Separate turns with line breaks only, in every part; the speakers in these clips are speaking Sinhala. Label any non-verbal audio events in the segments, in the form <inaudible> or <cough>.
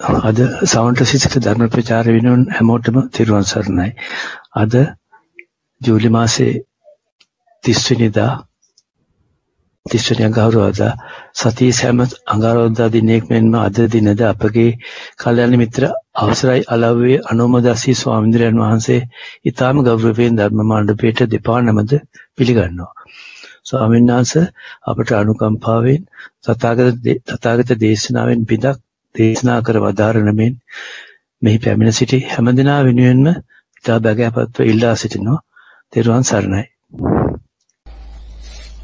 අද සවන්ට සිසිට ධර්ම ප්‍රචාර වෙනුවෙන් හැමෝටම තිරුවන් සරණයි. අද ජූලි මාසේ 30 වෙනිදා 30 වෙනි අඟහරුවාදා සතියේ සෑම අඟහරුවාදා දිනයක් මෙන්ම අද දිනද අපගේ කල්යාණ මිත්‍ර අවසරයි අලව්වේ අනුමදස්සී ස්වාමීන් වහන්සේ ඊටාම ගෞරවයෙන් ධර්ම මණ්ඩපයට දෙපා නමද පිළිගන්නවා. ස්වාමීන් වහන්සේ අපට අනුකම්පාවෙන් තථාගත තථාගත දේශනාවෙන් පිටක් දේශනා කර වදාරන මෙන් මෙහි පැමිණ සිටි හැමදිනා වෙනුවෙන්ම ඉතා බැගෑපත්ව ඉල්ලා සිටිනවා. තෙරුවන් සරණයි.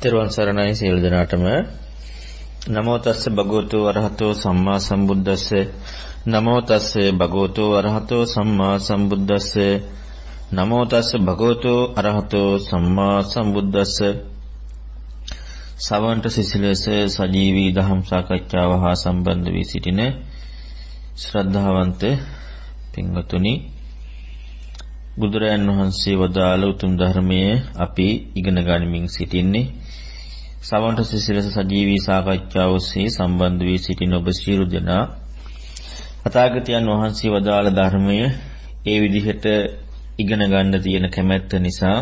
තෙරුවන් සරණයි සියලු දෙනාටම. නමෝ තස්ස භගවතු වරහතෝ සම්මා සම්බුද්දස්ස නමෝ තස්ස භගවතු වරහතෝ සම්මා සම්බුද්දස්ස නමෝ තස්ස භගවතු අරහතෝ සම්මා සම්බුද්දස්ස සවන්ට සිසිලස සජීවී දහම් සාකච්ඡාව හා සම්බන්ධ වී සිටින ශ්‍රද්ධාවන්ත පින්වතුනි බුදුරයන් වහන්සේ වදාළ උතුම් ධර්මයේ අපි ඉගෙන ගනිමින් සිටින්නේ. සවන්ට සිසිලස සජීවී සාකච්ඡාව ඔස්සේ සම්බන්ධ වී සිටින ඔබ සියලු දෙනා අතාගතයන් වහන්සේ වදාළ ධර්මය ඒ විදිහට ඉගෙන ගන්න තියෙන කැමැත්ත නිසා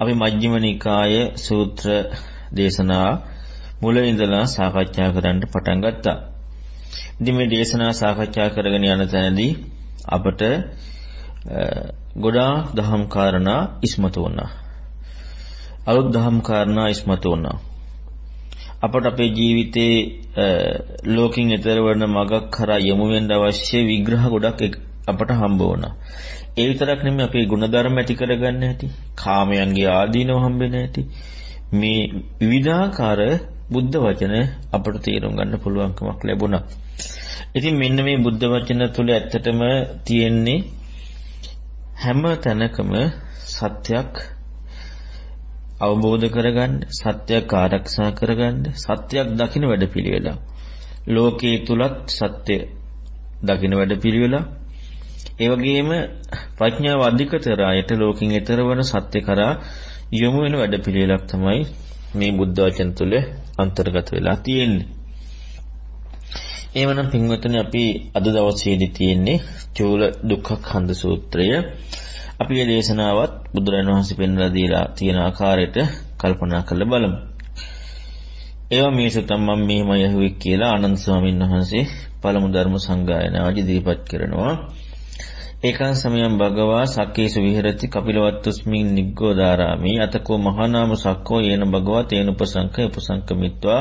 අපි මජ්ක්‍ධිම නිකාය සූත්‍ර දේශනා මුල ඉඳලා සාකච්ඡා කරන්න පටන් ගත්තා. ඉතින් මේ දේශනා සාකච්ඡා කරගෙන යන තැනදී අපට ගොඩාක් දහම් කාරණා ඉස්මතු වුණා. අලුත් දහම් කාරණා ඉස්මතු වුණා. අපට අපේ ජීවිතේ ලෝකින් ඈතර වන මගක් කරා යමු වෙන්න අවශ්‍ය විග්‍රහ ගොඩක් අපට හම්බ වුණා. ඒ විතරක් නෙමෙයි අපේ ಗುಣධර්ම ඇති කරගන්න ඇති, කාමයන්ගේ ආදීනව හම්බෙන්න ඇති, මේ විවිධාකාර බුද්ධ වචන අපට තේරුම් ගන්න පුළුවන්කමක් ලැබුණා. ඉතින් මෙන්න මේ බුද්ධ වචන තුල ඇත්තටම තියෙන්නේ හැම තැනකම සත්‍යයක් අවබෝධ කරගන්න, සත්‍යයක් ආරක්ෂා කරගන්න, සත්‍යයක් දකින්න වැඩපිළිවෙල. ලෝකයේ තුලත් සත්‍ය දකින්න වැඩපිළිවෙල. ඒ වගේම ප්‍රඥාව අධිකතර අයට ලෝකින් ඈතර වන සත්‍ය කරා යොමු වෙන වැඩපිළිවෙලක් තමයි මේ බුද්ධ වචන තුල අන්තර්ගත වෙලා තියෙන්නේ. එහෙමනම් පින්වතුනි අපි අද දවසේදී තියෙන්නේ චූල දුක්ඛ ඛන්ද සූත්‍රය. අපි මේ දේශනාවත් බුදුරජාණන් වහන්සේ පෙන්වලා දීලා තියෙන ආකාරයට කල්පනා කරලා බලමු. ඒවා මේ සුතම් මම මෙහෙම යහුවෙක් කියලා ආනන්ද ස්වාමීන් වහන්සේ පළමු ධර්ම සංගායනාවදී ඉදිරිපත් කරනවා. ඒකං සමයං භගවා සක්කේසු විහෙරති කපිලවත්තුස්මින් නිග්ගෝදාරාමි අතකෝ මහානාම සක්කෝ යේන භගවා තේන උපසංක උපසංකමිත්වා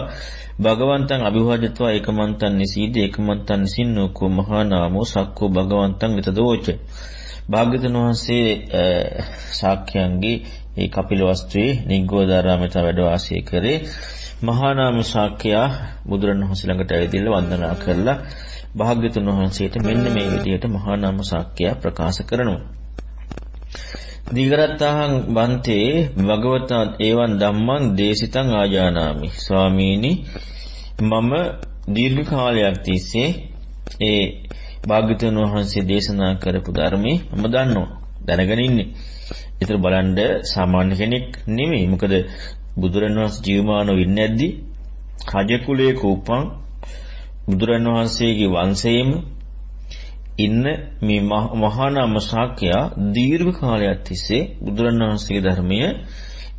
භගවන්තං අභිවාදත්වා ඒකමන්තං නිසීද ඒකමන්තං නිසින්නෝකෝ මහානාමෝ සක්කෝ භගවන්තං විතදෝච. භාග්‍යතුන් වහන්සේ ශාක්‍යයන්ගේ ඒ කපිලවස්තුවේ නිග්ගෝදාරාමයට වැඩ වාසය කරේ. මහානාම ශාක්‍යයා බුදුරණවහන්සේ ළඟට ඇවිදilla වන්දනා කරලා භාග්‍යතුන් වහන්සේට මෙන්න මේ විදිහට මහා නාම සාක්‍යය ප්‍රකාශ කරනවා. දීගරත්තහං බන්තේ භගවතා ඒවන් ධම්මං දේශිතං ආජානාමි. ස්වාමීනි මම දීර්ඝ කාලයක් තිස්සේ ඒ භාග්‍යතුන් වහන්සේ දේශනා කරපු ධර්මයේ මම දන්නවා. දැනගෙන ඉන්නේ. ඒතර බලන්න සාමාන්‍ය කෙනෙක් නෙමෙයි. මොකද බුදුරණවහන්සේ ජීවමානව ඉන්නේ නැද්දි රජ කුලයක උපන් බුදුරන් වහන්සේගේ වංශයේම ඉන්න මේ මහා නාම ශාක්‍යයා දීර්ඝ කාලයක් තිස්සේ බුදුරන් වහන්සේගේ ධර්මය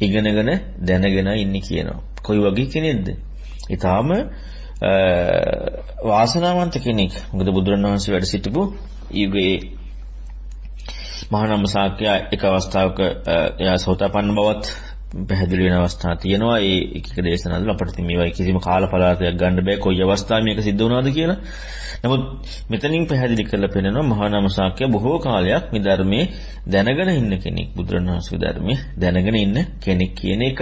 ඉගෙනගෙන දැනගෙන ඉන්නේ කියනවා. කොයි වගේ කෙනෙක්ද? ඊටාම වාසනාවන්ත කෙනෙක්. මොකද බුදුරන් වහන්සේ වැඩ සිටපු යුගයේ මහා නාම ශාක්‍යයා එක අවස්ථාවක එයා සෝතාපන්න බවත් පැහැදිලි වෙන අවස්ථා තියෙනවා. ඒ එක එක දේශනාවල අපිට ඉතින් මේවා කිසිම කාලපලාතයක් ගන්න බෑ කොයි අවස්ථාවේ මේක සිද්ධ වුණාද කියලා. නමුත් මෙතනින් පැහැදිලි කරලා පෙන්නනවා මහා නාම ශාක්‍ය බොහෝ කාලයක් මේ ධර්මයේ දැනගෙන ඉන්න කෙනෙක්. බුදුරණවහන්සේගේ ධර්මයේ දැනගෙන ඉන්න කෙනෙක් කියන එක.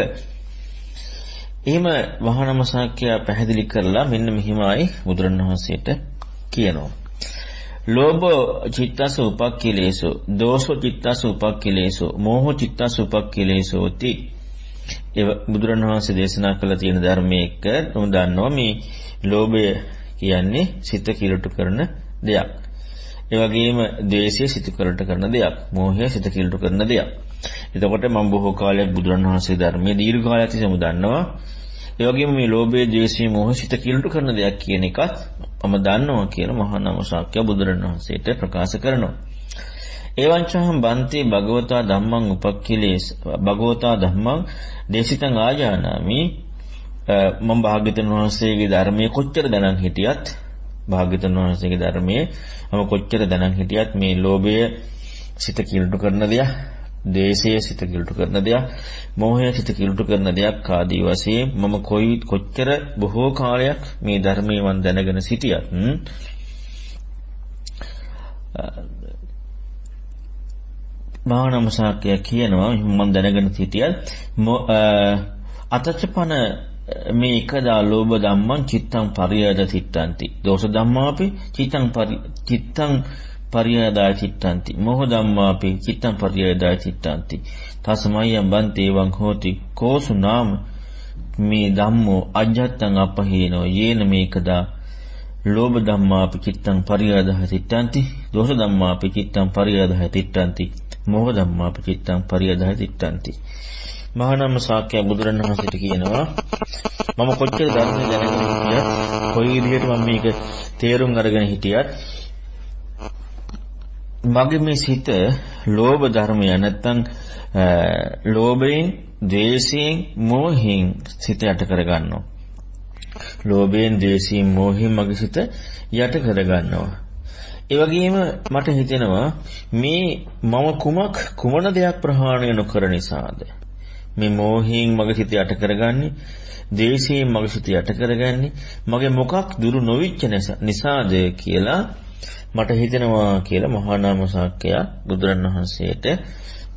එහෙම මහා නාම ශාක්‍ය පැහැදිලි කරලා මෙන්න මෙහිමයි බුදුරණවහන්සේට කියනවා. ලෝභ චිත්තස උපක්ඛිලේසෝ දෝෂ චිත්තස උපක්ඛිලේසෝ මෝහ චිත්තස උපක්ඛිලේසෝති ඒ බුදුරණවහන්සේ දේශනා කළ තියෙන ධර්මයේ එක උන් දන්නවා මේ ලෝභය කියන්නේ සිත කිලුට කරන දෙයක්. ඒ වගේම ද්වේෂය සිත කිලුට කරන දෙයක්. මෝහය සිත කිලුට කරන දෙයක්. එතකොට මම බොහෝ කාලයක් බුදුරණවහන්සේ ධර්මයේ දීර්ඝ කාලයක් තිස්සේ දන්නවා. ඒ වගේම මේ ලෝභය, ද්වේෂය, මෝහ සිත කිලුට කරන දෙයක් කියන එකත් මම දන්නවා කියලා මහා නම ශාක්‍ය බුදුරණවහන්සේට ප්‍රකාශ කරනවා. එවංචහම් බන්තේ භගවතා ධම්මං උපක්ඛිලේස භගවතා ධම්මං දේශිතං ආජානාමි. මම භාග්‍යතුන් වහන්සේගේ ධර්මයේ කොච්චර දැනන් හිටියත් භාග්‍යතුන් වහන්සේගේ ධර්මයේ මම කොච්චර දැනන් හිටියත් මේ ලෝභය සිත කිලුට කරන දෙයක් දේශය සිත කිලුට කරන දෙයක් මෝහය සිත කිලුට කරන දෙයක් ආදී වශයෙන් මම කොයි කොච්චර බොහෝ කාලයක් මේ ධර්මයේ වන් දැනගෙන සිටියත් භාවනා මසාකය කියනවා මම දැනගෙන හිටියත් අතච්චපන මේ එකදා ලෝභ ධම්මං චිත්තං පරියද සිට්ටಂತಿ දෝෂ ධම්මාපි චිත්තං චිත්තං පරියදා චිත්තಂತಿ මොහ ධම්මාපි චිත්තං පරියදා චිත්තಂತಿ තස්මයං බන්තේවං හෝති කෝසු නාම. මේ ධම්මෝ අජත්තං අපහේනෝ. යේන මේකදා ලෝභ ධම්මාපි චිත්තං පරියාදහ තිට්ඨanti දෝෂ ධම්මාපි චිත්තං පරියාදහ තිට්ඨanti මෝහ ධම්මාපි චිත්තං පරියාදහ තිට්ඨanti මහානම ශාක්‍ය බුදුරණවහන්සේට කියනවා මම කොච්චර ධර්ම දැනගෙන හිටියත් කොයි විදිහට මම මේක තේරුම් අරගෙන හිටියත් මගේ මේ සිත ලෝභ ධර්මය නැත්තම් ලෝභයෙන්, ද්වේෂයෙන්, මෝහයෙන් සිත යට කරගන්නවා. ලෝභයෙන්, ද්වේෂයෙන්, මෝහයෙන් මගේ සිත යට කරගන්නවා. ඒ වගේම මට හිතෙනවා මේ මම කුමක් කුමන දෙයක් ප්‍රහාණය නොකර නිසාද මේ මෝහයෙන් මගේ සිත යට කරගන්නේ දේශයෙන් මගේ සිත යට කරගන්නේ මගේ මොකක් දුරු නොවිච්ච නිසාද කියලා මට හිතෙනවා කියලා මහා නාම සාක්‍යය බුදුරණවහන්සේට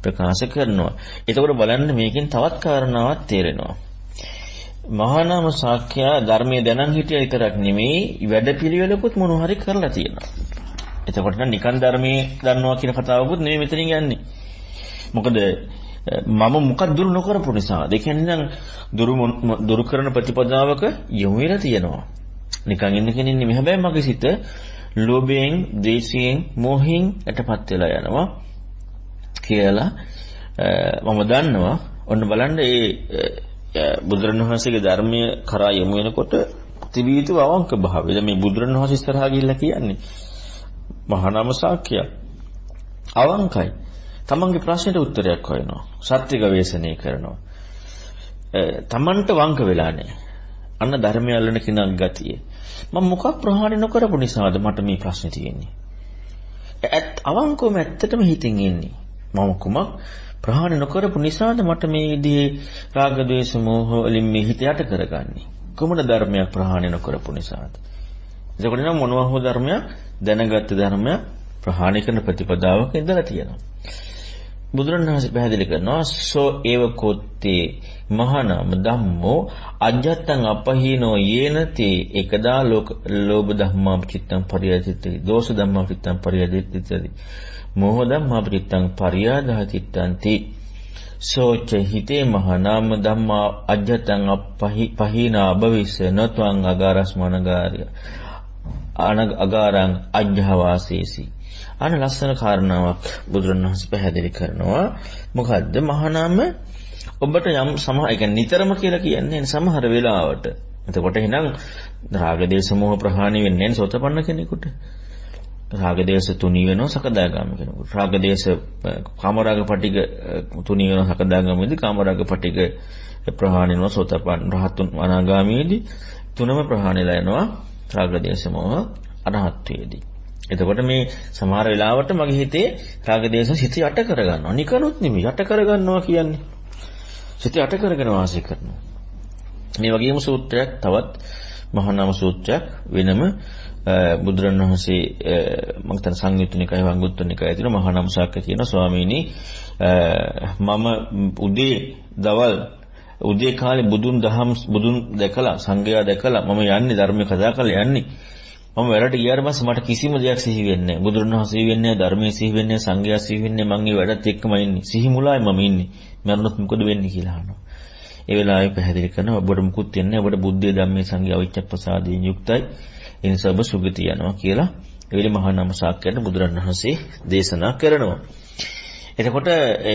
ප්‍රකාශ කරනවා. එතකොට බලන්න මේකෙන් තවත් කාරණාවක් තේරෙනවා. මහා නාම සාක්‍යය ධර්මයේ දැනන් හිටිය විතරක් නෙමෙයි වැඩපිළිවෙලකුත් මොන හරි කරලා තියෙනවා. එතකොට නම් නිකන් ධර්මයේ දන්නවා කියන කතාවකුත් නෙමෙයි මෙතනින් යන්නේ. මොකද මම මොකක් දුරු නොකරපු නිසා. ඒ කියන්නේ දුරු දුරු කරන ප්‍රතිපදාවක යොමු වෙලා තියෙනවා. නිකන් ඉන්න කෙනෙක් නෙමෙයි. හැබැයි මගේ සිත ලෝභයෙන්, ද්වේෂයෙන්, මෝහයෙන් යටපත් වෙලා යනවා කියලා මම දන්නවා. ඔන්න බලන්න ඒ බුදුරණවහන්සේගේ ධර්මයේ කරා යොමු වෙනකොට තිබිය යුතු අවංක භාවය. දැන් මේ බුදුරණවහන්සේ ඉස්සරහා ගිහිල්ලා කියන්නේ මහා නාම සාක්‍යය. අවංකයි. තමන්ගේ ප්‍රශ්නෙට උත්තරයක් හොයනවා. සත්‍ය ගවේෂණය කරනවා. තමන්ට වංක වෙලා නැහැ. අන්න ධර්මය අල්ලන කෙනාගේ ගතිය. මම මොකක් ප්‍රහාණය නොකරපු නිසාද මට මේ ප්‍රශ්නේ තියෙන්නේ? ඇත් අවංකවම ඇත්තටම හිතින් ඉන්නේ. මම කුමක් ප්‍රහාණය නොකරපු නිසාද මට මේ විදිහේ රාග ద్వේෂ මෝහ වලින් මේ හිත යට කරගන්නේ? කොමන ධර්මයක් ප්‍රහාණය නොකරපු නිසාද? එතකොට නම් මොනවා හෝ ධර්මයක් දැනගත් ධර්මයක් ප්‍රහාණය කරන ප්‍රතිපදාවක ඉඳලා තියෙනවා. බුදුරණවහන්සේ පැහැදිලි කරනවා සෝ ඒව කොත්තේ මහානාම ධම්මෝ අජත්තං අපහීනෝ යේනති එකදා ලෝක ලෝභ ධම්මා චිත්තං පරියදිතති දෝෂ ධම්මා චිත්තං පරියදිතති මෝහ ධම්මා චිත්තං පරියාදාතිත්තන්ති සෝච හිතේ මහානාම ධම්මා අජත්තං අපහීනා භවිස්ස නත්වං අගාරස්මනගාරය. අනග අගාරං අජ්ජහවාසීසි. අන ලස්සන කාරණාවක් බුදුරණවහන්සේ පැහැදිලි කරනවා. මොකද්ද මහානාම? ඔබට යම් සමහ ඒ කියන්නේ නිතරම කියලා කියන්නේ සමහර වෙලාවට. එතකොට එහෙනම් රාග දේශ මොහ ප්‍රහාණය වෙන්නේ නැහැ සෝතපන්න කෙනෙකුට. රාග දේශ තුනී වෙනවා සකදාගාම කෙනෙකුට රාග දේශ කාමරාග පටික තුනී වෙනවා සකදාගාමෙදී කාමරාග පටික ප්‍රහාණය වෙනවා සෝතපන්න රහතුන් අනාගාමීදී තුනම ප්‍රහාණයලා යනවා රාග දේශ මොහ අරහත්වයේදී එතකොට මේ සමහර වෙලාවට මගේ හිතේ රාග දේශ සිත යට කරගන්නවා. නිකනුත් නෙමෙයි යට කරගන්නවා කියන්නේ. සිත යට කරගෙන වාසය කරනවා. මේ වගේම සූත්‍රයක් තවත් මහානාම සූත්‍රයක් වෙනම බුදුරණවහන්සේ මම හිතන සංයුත්නිකය වංගුත්තුනිකය ඇතුළේ මහානාම ශාක්‍ය කියන ස්වාමීනි මම උදේ දවල් උදේ කාලේ බුදුන් දහම් බුදුන් දැකලා සංඝයා දැකලා මම යන්නේ ධර්මය කතා කරලා යන්නේ මම වැඩට ගියාට පස්සේ මට කිසිම දෙයක් සිහි වෙන්නේ නැහැ. බුදුරණවහන්සේ සිහි වෙන්නේ නැහැ, ධර්මයේ සිහි වෙන්නේ නැහැ, සංඝයා සිහි වෙන්නේ නැහැ. මම මේ වැඩත් එක්කම ඉන්නේ. සිහි මුලායි මම ඉන්නේ. මරණොත් මොකද වෙන්නේ කියලා අහනවා. ඒ වෙලාවේ පැහැදිලි කරනවා ඔබට මුකුත් වෙන්නේ නැහැ. ඔබට බුද්ධිය ධම්මේ සංඝයා විච්ඡ ප්‍රසාදයෙන් යුක්තයි. ඒ නිසා ඔබ සුගතිය යනවා කියලා එවිල මහා නම සාක්‍යයට බුදුරණවහන්සේ දේශනා කරනවා. එතකොට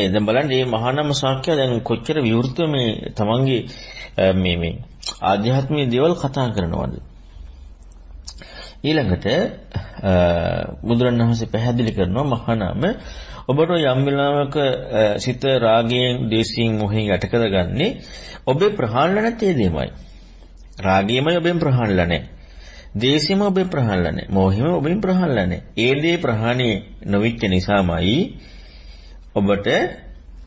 දැන් බලන්න මේ මහා නම සාක්‍ය දැන් කොච්චර විවෘතව මේ තමන්ගේ මේ මේ ආධ්‍යාත්මික දේවල් කතා කරනවද? ඊළඟට බුදුරණවහන්සේ පැහැදිලි කරනවා මහානාම ඔබට යම් වෙලාවක සිත රාගයෙන්, දේශයෙන්, මොහෙන් යට කරගන්නේ ඔබේ ප්‍රහාණය නැත්තේ දෙමයි. රාගයමයි ඔබෙන් ප්‍රහාණයලා නැහැ. දේශයම ඔබෙන් ප්‍රහාණයලා නැහැ. මොහෙම ඔබෙන් ප්‍රහාණයලා නැහැ. ඒ දේ ප්‍රහාණය නොවිච්ච නිසාමයි ඔබට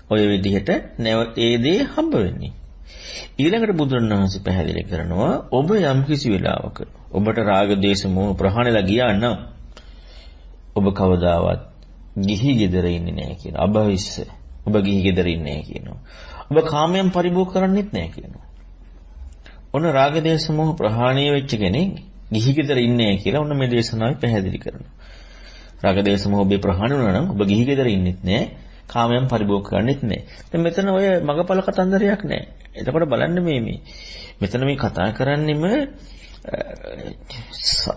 ඔය විදිහට නැවත ඒ දේ හම්බ වෙන්නේ. ඊළඟට බුදුරණවහන්සේ පැහැදිලි කරනවා ඔබ යම් කිසි වෙලාවක ඔබට රාග දේශ මොහ ප්‍රහාණයලා ගියා නම් ඔබ කවදාවත් ගිහි ගෙදර ඉන්නේ නැහැ කියන අභවිස්ස. ඔබ ගිහි ගෙදර ඉන්නේ නැහැ කියනවා. ඔබ කාමයන් පරිභෝග කරන්නේත් නැහැ කියනවා. ඔන්න රාග දේශ මොහ ප්‍රහාණය වෙච්ච කෙනෙක් ගිහි ගෙදර ඉන්නේ කියලා ඔන්න මේ දේශනාවේ පැහැදිලි කරනවා. රාග දේශ මොහ ඔබේ ප්‍රහාණය වුණා නම් ඔබ ගිහි ගෙදර ඉන්නෙත් නැහැ. කාමයන් පරිභෝග කරන්නේත් නැහැ. දැන් මෙතන ඔය මගපල කතන්දරයක් නැහැ. එතකොට බලන්න මේ මේ මෙතන මේ කතා කරන්නේම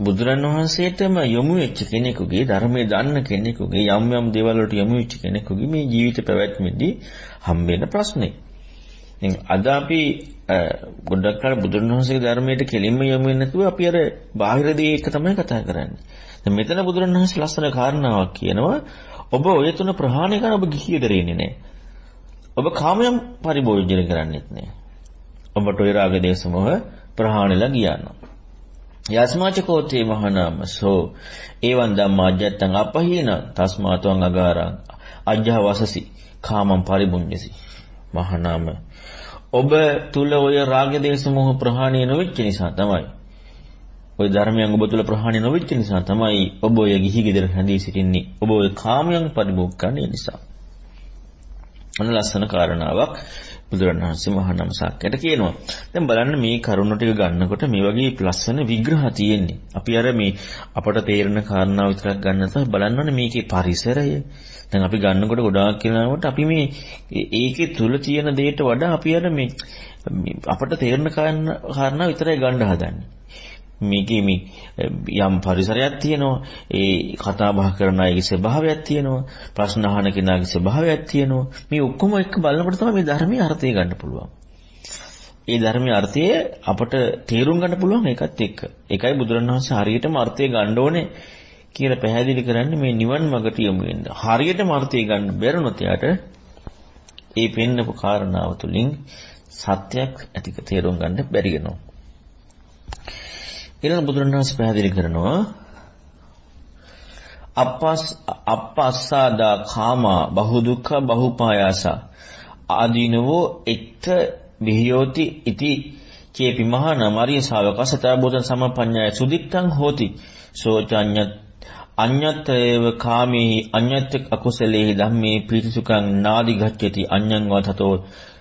බුදුරන් වහන්සේටම යොමු වෙච්ච කෙනෙකුගේ ධර්මයේ දන්න කෙනෙකුගේ යම් යම් දේවල් වලට යොමු වෙච්ච කෙනෙකුගේ මේ ජීවිත පැවැත්මේදී හම්බෙන ප්‍රශ්නේ. ඉතින් අද අපි ගොඩක් කල බුදුරන් වහන්සේගේ ධර්මයට කෙලින්ම යොමු වෙන්නේ නැතුව අපි අර බාහිර දේ එක තමයි කතා කරන්නේ. දැන් මෙතන බුදුරන් වහන්සේ ලස්සන කාරණාවක් කියනවා ඔබ ඔය තුන ප්‍රහාණය කරන ඔබ ගිහි දරෙන්නේ නැහැ. ඔබ කාමයන් පරිභෝජනය කරන්නේත් නැහැ. ඔබට ඔය රාග දේශ මොහ ප්‍රහාණයලා ගියානවා. යස්මාච කෝතේ මහනාම සෝ ඒවන් ධම්මාජ්ජත්තං අපහීන තස්මාතං අගාරං අජ්ජහ වසසි කාමං පරිබුඤ්ජසි මහනාම ඔබ තුල ඔය රාග දේශ මොහ ප්‍රහාණය නොවෙච්ච නිසා තමයි ওই ධර්මයන් ඔබ තුල ප්‍රහාණය නොවෙච්ච නිසා තමයි ඔබ ඔය ගිහි ගෙදර හැඳී සිටින්නේ. ඔබ ඔය කාමයන් පරිභෝග කරන නිසා. අන්න ලස්සන කාරණාවක් බුදුරණවහන්සේ මහා නම් සාක්‍යයට කියනවා. දැන් බලන්න මේ කරුණ ටික ගන්නකොට මේ වගේ ලස්සන විග්‍රහ තියෙන්නේ. අපි අර මේ අපට තේරෙන කාරණා විතරක් ගන්න තමයි බලන්න ඕනේ මේකේ පරිසරය. දැන් අපි ගන්නකොට ගොඩාක් කියනකොට අපි මේ ඒකේ තුල තියෙන දෙයට වඩා අපි අර මේ අපට තේරෙන කාරණා විතරයි ගන්න හදන්නේ. මේකේ මේ යම් පරිසරයක් තියෙනවා. ඒ කතා බහ කරන අයගේ ස්වභාවයක් තියෙනවා. ප්‍රශ්න අහන කෙනාගේ ස්වභාවයක් තියෙනවා. මේ ඔක්කොම එක්ක බලනකොට තමයි මේ ධර්මයේ අර්ථය ගන්න පුළුවන්. ඒ ධර්මයේ අර්ථය අපට තේරුම් ගන්න පුළුවන් ඒකත් එක්ක. ඒකයි බුදුරණවහන්සේ හරියටම අර්ථය ගන්න ඕනේ කියලා පැහැදිලි කරන්නේ මේ නිවන් මාර්ගට යමු වෙන්න. හරියටම අර්ථය ගන්න බැරුණොත් යාට ඒ පෙන්නපු කාරණාව තුලින් සත්‍යයක් ඇතික තේරුම් ගන්න බැරි වෙනවා. ඊළඟ බුදුරණවහන්සේ පැහැදිලි කරනවා අපස් අපස්සාදා කාමා බහු දුක්ඛ බහුපායාස ආදීනවෝ එත්ත විහියෝති ඉති චේපි මහා නමරිය ශාවකසතය බෝධන සමපඤ්ඤය සුදික්ඛං හෝති. සෝචඤ්ඤත් අඤ්ඤත්තේව කාමේහි අඤ්ඤත් අකුසලේහි ධම්මේ පීතිසුඛං නාදි ගච්ඡති අඤ්ඤං වතතෝ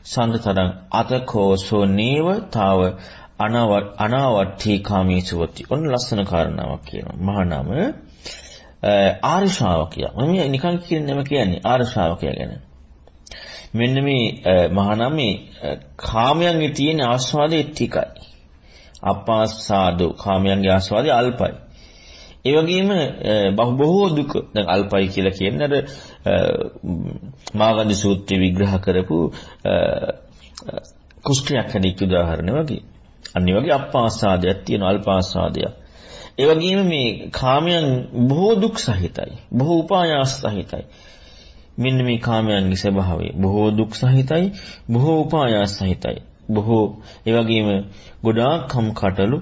සම්තරං අතකෝ සෝ නේව තාව. අනාවට්ඨී කාමීසුවති. ඔන්න ලස්සන කාරණාවක් කියනවා. මහා නම ආර්ය ශ්‍රාවකයා. මම නිකන් කියන්නේම කියන්නේ ආර්ය ශ්‍රාවකයා ගැන. මෙන්න මේ මහා නම මේ කාමයන්ගේ තියෙන ආස්වාදයේ ටිකයි. අපාසාදෝ කාමයන්ගේ ආස්වාදය අල්පයි. ඒ වගේම බොහෝ දුක දැන් අල්පයි කියලා කියන්නේ අර මාගන්ධ සූත්‍රය විග්‍රහ කරපු කුෂ්ඨයක් හැදිච්ච උදාහරණ වගේ. අනිත් වගේ අප්පාසාදයක් තියෙනවා අල්පාසාදයක්. ඒ වගේම මේ කාමයන් බොහෝ දුක් සහිතයි. බොහෝ උපායාස සහිතයි. මෙන්න මේ කාමයන්ගේ ස්වභාවය බොහෝ දුක් සහිතයි, බොහෝ උපායාස සහිතයි. බොහෝ ඒ වගේම ගොඩාක් කම් කටලු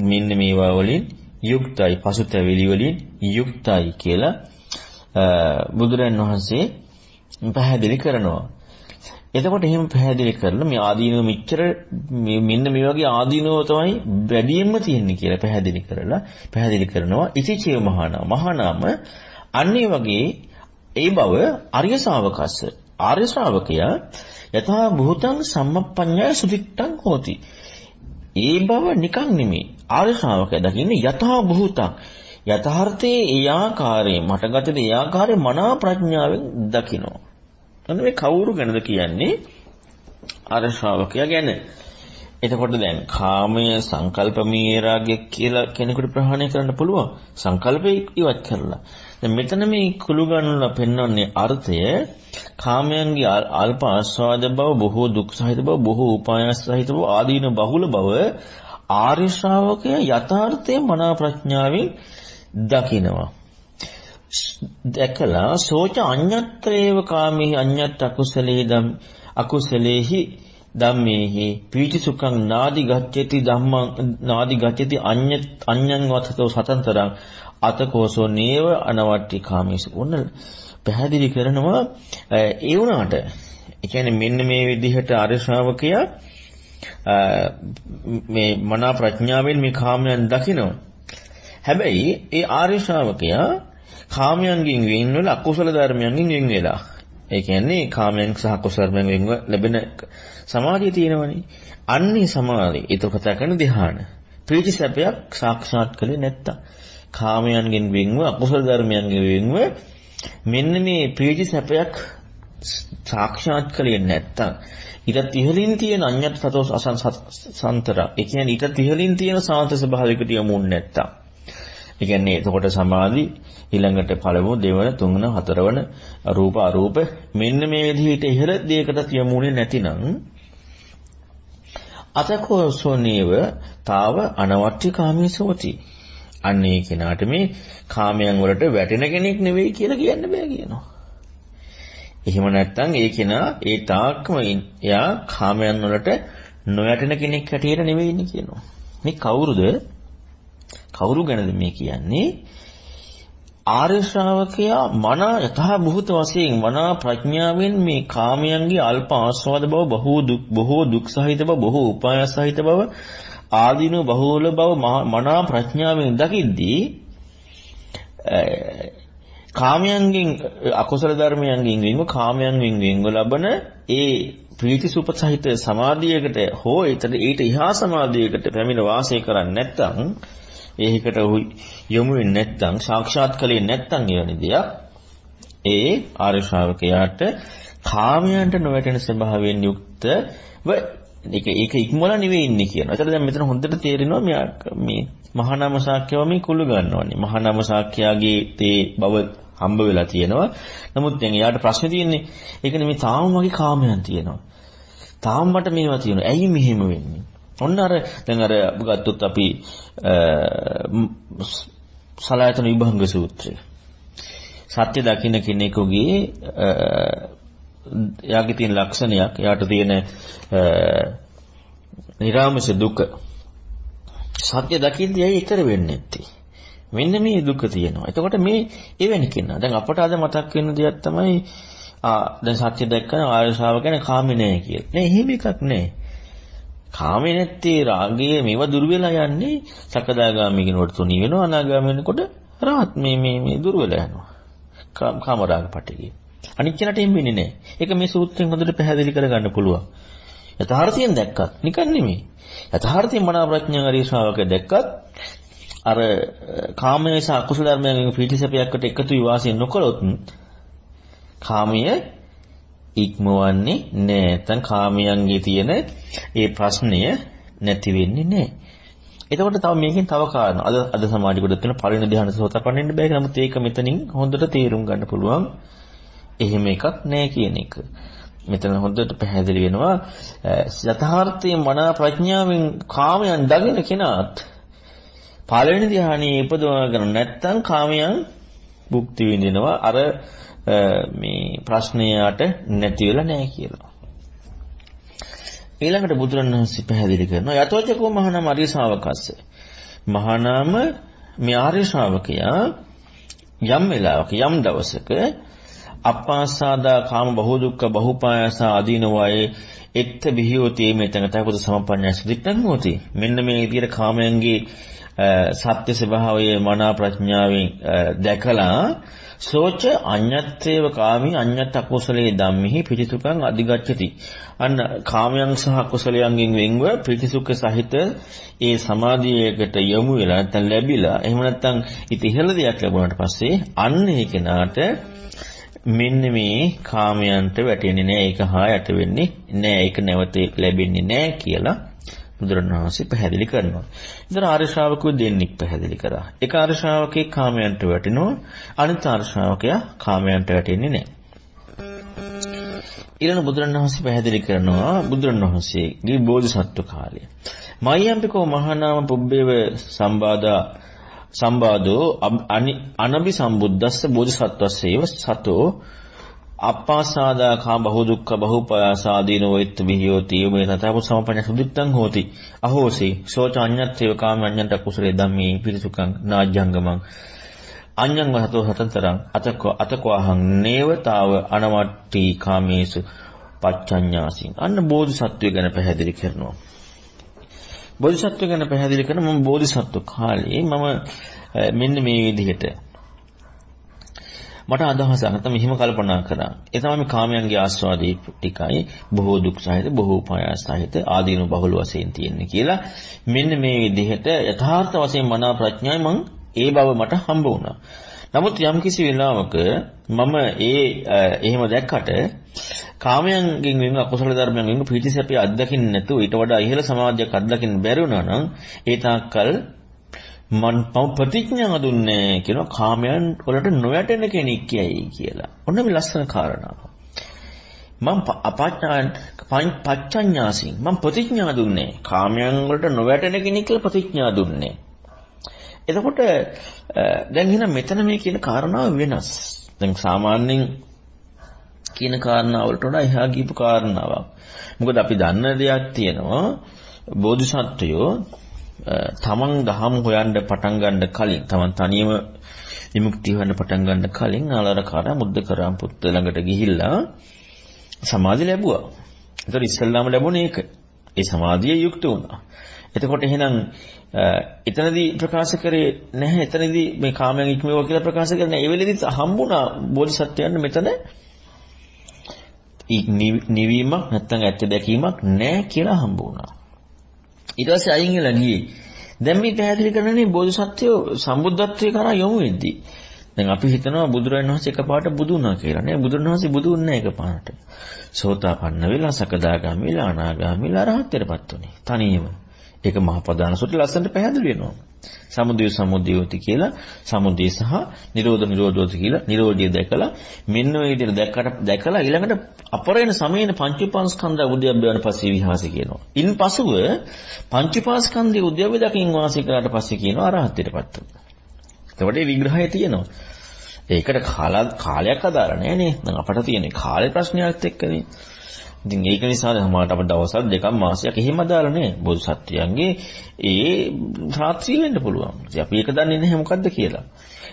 මෙන්න මේවා වලින් යුක්තයි, පසුතැවිලි වලින් යුක්තයි කියලා බුදුරන් වහන්සේ පැහැදිලි කරනවා. එතකොට එහෙම පැහැදිලි කරලා මේ ආදීනව මෙච්චර මෙන්න මේ වගේ ආදීනව තමයි වැඩියෙන්ම තියෙන්නේ කියලා පැහැදිලි කරලා පැහැදිලි කරනවා. ඉතිචේ මහානාම මහානාම අන්නේ වගේ ඒ බව ආර්ය ශාවකස්ස ආර්ය ශ්‍රාවකයා යථා භූතං සම්මප්පඤ්ඤය සුදිට්ඨං හෝති. ඒ බව නිකන් නෙමෙයි. ආර්ය ශ්‍රාවකයා දකින්නේ යථා භූතං. යථාර්ථයේ ඒ ආකාරයේ මටගතද ඒ ආකාරයේ මනා ප්‍රඥාවෙන් දකිනවා. අන්න මේ කවුරු ගැනද කියන්නේ? අර ශ්‍රාවකයා ගැන. එතකොට දැන් කාමය සංකල්පමීය රාගය කියලා කෙනෙකුට ප්‍රහාණය කරන්න පුළුවන්. සංකල්පේ ඉවත් කරලා. දැන් මෙතන මේ කුළු ගන්නලා පෙන්වන්නේ අර්ථය කාමයන්ගේ අල්ප ආස්වාද බව, බොහෝ දුක් සහිත බව, බොහෝ උපායස් සහිත බව, ආදීන බහුල බව ආර්ය ශ්‍රාවකයා යථාර්ථයේ මනා ප්‍රඥාවෙන් දකිනවා. දැකලා සෝච අඤ්ඤත්‍රේව කාමී අඤ්ඤත් අකුසලේ දම් අකුසලේහි ධම්මේහි පීති සුඛං නාදි ගච්ඡති ධම්මං නාදි ගච්ඡති අඤ්ඤ අඤ්ඤං වතතෝ සතන්තරං අතකෝසෝ නේව අනවට්ටි කාමීසු. ඔන්න පැහැදිලි කරනවා ඒ වුණාට ඒ කියන්නේ මෙන්න මේ විදිහට ආර්ය ශ්‍රාවකයා මේ මනා ප්‍රඥාවෙන් මේ කාමයන් දකිනවා. හැබැයි ඒ ආර්ය ශ්‍රාවකයා කාමයන්ගෙන් වෙන් වෙලා අකුසල ධර්මයන්ගෙන් වෙන් වෙලා ඒ කියන්නේ කාමයන් සහ කුසල ධර්මයන් වෙන්ව ලැබෙන සමාධිය තියෙනවනේ. අන්නේ සමාධිය. ඒක කතා කරන ධ්‍යාන. ප්‍රීති සැපයක් සාක්ෂාත් කළේ නැත්තම් කාමයන්ගෙන් වෙන්ව අකුසල ධර්මයන්ගෙන් වෙන්ව මෙන්න මේ ප්‍රීති සැපයක් සාක්ෂාත් කළේ නැත්තම් ඊට ඉහළින් තියෙන අඤ්ඤත් සතෝ අසංසතර ඒ කියන්නේ ඊට ඉහළින් තියෙන සාන්ත ස්වභාවයකට යමුන් නැත්තම් ඒ කියන්නේ එතකොට සමාධි ඊළඟට පළමු දෙවන තුන්වන හතරවන රූප අරූප මෙන්න මේ විදිහට ඉහළ දෙයකට යමුනේ නැතිනම් අතකෝසෝනේව තාව අනවට්ටි කාමීසෝති. අන්නේ කෙනාට මේ කාමයන් වලට වැටෙන කෙනෙක් නෙවෙයි කියලා කියන්න බෑ කියනවා. එහෙම නැත්නම් ඒ කෙනා ඒ තාක්කම එයා කාමයන් වලට නොයැටෙන කෙනෙක් හැටියට නෙවෙයි ඉන්නේ කියනවා. මේ කවුරුද? කවුරු ගැනද මේ කියන්නේ? ආර්ය ශ්‍රාවකයා මන යථා භූත වශයෙන් මනා ප්‍රඥාවෙන් මේ කාමයන්ගේ අල්ප ආස්වාද බව බොහෝ දුක් බොහෝ දුක් සහිත බව බොහෝ උපාය සහිත බව ආදීන බහූල බව මනා ප්‍රඥාවෙන් දකිද්දී කාමයන්ගෙන් අකුසල ධර්මයන්ගෙන් වෙන්ව කාමයන්ගෙන් වෙන්ව ලබන ඒ ප්‍රීති සුප සහිත සමාධියකට හෝ ඊට ඉහා සමාධියකට පැමිණ වාසය කරන්නේ නැත්නම් ඒකට යොමු වෙන්නේ නැත්නම් සාක්ෂාත් කලේ නැත්නම් එවැනි දෙයක් ඒ ආර්ය ශ්‍රාවකයාට කාමයන්ට නොවැටෙන ස්වභාවයෙන් යුක්තව ඒක ඒක ඉක්මවලා නෙවෙයි ඉන්නේ කියනවා. ඒතර දැන් මෙතන හොඳට තේරෙනවා මේ මේ මහානාම ශාක්‍යව මේ කුළු ගන්නවන්නේ. මහානාම ශාක්‍යයාගේ තේ බව හම්බ වෙලා තියෙනවා. නමුත් දැන් එයාට ප්‍රශ්නේ තියෙන්නේ ඒකනේ මේ තාම වගේ කාමයන් තියෙනවා. තාම මට මේවා තියෙනවා. ඇයි මෙහෙම වෙන්නේ? ඔන්න අර දැන් අර ගත්තොත් අපි සලායතන විභංග සූත්‍රය. සත්‍ය දකින්න කෙනෙකුගේ එයාගේ තියෙන ලක්ෂණයක් එයාට තියෙන නිරාමස දුක. සත්‍ය දකින්නේ ඇයි ඊතර වෙන්නේ නැත්තේ? මෙන්න මේ දුක තියෙනවා. එතකොට මේ එවැනි කෙනා. දැන් අපට අද මතක් වෙන දෙයක් තමයි ආ දැන් සත්‍ය දැක්කම ආර්ය ශ්‍රාවකයන් කාමේ නැහැ කියලා. නේ එහෙම එකක් නැහැ කාමේ නැත්තේ රාගයේ මේව දුර වෙලා යන්නේ සකදාගාමී කෙනෙකුට තුනී වෙනවා අනාගාමී වෙනකොට රහත් මේ මේ මේ දුර වෙලා යනවා. කාම රාග පටිගය අනිත් කෙනාට එම් වෙන්නේ නැහැ. ඒක මේ සූත්‍රයෙන් හොඳට පැහැදිලි කරගන්න පුළුවන්. යථාර්ථයෙන් දැක්කත් නිකන් නෙමෙයි. යථාර්ථයෙන් මනා ප්‍රඥා හරි ශ්‍රාවක දැක්කත් අර කාමයේ සහ අකුසල ධර්මයන්ගේ පිටිසැපයකට එකතු වී වාසය නොකළොත් කාමයේ ඉක්මවන්නේ නැහැ. නැත්නම් කාමයන්ගේ තියෙන ඒ ප්‍රශ්නය නැති වෙන්නේ නැහැ. එතකොට තව මේකෙන් තව කාරණා. අද අද සමාජිකුඩ තියෙන පළවෙනි ධ්‍යාන සෝතපන්නෙන්න බෑ. නමුත් ඒක මෙතනින් හොඳට තේරුම් ගන්න පුළුවන්. එහෙම එකක් නැහැ කියන එක. මෙතන හොඳට පැහැදිලි වෙනවා යථාර්ථයේ මනා ප්‍රඥාවෙන් කාමයන් දකින කෙනාත් පළවෙනි ධ්‍යානයේ ඉපදවගෙන නැත්නම් කාමයන් භුක්ති විඳිනවා අර මේ ප්‍රශ්නයට නැති වෙලා නැහැ කියලා. ඊළඟට බුදුරණවහන්සේ පැහැදිලි කරනවා යතෝචකෝ මහානාම ආර්ය ශ්‍රාවකස්ස. මහානාම මේ ආර්ය ශ්‍රාවකයා යම් වෙලාවක යම් දවසක අප්පාසාදා කාම බහු දුක්ඛ බහුපායස ආදීන වායේ එත්ත බිහියෝති මෙතන තවද සමපඤ්ඤය සිද්ධිටන් හොති. මෙන්න මේ විදිහට කාමයන්ගේ සත්‍ය ස්වභාවයේ මනා ප්‍රඥාවෙන් දැකලා සෝච අඤ්ඤත්තේව කාමී අඤ්ඤත් අකුසලේ ධම්මිහි පිටිසුඛං අධිගච්ඡති. අන්න කාමයන් සහ කුසලයන්ගෙන් වෙන්ව පිටිසුඛ සහිත ඒ සමාධියකට යොමු වෙලා නැත්නම් ලැබිලා එහෙම නැත්නම් ඉත ඉහළ දෙයක් ලැබුණාට පස්සේ අන්න ඒ කෙනාට මෙන්න මේ කාමයන්ට වැටෙන්නේ නැහැ ඒක හා යට වෙන්නේ නැහැ ඒක නැවත ලැබෙන්නේ නැහැ කියලා බුදුරණවහන්සේ පැහැදිලි කරනවා. ඉතින් ආර්ය ශ්‍රාවකයෝ දෙන්නෙක් පැහැදිලි කරා. එක ආර්ය ශ්‍රාවකෙක් කාමයන්ට වැටෙනවා අනිත් ආර්ය ශ්‍රාවකයා කාමයන්ට වැටෙන්නේ නැහැ. ඊළඟ බුදුරණවහන්සේ පැහැදිලි කරනවා බුදුරණවහන්සේගේ බෝධිසත්ව කාලය. මයම්පිකෝ මහානාම පුබ්බේව සම්බාදා සම්බාදෝ අනබි සම්බුද්දස්ස බෝධිසත්වස්සේව සතෝ අප්පාසාදා කා බහු දුක්ඛ බහුපයාසාදීනෝ විත්ත විහියෝති. මේ තතපු සමපඤ්ඤ සුදුත්තං හෝති. අහෝසි. සෝච අඤ්ඤත්තේව කාම අඤ්ඤන්ත කුසලේ ධම්මේ පිරිසුකං නාජ්ජංගමං. අඤ්ඤං වහතෝ හතන්තරං අතකෝ අතකෝහං නේවතාව අනවට්ටි කාමේසු පච්චඤ්ඤාසින්. අන්න බෝධිසත්වය ගැන පැහැදිලි කරනවා. බෝධිසත්ව ගැන පැහැදිලි කරන මම බෝධිසත්ව කාලේ මම මෙන්න මේ විදිහට මට අදහසක් නැත්නම් මෙහිම කල්පනා කරා. ඒ තමයි මේ කාමයන්ගේ ආස්වාදී ටිකයි බොහෝ දුක් සහිත බොහෝ පායාස සහිත ආදීන බහුල වශයෙන් තියෙන්නේ කියලා මෙන්න මේ විදිහට යථාර්ථ වශයෙන් මනා ප්‍රඥායි මං ඒ බව මට හම්බ වුණා. නමුත් යම් කිසි වෙලාවක මම ඒ එහෙම දැක්කට කාමයන්ගෙන් වෙන අකුසල ධර්මයන් වෙන පිටිසැපේ අත්දකින්න නැතුව ඊට වඩා ඉහළ සමාජයක් අත්දකින්න බැරි වුණා නම් ඒ තාක්කල් මන් ප්‍රතිඥා දුන්නේ කියනවා කාමයන් වලට නොයැටෙන කෙනෙක් කියයි කියලා. ඔන්න මේ ලස්සන කාරණාව. මම අපඥාන් පච්චඤ්ඤාසින් මම ප්‍රතිඥා දුන්නේ කාමයන් වලට නොවැටෙන කෙනෙක් කියලා ප්‍රතිඥා දුන්නේ. එතකොට දැන් එහෙනම් මෙතන මේ කියන කාරණාව වෙනස්. දැන් සාමාන්‍යයෙන් කියන කාරණාවලට වඩා එහා ගියපු කාරණාවක්. මොකද අපි දන්න දෙයක් තියෙනවා බෝධිසත්වයෝ තමන් දහම් හොයන්න පටන් ගන්න කලින් තමන් තනියම විමුක්තිය හොයන්න පටන් ගන්න කලින් ආලාරකාරා මුද්දකරම් පුත්ත ළඟට ගිහිල්ලා සමාධි ලැබුවා. ඒතර ඉස්සල්ලාම ලැබුණේ ඒක. ඒ සමාධිය යුක්ත වුණා. එතකොට එහෙනම් එතනදී ප්‍රකාශ කරේ නැහැ එතනදී මේ කාමයන් ඉක්මවුවා කියලා ප්‍රකාශ කරන්නේ ඒ වෙලෙදිත් හම්බුණා බෝධිසත්වයන් මෙතන නිවීමක් නැත්නම් ඇත්ත දැකීමක් නැහැ කියලා හම්බ වුණා. ඊට පස්සේ අයින් වෙලා ගියේ. දැන් මේ පැහැදිලි කරන්නේ බෝධිසත්වය සම්බුද්ධත්වයේ කරා යොමු වෙද්දී. දැන් අපි හිතනවා බුදුරජාණන් වහන්සේ එකපාරට බුදු වුණා කියලා. නෑ බුදුරජාණන් වහන්සේ බුදු වුණේ නැහැ එකපාරට. සෝතාපන්න වෙලා සකදාගාමි වෙලා අනාගාමි වෙලා රහත්ත්වයටපත් උනේ. තනියම. ඒක මහ ප්‍රධාන සුත්‍ර ලස්සනට පැහැදිලි වෙනවා. සමුදය සමුදයෝති කියලා සමුදය සහ නිරෝධ නිරෝධෝති කියලා නිරෝධය දැකලා මෙන්න ඔය විදිහට දැක්කට දැකලා ඊළඟට අපරේණ සමේන පංචඋපාස්කන්ධ උද්‍යප්පයන් පස්සේ විහාසය කියනවා. ඉන් පසුව පංචඋපාස්කන්ධයේ උද්‍යප්පය දකින් වාසය කරාට පස්සේ කියනවා අරහත්ත්වයටපත් වෙනවා. එතකොට මේ විග්‍රහය තියෙනවා. ඒකට කාලයක් අදාළ නැහැ නේ. දැන් අපට තියෙන කාලේ ප්‍රශ්නයක් එක්කනේ. ඉතින් ඒක නිසා සමහරට අපිට දවසක් දෙකක් මාසයක් එහෙම දාලා නේ බෝධිසත්වයන්ගේ ඒ රාත්‍රිය වෙන්න පුළුවන්. ඉතින් අපි ඒක දන්නේ නැහැ මොකද්ද කියලා.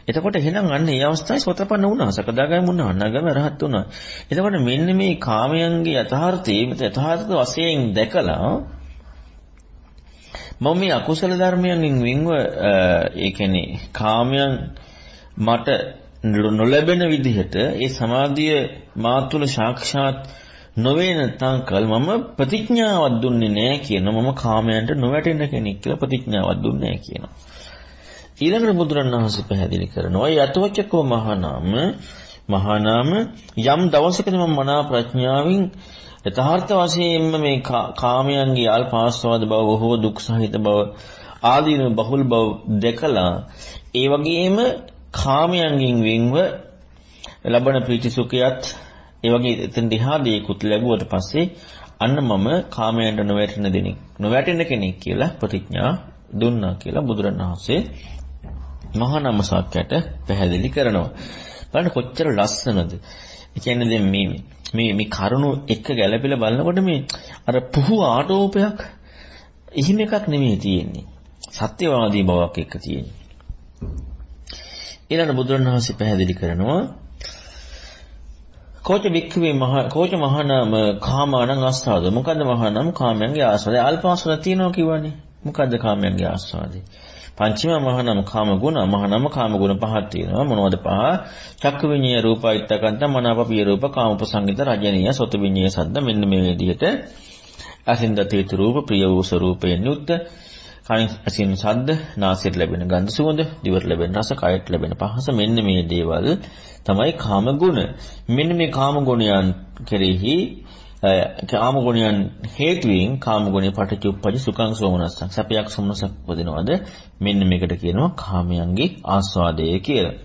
එතකොට එහෙනම් අන්න ඒ අවස්ථාවේ සෝතපන්න වුණා. සකදාගාමී වුණා. අනාගාමී රහත් වුණා. එතකොට මෙන්න මේ කාමයන්ගේ යථාර්ථයේ මෙත යථාර්ථ වශයෙන් දැකලා මම මේ අකුසල ධර්මයන්ගෙන් වින්ව ඒ කියන්නේ කාමයන් මට නොලැබෙන විදිහට ඒ සමාධිය මාතුල සාක්ෂාත් නොවේ නැත්නම් කල් මම ප්‍රතිඥාවක් දුන්නේ නැහැ කියන මම කාමයන්ට නොවැටෙන කෙනෙක් කියලා ප්‍රතිඥාවක් දුන්නේ නැහැ කියනවා. ඊළඟට බුදුරණවහන්සේ පැහැදිලි කරනවා යතෝචකෝ මහානාම මහානාම යම් දවසකදී මම මනා ප්‍රඥාවෙන් යථාර්ථ වශයෙන්ම මේ කාමයන්ගේ අල්පාස්වාද බව බොහෝ දුක් සහිත බව ආදීන බහුල් බව දැකලා ඒ වගේම කාමයන්ගෙන් වෙන්ව ලබන ප්‍රීති සුඛයත් ඒ වගේ එතන දිහා දේකුත් ලැබුවට පස්සේ අන්න මම කාමයන්ට නොවැටෙන දෙනෙක් නොවැටෙන කෙනෙක් කියලා ප්‍රතිඥා දුන්නා කියලා බුදුරණවහන්සේ මහා නමසක්යට පැහැදිලි කරනවා. බලන්න කොච්චර ලස්සනද. ඒ කියන්නේ දැන් මේ මේ මේ කරුණු එක ගැළපෙලා බලනකොට මේ අර පුහු ආටෝපයක් එහෙම එකක් නෙමෙයි තියෙන්නේ. සත්‍යවාදී බවක් එක්ක තියෙන්නේ. ඊළඟ බුදුරණවහන්සේ පැහැදිලි කරනවා කෝච වික්ඛවේ මහ කෝච මහානාම කාමානං ආස්වාද. මොකද්ද මහානාම? කාමයන්ගේ ආස්වාදය අල්පාස්වාද තියෙනවා කියවනේ මොකද්ද කාමයන්ගේ ආස්වාදය පංචම මහානාම කාම ගුණ. මහානාම කාම ගුණ පහක් තියෙනවා. මොනවද පහ? චක්ක විඤ්ඤය රූපයිත්තකන්ත මනාපපිය රූප කාම උපසංගිත රජනීය සොත විඤ්ඤය සද්ද මෙන්න මේ විදිහට අසින්දතේතු රූප ප්‍රිය වූ ස්වરૂපයෙන් යුක්ත කයින් ඇසින් ශබ්ද නාසයට ලැබෙන ගන්ධ සුවඳ දිවට ලැබෙන රස කයට ලැබෙන පහස මෙන්න මේ දේවල් තමයි කාම ගුණ. මෙන්න මේ කාම ගුණයන් කෙරෙහි කාම ගුණයන් හේතුවෙන් කාම ගුණේ පටිච්චුප්පජ සුඛං සෝමනස්සං සැපයක් සෝමනසක් උපදිනවද මෙන්න මේකට කියනවා කාමයන්ගේ ආස්වාදය කියලා.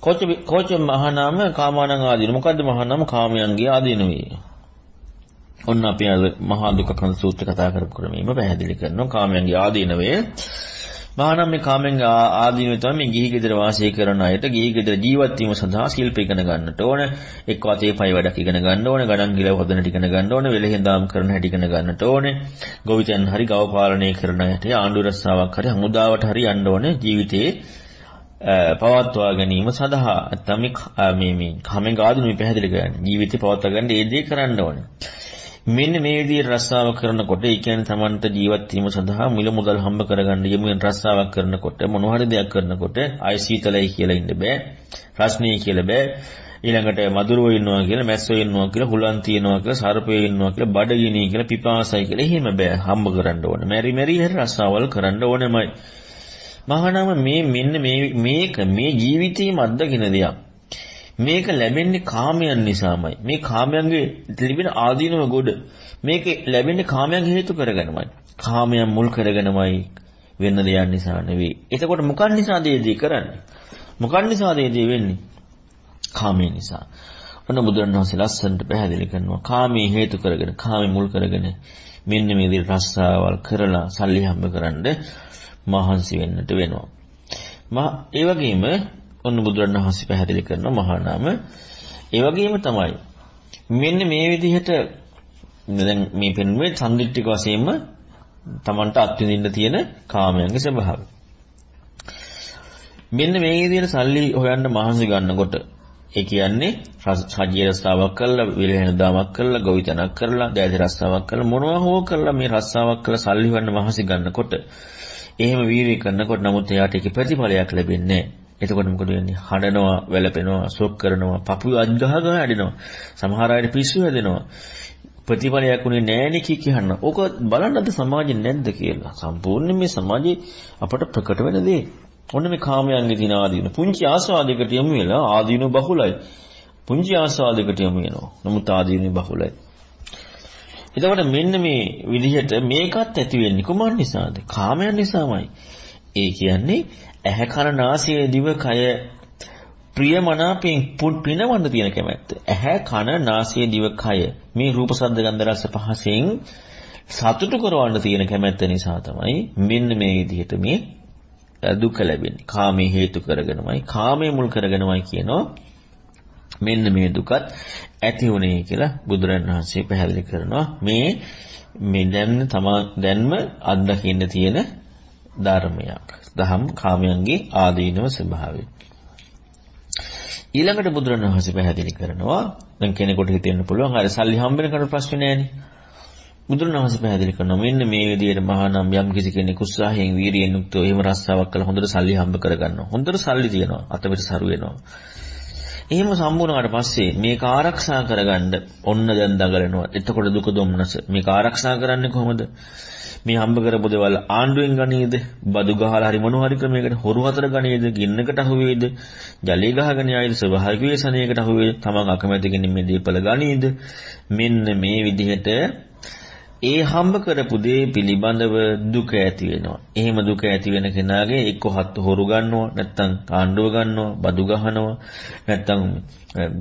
කොච්ච කොච්ච මහානාම කාමානං ආදීන මොකද්ද මහානාම කාමයන්ගේ ආදීන වේ. ඔන්න අපි අද මහා දුක කන සූත්‍ර කතා කරපු ක්‍රමෙම පැහැදිලි කරනවා. කාමයන්ගේ ආදීන වේ. මහානම් මේ කාමෙන් ආදීනව තමයි මේ ගිහි ගෙදර වාසය කරන අයට ගිහි ගෙදර ජීවත් වීම සඳහා ශිල්ප ඉගෙන ගන්නට ඕන. එක් වතේ පයි වැඩක් ඉගෙන ගන්න ඕන. ගණන් ගිලව හොදන ටික ඉගෙන ගන්න ඕන. වෙලෙහෙඳාම් කරන හැටි ඉගෙන ගන්නට ඕනේ. ගොවිතැන් හරි ගව පාලනය කරන හැටි ආණ්ඩු රස්සාවක් හරි හමුදාවට හරි යන්න ඕනේ. ජීවිතේ පවත්වා ගැනීම සඳහා. නැත්නම් මේ මේ කාමෙන් ආදීනව පැහැදිලි කරන්නේ ජීවිතේ පවත්වා ගන්න ඒ දේ කරන්න ඕනේ. මෙන්න මේ විදිහට රස්සාව කරනකොට ඒ කියන්නේ Tamanට ජීවත් වීම සඳහා මිල මුදල් හම්බ කරගන්න යමුෙන් රස්සාවක් කරනකොට මොන හරි දෙයක් කරනකොට ආයි සීතලයි කියලා ඉන්න බෑ රස්නේ කියලා බෑ ඊළඟට මදුරුවෝ ඉන්නවා කියලා මැස්සෝ ඉන්නවා කියලා හුලන් තියනවා කියලා සර්පයෝ ඉන්නවා කියලා බඩගිනි කියලා පිපාසයි කියලා එහෙම බෑ හම්බ කරන්න ඕන. මෙරි මෙරි හරි රස්සාවල් කරන්න ඕනෙමයි. මහානාම මේ මෙන්න මේ මේක මේ ජීවිතේම අත්දකින දෙයක්. මේක ලැබෙන්නේ කාමයන් නිසාමයි. මේ කාමයන්ගේ තිබෙන ආදීනව ගොඩ. මේක ලැබෙන්නේ කාමයන් හේතු කරගෙනමයි. කාමයන් මුල් කරගෙනමයි වෙන්න දෙයක් නිසා නෙවෙයි. එතකොට මොකක් නිසාද මේ කරන්නේ? මොකක් නිසාද මේ වෙන්නේ? කාමයේ නිසා. ඔන්න බුදුරණවහන්සේ ලස්සනට පැහැදිලි කරනවා. කාමයේ හේතු කරගෙන, කාමයේ මුල් කරගෙන මෙන්න මේ විදිහට රස්සාවල් කරලා සල්ලි හම්බ කරන්න මහන්සි වෙන්නට වෙනවා. මා ඒ වගේම ඔන්න බුදුරණවහන්සේ පැහැදිලි කරන මහා නාම ඒ වගේම තමයි මෙන්න මේ විදිහට දැන් මේ පෙන්වන්නේ සම්දිට්ඨික වශයෙන්ම Tamanට අත්විඳින්න තියෙන කාමයන්ගේ ස්වභාවය. මෙන්න මේ විදිහට සල්ලි හොයන්න මහන්සි ගන්නකොට ඒ කියන්නේ සජීව රස්සාවක් කරලා විලහෙන දාමක් කරලා ගොවිතැනක් කරලා දෑදි රස්සාවක් කරලා මොනවා හෝ කරලා මේ රස්සාවක් කරලා සල්ලි හොයන්න මහන්සි ගන්නකොට එහෙම වීර්ය කරනකොට නමුත් එයාට ඒකේ ප්‍රතිඵලයක් ලැබෙන්නේ නැහැ. එතකොට මොකද වෙන්නේ? හඬනවා, වැළපෙනවා, ශෝක් කරනවා, පපුව අජ්ගහ ගහ ඇඩෙනවා. සමහර අයට පිස්සු හැදෙනවා. ප්‍රතිඵලයක් උනේ නෑනේ කී කියන්න. ඕක බලන්න අද සමාජෙ නැද්ද කියලා. සම්පූර්ණයෙන් මේ සමාජයේ අපට ප්‍රකට වෙන දේ. ඔන්න මේ කාමයන්ගේ දින ආදීන. පුංචි ආස්වාදයකට යමු වෙලා ආදීන බහුලයි. පුංචි ආස්වාදයකට යමු වෙනවා. නමුත් ආදීන බහුලයි. එතකොට මෙන්න මේ විදිහට මේකත් ඇති වෙන්නේ කුමන් නිසාද? කාමයන් නිසාමයි. ඒ කියන්නේ ඇහැ කන නාසය දිව කය ප්‍රියමනාපෙන් පිනවන්න තියෙන කැමැත්ත. ඇහැ කන නාසය දිව කය මේ රූප ශබ්ද ගන්ධ රස පහසෙන් සතුටු කරවන්න තියෙන කැමැත්ත නිසා තමයි මෙන්න මේ විදිහට මේ දුක ලැබෙන්නේ. කාමයේ හේතු කරගෙනමයි කාමයේ මුල් කරගෙනමයි කියනවා. මෙන්න මේ දුකත් ඇති වුණේ කියලා බුදුරණන් වහන්සේ පැහැදිලි කරනවා. මේ මේ දැන් තමා දැන්ම අත්දකින්න තියෙන ධර්මයක්. දහම් කාමයන්ගේ ආදීනව ස්වභාවය. ඊළඟට බුදුරණවහන්සේ පැහැදිලි කරනවා දැන් කෙනෙකුට හිතෙන්න පුළුවන් අර සල්ලි හම්බෙන කන ප්‍රශ්නේ නෑනේ. බුදුරණවහන්සේ පැහැදිලි කරනවා මෙන්න මේ විදිහට මහා නම් යම් කිසි කෙනෙක් උත්සාහයෙන් වීරියෙන් යුක්තව එහෙම රස්සාවක් කළා හොඳට සල්ලි හම්බ කරගන්නවා. හොඳට සල්ලි තියෙනවා. අතපිට සරු වෙනවා. එහෙම සම්පූර්ණවට පස්සේ මේක ආරක්ෂා කරගන්න ඔන්න දැන් දඟලනවා. එතකොට දුක දුම්නස මේක ආරක්ෂා කරන්නේ කොහොමද? මේ හම්බ කරපු දේවල් ආණ්ඩුවෙන් ගනීද? බදු ගහලා හරි මොන හරි ක්‍රමයකට හොරු හතර ගනීද? ගින්නකට අහු වේද? ජලයේ ගහගෙන ආයිද ස්වභාවික වේසනයකට අහු වේද? තමන් අකමැති කෙනෙක් මේ දීපල ගනීද? මෙන්න මේ විදිහට ඒ හම්බ කරපු දේ පිළිබඳව දුක ඇති වෙනවා. එහෙම දුක ඇති වෙන කෙනාගේ එක්ක හත් හොරු ගන්නවා, නැත්නම් කාණ්ඩුව ගන්නවා, බදු ගහනවා, නැත්නම්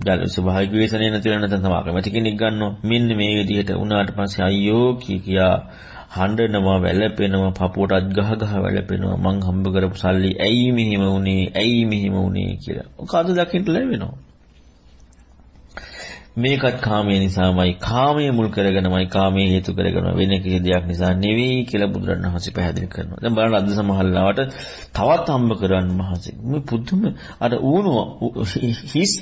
ජල ස්වභාවික වේසනය නැතිව නැත්නම් තම අකමැති කෙනෙක් ගන්නවා. මෙන්න මේ විදිහට උනාට පස්සේ අයියෝ කී කියා හඬනවා වැළපෙනවා පපුවටත් ගහ ගහ වැළපෙනවා මං හම්බ කරපු සල්ලි ඇයි මෙහෙම වුනේ ඇයි මෙහෙම වුනේ කියලා. ඔක අද දකින්න ලැබෙනවා. මේකත් කාමයේ නිසාමයි කාමයේ මුල් කරගෙනමයි කාමයේ හේතු කරගෙන වෙන කිසි දෙයක් නිසා නෙවෙයි කියලා බුදුරණවහන්සේ පැහැදිලි කරනවා. දැන් බලන්න අද සමහරලාවට තවත් හම්බ කරන්න මහන්සි. මේ පුදුම අර ඌණුව හිස්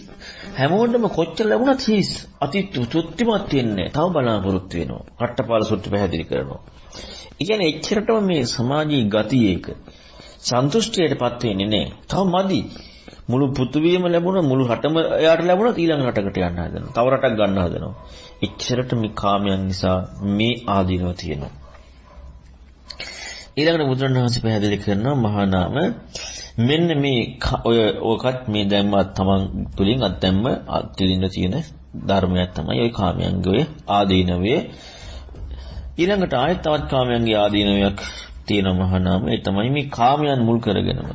හැමෝටම කොච්චර ලැබුණත් හිස් අති තුත්තිමත් වෙන්නේ. තව බලාපොරොත්තු වෙනවා. කට්ටපාල සුට්ටු පැහැදිලි කරනවා. ඒ කියන්නේ එච්චරටම මේ සමාජීය ගතිය එක සන්තුෂ්ටියටපත් වෙන්නේ නැහැ. තව මදි. මුළු පෘථුවියම ලැබුණ මුළු රටම එයාට ලැබුණත් ඊළඟ රටකට යන්න හදනවා. තව රටක් ගන්න හදනවා. එච්චරට මේ කාමයන් නිසා මේ ආදීනව තියෙනවා. ඊළඟට බුදුරණවහන්සේ පැහැදිලි කරනවා මහා නාම මෙන්න මේ ඔය ඕකත් මේ දැම්ම තමන් තුලින් අත්දැම්ම අත්දින්න තියෙන ධර්මයක් තමයි ওই කාමයන්ගේ ආදීනවේ ඊළඟට ආයෙත් තවත් කාමයන්ගේ ආදීනවයක් තියෙන මහානාම. ඒ තමයි මේ කාමයන් මුල් කරගෙනම.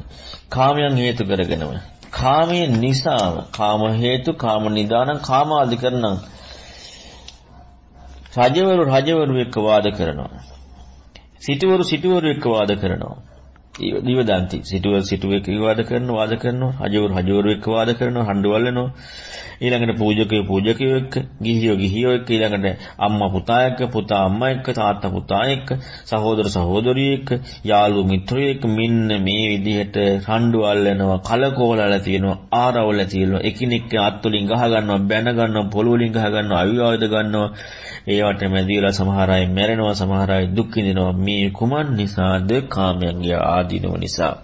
කාමයන් හේතු කරගෙනම. කාමයේ නිසාම කාම හේතු කාම නිදාන කාම අධිකරණ. රජවරු රජවරු එක්ක වාද කරනවා. සිටවරු සිටවරු එක්ක වාද කරනවා. දිවදන්ති සිටුවල් සිටුව එක්ක වාද කරනවා වාද කරනවා. රජවරු රජවරු එක්ක වාද කරනවා හඬු වල්ලනවා ඊළඟට පූජකයෝ පූජකයෝ එක්ක ගිහියෝ ගිහියෝ එක්ක ඊළඟට අම්මා පුතා එක්ක පුතා අම්මා එක්ක තාත්තා පුතා එක්ක සහෝදර සහෝදරිය එක්ක යාළු මිත්‍රයෝ එක්ක මෙන්න මේ විදිහට හඬු වල්ලනවා කලකෝලලා තියෙනවා ආරවල තියෙනවා එකිනෙක අත් වලින් ගහ ගන්නවා බැන ගන්නවා පොළොව වලින් ගහ ගන්නවා අවිවාද ගන්නවා. ඒවට මැදිලා සමහර අය මැරෙනවා සමහර අය දුක් විඳිනවා. මේ කුමන් නිසාද කාමයන්ගේ ආදීනව නිසා.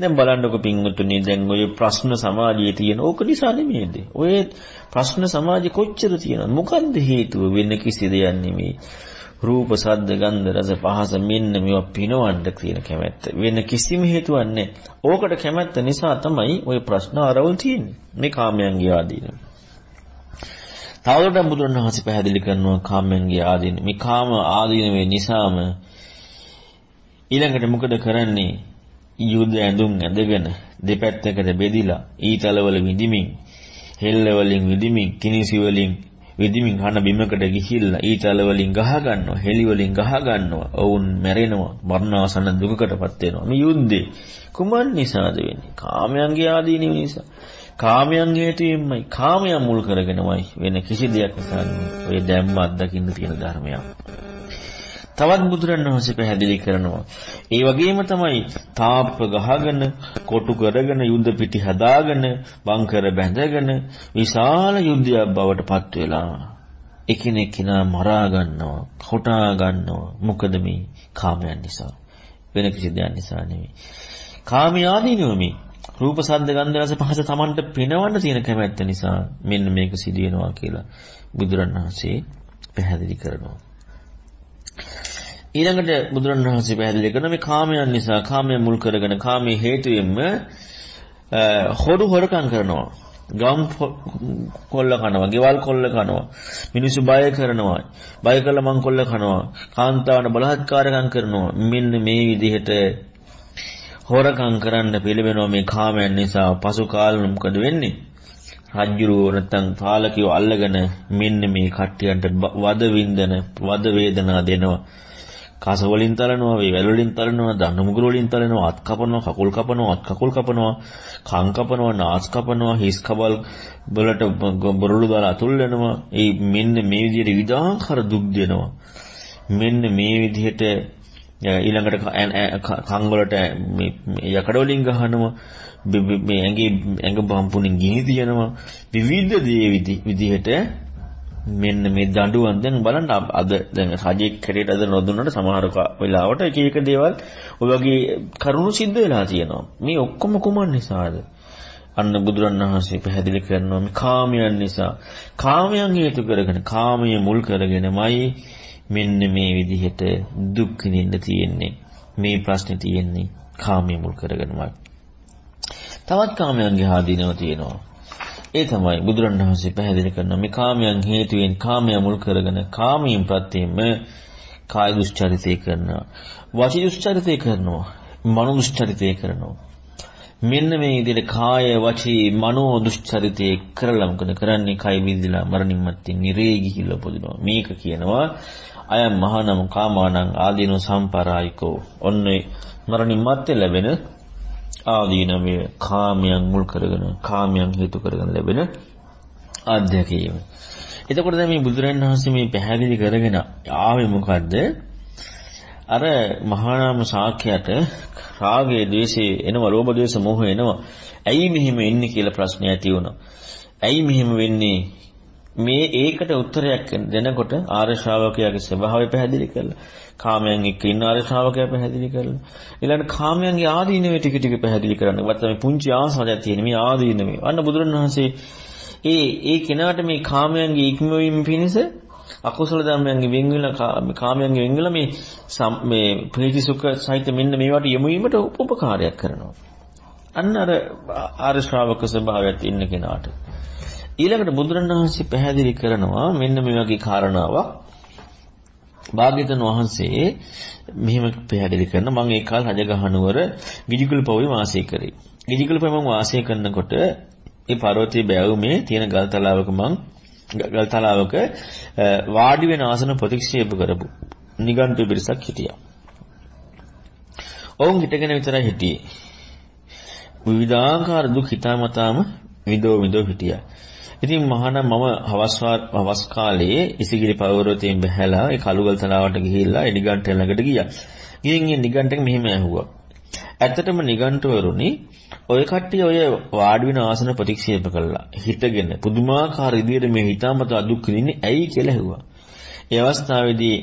දැන් බලන්නකො පින්වතුනි දැන් ඔය ප්‍රශ්න සමාජයේ තියෙන ඕක නිසා නෙමෙයිද? ඔය ප්‍රශ්න සමාජේ කොච්චර තියෙනවද? මොකන්ද හේතුව? වෙන කිසි දෙයක් නෙමෙයි. රූප සද්ද ගන්ධ රස පහස මෙන්න මේවා පිනවන්න තියෙන කැමැත්ත. වෙන කිසිම හේතුවක් නැහැ. ඕකට කැමැත්ත නිසා තමයි ওই ප්‍රශ්න ආරවුල් තියෙන්නේ. මේ කාමයන්ගේ ආදීනව. තවදුරටත් බුදුරණවහන්සේ පැහැදිලි කරනවා කාමයන්ගේ ආදීන. මේ කාම ආදීන වේ නිසාම ඊළඟට මොකද කරන්නේ? යුද්ධ ඇඳුම් ඇඳගෙන දෙපැත්තකට බෙදිලා ඊතලවල විදිමින් හෙල්ල වලින් විදිමින් කිනිසි වලින් විදිමින් හන බිමකට ගිහිල්ලා ඊතල වලින් ගහ ගන්නවා හෙලි වලින් ගහ ගන්නවා ඔවුන් මැරෙනවා මරණාසන්න දුකකටපත් වෙනවා මේ යුද්ධේ කුමන් නිසාද වෙන්නේ කාමයන්ගේ ආදීන නිසා කාමයන් හේතුවෙන්මයි කාමයන් මුල් කරගෙනමයි වෙන කිසි දෙයක් නිසා ඔය දැම්ම අත්දකින්න තියෙන ධර්මයක්. තවත් බුදුරණවහන්සේ පැහැදිලි කරනවා. ඒ වගේම තමයි තාප්ප ගහගෙන, කොටු කරගෙන, යුද්ධ පිටි හදාගෙන, බංකර බැඳගෙන විශාල යුද්ධයක් බවට පත් වෙලා එකිනෙක කෙනා මරා ගන්නවා, කොටා ගන්නවා. මොකද මේ කාමයන් නිසා. වෙන කිසි දෙයක් නිසා නෙවෙයි. කාමයාදීනෝ මේ රූප සද්ද ගන්ධ රස පහස Tamanට පිනවන්න තියෙන කැමැත්ත නිසා මෙන්න මේක සිදු වෙනවා කියලා බුදුරණවහන්සේ පැහැදිලි කරනවා. ඊළඟට බුදුරණවහන්සේ පැහැදිලි කරන මේ කාමයන් නිසා කාමය මුල් කරගෙන කාමයේ හේතුයෙන්ම හොරු හොරකම් කරනවා. ගම් කොල්ල කනවා, ගෙවල් කොල්ල කනවා. මිනිස්සු බය කරනවා. බය කළා මං කොල්ල කනවා. කාන්තාවන බලහත්කාරකම් කරනවා. මෙන්න මේ විදිහට හොරකම් කරන්න පිළිවෙනවා මේ කාමයන් නිසා පසු කාලෙ මොකද වෙන්නේ? රජ්ජුරුවෝ නැත්තම් පාලකයෝ අල්ලගෙන මෙන්න මේ කට්ටියන්ට වද වින්දන වද වේදනා දෙනවා. කස වලින් තලනවා, වේවැල් වලින් තලනවා, දන්න මුගුරු වලින් තලනවා, අත් කපනවා, කකුල් කපනවා, අත් කකුල් කපනවා, කන් කපනවා, නාස් කපනවා, හිස් කබල් වලට බොරළු දාලා අතුල් වෙනවා. ඒ මෙන්න මේ විදිහට විවිධාකාර දුක් දෙනවා. මෙන්න මේ විදිහට ඊළඟට කන් වලට මේ යකඩ වලින් ගහනවා. මේ ඇඟේ ඇඟ බම්පුණින් ගිනි තියනවා විවිධ දේ විදිහට මෙන්න මේ දඬුවම් දැන් බලන්න අද දැන් රජෙක් හැටියට අද නොදුන්නට සමහර වෙලාවට එක එක දේවල් ඔය වගේ කරුණු සිද්ධ වෙලා තියෙනවා. මේ ඔක්කොම කුමන් නිසාද? අන්න බුදුරණවහන්සේ පැහැදිලි කරනවා මේ කාමයන් නිසා. කාමයන් හේතු කරගෙන කාමයේ මුල් කරගෙනමයි මෙන්න මේ විදිහට දුක් විඳින්න තියෙන්නේ. මේ ප්‍රශ්නේ තියෙන්නේ කාමයේ මුල් කරගෙනමයි. තවත් කාමයන්ගේ ආදීනව තියෙනවා. ඒ තමයි බුදුරණවහන්සේ පැහැදිලි කරන මේ කාමයන් හේතුවෙන් කාමය මුල් කරගෙන කාමයෙන් ප්‍රත්‍යෙම කාය දුස්චරිතය කරනවා. වාචික දුස්චරිතය කරනවා. මනෝ දුස්චරිතය කරනවා. මෙන්න මේ විදිහට කාය වචී මනෝ දුෂ්චරිතේ කරලා මොකද කරන්නේ කයි විදිලා මරණින් මත්තේ නිරේ ගිහිල්ලා පොදිනවා මේක කියනවා අයම් මහානම් කාමානං ආදීනෝ සම්පරායිකෝ ඔන්නේ මරණින් මත්තේ ලැබෙන ආදීනමය කාමයන් මුල් කරගෙන කාමයන් හේතු කරගෙන ලැබෙන අධ්‍යක්ීම. එතකොට දැන් මේ බුදුරජාණන් වහන්සේ මේ පැහැදිලි කරගෙන ආවේ මොකද්ද? අර මහානාම ශාක්‍යයට රාගයේ ද්වේෂයේ එනවා ලෝභ ද්වේෂ මොහ එනවා. ඇයි මෙහෙම එන්නේ කියලා ප්‍රශ්නය ඇති වුණා. ඇයි මෙහෙම වෙන්නේ මේ ඒකට උත්තරයක් දෙනකොට ආර්ය ශ්‍රාවකයාගේ ස්වභාවය පැහැදිලි කරලා කාමයන් එක්ක ඉන්න ආර්ය ශ්‍රාවකයා පැහැදිලි කරලා ඊළඟ කාමයන්ගේ ආදීනවේ ටික ටික පැහැදිලි කරන්න. වත් මේ පුංචි ආසාවක් තියෙන මේ ආදීනවේ. අන්න බුදුරණවහන්සේ ඒ ඒ කෙනාට මේ කාමයන්ගේ ඉක්මවීම පිණිස අකුසල ධර්මයන්ගේ වෙන් වෙලා කාමයන්ගේ වෙන් වෙලා මේ මේ ප්‍රීති සුඛ සහිත මෙන්න මේවට යොමු වීමට උපකාරයක් කරනවා. අන්න අර ආර්ය ශ්‍රාවක ස්වභාවයත් ඉන්න කෙනාට ඊළඟට බුදුරණවහන්සේ පැහැදිලි කරනවා මෙන්න මේ වගේ කාරණාවක්. භාග්‍යවතුන් වහන්සේ මෙහිම පැහැදිලි කරන මම ඒ කාල රජගහනුවර ගිජිකුල් පොවේ වාසය කරේ. ගිජිකුල් පොවේ මම වාසය කරනකොට ඒ පර්වතයේ බැවුමේ තියෙන ගල් තලාවක මං ගල් තලාවක වාඩි වෙන ආසන ප්‍රතික්ෂේප කරපු නිගන්ඨ පිරිසක් හිටියා. ඔවුන් හිටගෙන විතරයි හිටියේ. විවිධාකාර දුක් හිතාමතාම විදෝ විදෝ හිටියා. ඉතින් මහාන මම හවස් හවස් කාලේ ඉසිගිරි පර්වතයෙන් බැහැලා ඒ කළුගල් තලාවට ගිහිල්ලා ඒ නිගන්ඨ ළඟට ගියා. ගිහින් ඒ නිගන්ඨක මෙහෙම ඇහුවා. ඇත්තටම නිගන්ඨවරුනි ඔය කට්ටිය ඔය වාඩි වෙන ආසන ප්‍රතික්ෂේප කළා. හිටගෙන පුදුමාකාර විදියට මේ හිතාමතා දුක් විඳින්නේ ඇයි කියලා ඇහුවා. ඒ අවස්ථාවේදී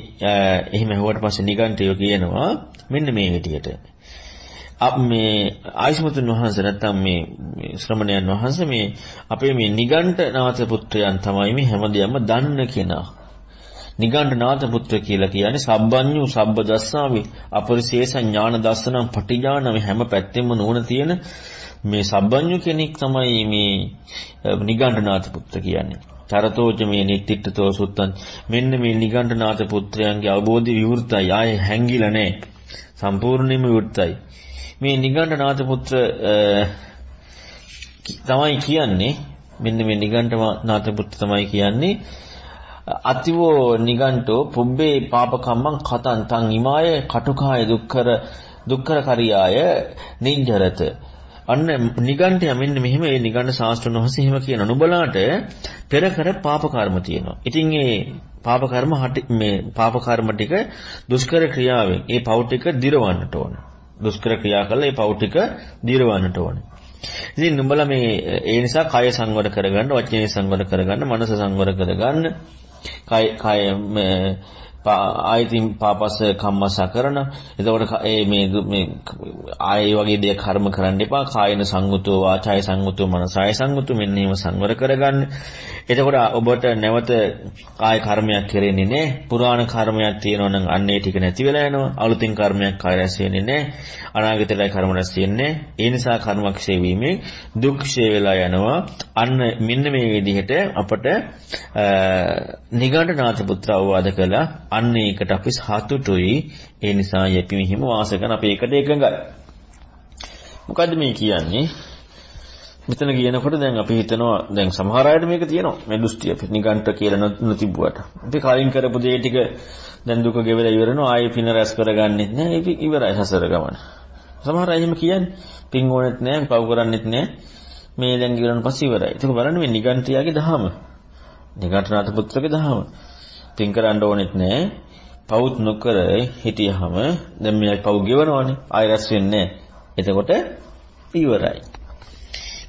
එහෙම ඇහුවට පස්සේ නිගන්ඨයෝ කියනවා මෙන්න මේ විදියට. අප මේ ආයුෂ්මතුන් වහන්සේ නැත්තම් මේ ශ්‍රමණයන් වහන්සේ මේ අපේ මේ නිගණ්ඨ නාථ පුත්‍රයන් තමයි මේ හැමදේම දන්න කෙනා. නිගණ්ඨ නාථ පුත්‍ර කියලා කියන්නේ සබ්බඤ්ඤු සබ්බදස්සාවි අපරිශේෂ ඥාන දස්සනම් පටිඥාන හැම පැත්තෙම නුවණ තියෙන මේ සබ්බඤ්ඤු කෙනෙක් තමයි මේ නිගණ්ඨ නාථ පුත්‍ර කියන්නේ. චරතෝච මේ නිත්තිට්ඨතෝ සුත්තං මෙන්න මේ නිගණ්ඨ නාථ පුත්‍රයන්ගේ අවබෝධය විවෘතයි ආයේ හැංගිලා නැහැ. සම්පූර්ණයෙන්ම විවෘතයි. මේ නිගණ්ඨ නාථ පුත්‍ර තමයි කියන්නේ මෙන්න මේ නිගණ්ඨ නාථ පුත්‍ර තමයි කියන්නේ අතිවෝ නිගණ්ඨෝ පුබ්බේ පාපකම්මං කතං තං ඉමාය කටුකාය දුක්කර දුක්කර කරියාය නිජ්ජරත අන්න නිගණ්ඨය මෙන්න මෙහෙම ඒ නිගණ්ඨ ශාස්ත්‍රණ වහන්සේ එහෙම කියන නුඹලාට පෙර කර පාප කර්ම තියෙනවා. ඉතින් ඒ පාප කර්ම මේ පාප කර්ම ටික දුෂ්කර ක්‍රියාවෙන් ඒ පව් ටික දිරවන්නට ඕන. දුෂ්කර ක්‍රියා කළා ඒ පව් ටික දිරවන්නට ඕනේ. ඉතින් නුඹලා මේ ඒ නිසා කය සංවර කරගන්න, වචනේ සංවර කරගන්න, මනස සංවර කරගන්න, කය කය ආයතින් පාපස කම්මස කරන. එතකොට ඒ මේ මේ ආයේ වගේ දෙයක් කර්ම කරන්න එපා. කායන සංගුතෝ වාචාය සංගුතෝ මනසාය සංගුතෝ මෙන්න එහෙම සංවර කරගන්න. එතකොට ඔබට නැවත කාය කර්මයක් කෙරෙන්නේ නැහැ. පුරාණ කර්මයක් තියෙනවා නම් අන්න ඒ ටික නැති වෙලා යනවා. අලුතින් කර්මයක් කාය රැස් වෙන්නේ නැහැ. අනාගතේටයි කර්ම රැස් වෙන්නේ. ඒ නිසා කර්මක්ෂය වීමෙන් දුක් ක්ෂය වෙලා යනවා. අන්න මෙන්න මේ විදිහට අපට නිගණ්ඨ නාථ පුත්‍ර අවවාද කළා. අන්න ඒකට අපි සතුටුයි. ඒ නිසා යැපි මෙහිම වාස කරන අපි ඒකට එකඟයි. මොකද්ද මේ කියන්නේ? මෙතන කියනකොට දැන් අපි හිතනවා දැන් සමහර අයට මේක තියෙනවා මේ දෘෂ්ටිය අපි නිගන්ට කියලා නොතිබුවට. අපි කලින් කරපු දේ ටික දැන් දුක ගෙවලා ඉවරනවා ආයෙ පින රැස් කරගන්නෙත් නෑ ඒක ඉවරයි සසර ගමන. සමහර අය එහෙම කියන්නේ පින් ඕනෙත් නෑ පව් කරන්නෙත් නෑ මේ දැන් ඉවරන පස්සේ ඉවරයි. ඒක බලන්න මේ නිගන්ටියාගේ දහම. නිගන්ඨනාත පුත්‍රගේ දහම. පින් කරන්න ඕනෙත් නෑ පවුත් නොකර හිටියහම දැන් මේ පව් ගෙවනවනේ ආයෙ රැස් වෙන්නේ නෑ. එතකොට ඉවරයි.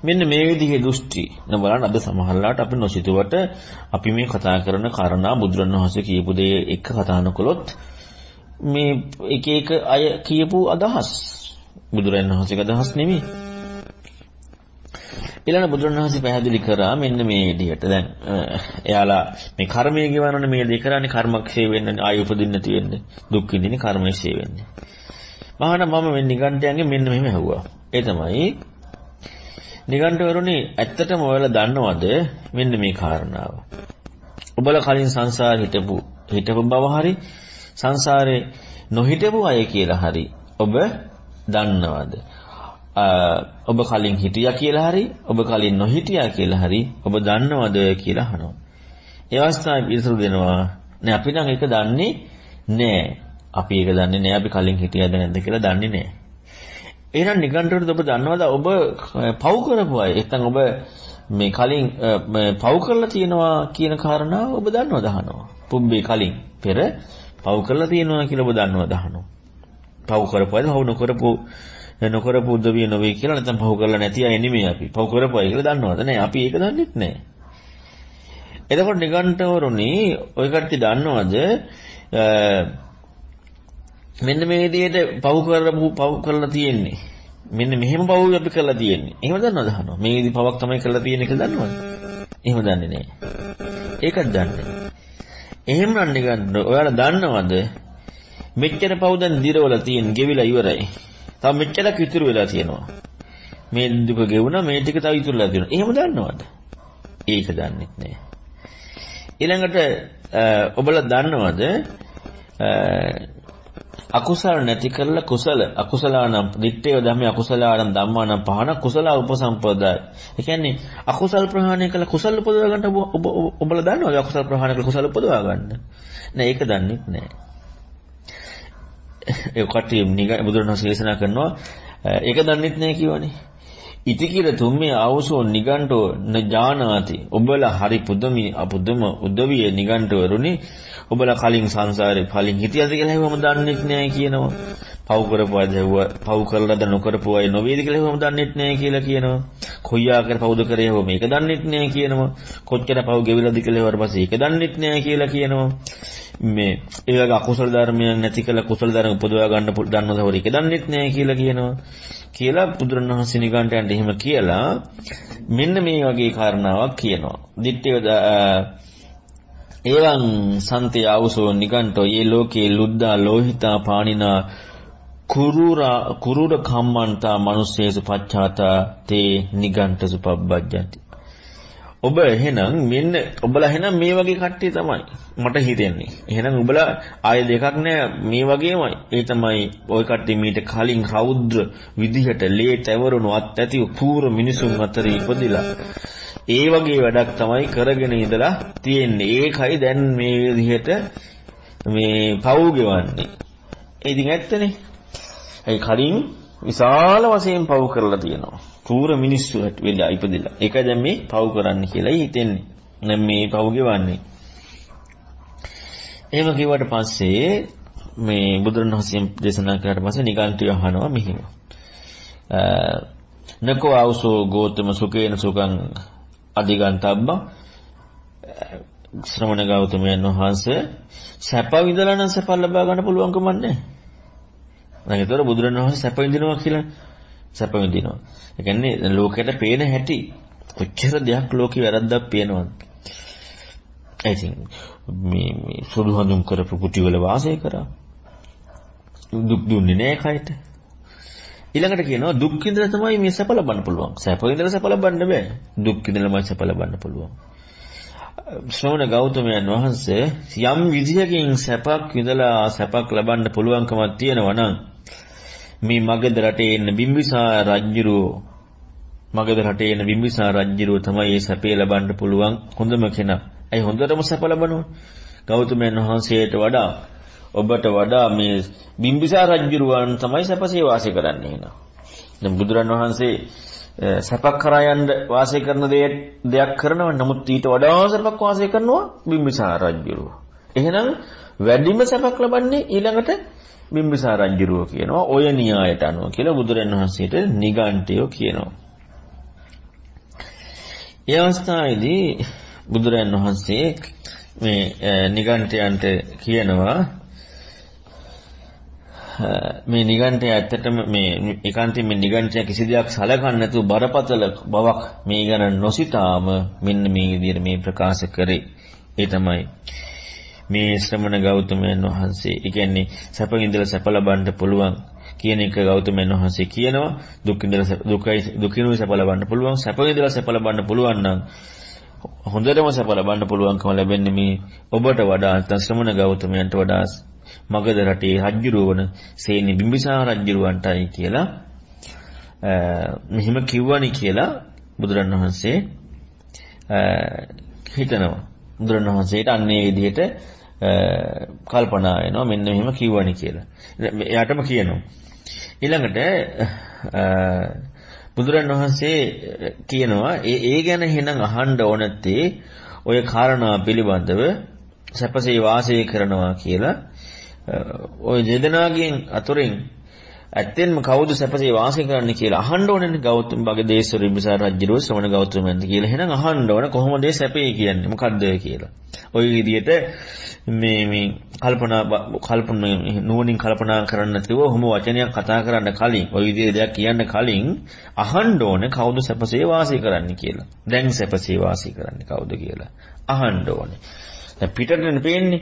මෙන්න මේ විදිහේ දෘෂ්ටි න බලන්න අද සමහරලාට අපි නොසිතුවට අපි මේ කතා කරන කාරණා බුදුරණවහන්සේ කියපු දේ එක කතා නොකළොත් මේ එක එක අය කියපු අදහස් බුදුරණවහන්සේගේ අදහස් නෙමෙයි ඊළඟ බුදුරණවහන්සේ පැහැදිලි කරා මෙන්න මේ විදිහට. දැන් එයාලා මේ කර්මය ගෙවනනේ මේ දේ කරන්නේ. කර්මක්ෂය වෙන්න ආය උපදින්න තියෙන්නේ. දුක් විඳින්නේ කර්මක්ෂය වෙන්නේ. මහාන මම මේ නිගණ්ඨයන්ගේ මෙන්න මෙහෙම ඇහුවා. ඒ තමයි නිගණ්ඨවරුනි ඇත්තටම ඔයාලා දන්නවද මෙන්න මේ කාරණාව? ඔබලා කලින් සංසාරේ හිටපු හිටපු බව හරි සංසාරේ නොහිටපු අය කියලා හරි ඔබ දන්නවද? ඔබ කලින් හිටියා කියලා හරි ඔබ කලින් නොහිටියා කියලා හරි ඔබ දන්නවද කියලා අහනවා. ඒ අවස්ථාවේ පිළිතුරු දෙනවා නෑ අපි නම් ඒක දන්නේ නෑ. අපි ඒක දන්නේ නෑ අපි කලින් හිටියද නැද්ද කියලා දන්නේ නෑ. එහෙනම් නිගණ්ඨවරුද ඔබ දන්නවද ඔබ පව් කරපු අය නැත්නම් ඔබ මේ කලින් පව් කරලා තියෙනවා කියන කාරණාව ඔබ දන්නවද අහනවා. පුම්බේ කලින් පෙර පව් කරලා තියෙනවා කියලා ඔබ දන්නවද අහනවා. පව් කරපු අය පව් නොකරපු නොකරපු උදවිය නොවේ කියලා නැත්නම් පව් කරලා නැති අය නෙමෙයි අපි. පව් කරපු අය කියලා දන්නවද? නෑ අපි ඒක දන්නෙත් නෑ. එතකොට නිගණ්ඨවරුනි ඔය කට්ටිය දන්නවද මෙන්න මේ විදිහට පව් කරපු පව් කරලා තියෙන්නේ. මෙන්න මෙහෙම පව් අපි කරලා තියෙන්නේ. එහෙම දන්නවද අහනවා. මේ විදි පවක් තමයි කරලා තියෙන්නේ කියලා දන්නවද? එහෙම දන්නේ නැහැ. ඒකත් දන්නේ එහෙම නන්නේ ගන්න. ඔයාලා දන්නවද? මෙච්චර පව් දැන් දිරවල තියෙන ගෙවිලා ඉවරයි. තව මෙච්චරක් ඉතුරු වෙලා තියෙනවා. මේ දුක ගෙවුණා මේ ටික තව ඉතුරුලා තියෙනවා. එහෙම දන්නවද? ඒක දන්නෙත් නෑ. ඊළඟට ඔබලා දන්නවද අකුසල නැති කරලා කුසල අකුසලානම් දිත්තේ ධම්මේ අකුසලානම් ධම්මානම් පහන කුසල උපසම්පදාය. ඒ කියන්නේ අකුසල් ප්‍රහාණය කළ කුසල උපදවා ගන්න ඔබ ඔබලා දන්නවද අකුසල් ප්‍රහාණය කළ කුසල උපදවා ගන්න? නෑ ඒක දන්නේ නෑ. ඒ කට්ටිය බුදුරණවහන්සේ දේශනා කරනවා ඒක දන්නෙත් නෑ කියවනේ. ඉති කියලා තුම්මේ ආවසෝ නිගණ්ඨෝ නජානාති. ඔබලා හරි පුදුමි අපුදුම උදවිය නිගණ්ඨවරුනි ඔබලා කලින් සංසාරේ කලින් හිටියද කියලා හැවම දන්නෙත් නෑ කියනවා. පව් කරපු අය දැවුවා පව් කරලාද නොකරපු අය නොවේද කියලා හැවම දන්නෙත් නෑ කියලා කියනවා. කොයි ආකාර පව්ද කරේ හැවම මේක දන්නෙත් නෑ කියනවා. කොච්චර පව් ගෙවිලාද කියලා ඊට පස්සේ ඒක දන්නෙත් නෑ කියලා කියනවා. මේ ඒ වගේ අකුසල ධර්මයන් නැති කළ කුසල ධර්ම උපදවා ගන්න දන්නවද ඒක දන්නෙත් නෑ කියලා කියනවා. කියලා බුදුරණවහන්සේ නිගණ්ඨයන්ට එහෙම කියලා මෙන්න මේ වගේ කාරණාවක් කියනවා. දිට්ඨිය එවං සන්තේ ආවසෝ නිගණ්ඨෝ යේ ලෝකේ ලුද්දා ලෝහිතා පානිනා කුරුරා කුරුර කම්මන්තා මනුස්සේසු පච්චාතා තේ නිගණ්ඨසු පබ්බජ්ජති ඔබ එහෙනම් මෙන්න ඔබලා එහෙනම් මේ වගේ කට්ටිය තමයි මට හිතෙන්නේ. එහෙනම් ඔබලා ආය දෙකක් නෑ මේ වගේමයි. ඒ තමයි ওই කට්ටිය මීට කලින් රෞද්‍ර විදිහට ලේ තැවරුණු අත් ඇති පූර්ව මිනිසුන් අතර ඉපදිලා ඒ වගේ වැඩක් තමයි කරගෙන ඉඳලා තියෙන්නේ. ඒකයි දැන් මේ විදිහට මේ පව් ගෙවන්නේ. ඒ ඉතින් ඇත්තනේ. ඒ කලින් විශාල වශයෙන් පව් කරලා තියෙනවා. කූර මිනිස්සු වෙලා ඉපදිලා. ඒක දැන් මේ පව් කරන්න කියලායි හිතෙන්නේ. දැන් මේ පව් ගෙවන්නේ. එහෙම කිව්වට පස්සේ මේ බුදුරණවහන්සේ දේශනා කළාට පස්සේ නිකාන්තිය අහනවා මෙහිම. නකෝ ආවසෝ ගෝතම සුකේන සුකං අධිගන්තබ්බ ශ්‍රමණ ගෞතමයන් වහන්සේ සැප විඳලා නම් සැප ලබා ගන්න පුළුවන්කම නැහැ. දැන් ඒතර බුදුරණවහන්සේ සැප විඳිනවා කියලා සැප විඳිනවා. ඒ කියන්නේ ලෝකයට පේන හැටි කොච්චර දෙයක් ලෝකේ වැරද්දක් පේනවද? I think මේ මේ සුදු හඳුන් කරපු කුටි වල වාසය කරා. දුක් දුන්නේ නෑ කයට. ඊළඟට කියනවා දුක් විඳලා තමයි මේ සැප ලබන්න පුළුවන්. සැප විඳලා සැප ලබන්න බෑ. දුක් විඳලාමයි සැප ලබන්න පුළුවන්. ශ්‍රවණ ගෞතමයන් වහන්සේ යම් විදියකින් සැපක් විඳලා සැපක් ලබන්න පුළුවන්කමක් තියෙනවා නම් මේ මගධ රටේ ඉන්න බිම්බිසාර රජුරෝ මගධ රටේ ඉන්න බිම්බිසාර රජුරෝ තමයි මේ සැපේ ලබන්න පුළුවන් හොඳම කෙනා. ඇයි හොඳටම සැප ලබනවා? ගෞතමයන් වහන්සේට වඩා ඔබට වඩා මේ බිම්බිසාර රජුරුවන් තමයි සැපසේ වාසය කරන්නේ එහෙනම්. දැන් බුදුරන් වහන්සේ සැපක් කරා යන්න වාසය කරන දෙයක් කරනවා නමුත් ඊට වඩා සැපක් වාසය කරනවා බිම්බිසාර රජුරුව. එහෙනම් වැඩිම සැපක් ලබන්නේ ඊළඟට බිම්බිසාර රජුරුව කියනවා ඔය න්‍යායට අනුව කියලා බුදුරන් වහන්සේට නිගණ්ඨයෝ කියනවා. ඒ අවස්ථාවේදී බුදුරන් වහන්සේ මේ නිගණ්ඨයන්ට කියනවා මේ නිගණ්ඨය ඇත්තටම මේ ඒකාන්තයෙන් මේ නිගණ්ඨය කිසි දෙයක් සලකන්නේ නැතුව බරපතල බවක් මේ ගැන නොසිතාම මෙන්න මේ විදිහට මේ ප්‍රකාශ කරේ. ඒ තමයි මේ ශ්‍රමණ ගෞතමයන් වහන්සේ. ඒ කියන්නේ සැප ඉඳලා සැප ලබන්න පුළුවන් කියන එක ගෞතමයන් වහන්සේ කියනවා. දුක් ඉඳලා දුකයි දුකිනුයි සැප ලබන්න පුළුවන්. සැප ඉඳලා සැප ලබන්න පුළුවන් නම් හොඳටම සැප ලබන්න පුළුවන්කම ලැබෙන්නේ මේ ඔබට වඩා නැත්නම් ශ්‍රමණ ගෞතමයන්ට වඩා මගධ රටේ රජුරවන සේනි බිම්බිසාර රජුරවන්ටයි කියලා මෙහිම කිව්වනි කියලා බුදුරණවහන්සේ හිතනවා. බුදුරණවහන්සේට අන්නේ විදිහට කල්පනා වෙනවා මෙන්න මෙහෙම කිව්වනි කියලා. එයාටම කියනවා. ඊළඟට බුදුරණවහන්සේ කියනවා ඒ ඒ ගැන එහෙනම් අහන්න ඕනත්තේ ඔය කාරණා පිළිබඳව සැපසේ වාසය කරනවා කියලා ওই දෙදෙනාගෙන් අතුරින් ඇත්තෙන්ම කවුද සැපසේ වාසය කරන්න කියලා අහන්න ඕනේ ගෞතම බගදේශවර බිම්බිසාර රජුරෝ ශ්‍රමණ ගෞතමයන්ද කියලා. එහෙනම් අහන්න ඕන කොහොමද සැපේ කියන්නේ මොකද්ද කියලා. ওই විදිහට මේ මේ කල්පනා කල්පන නුවණින් කල්පනා කරන්න නැතුව ඔහොම වචනයක් කතා කරන්න කලින් ওই විදිහේ දෙයක් කියන්න කලින් අහන්න ඕනේ කවුද සැපසේ වාසය කරන්න කියලා. දැන් සැපසේ වාසය කරන්නේ කවුද කියලා. අහන්න ඕනේ. දැන් පිටරටනේ පේන්නේ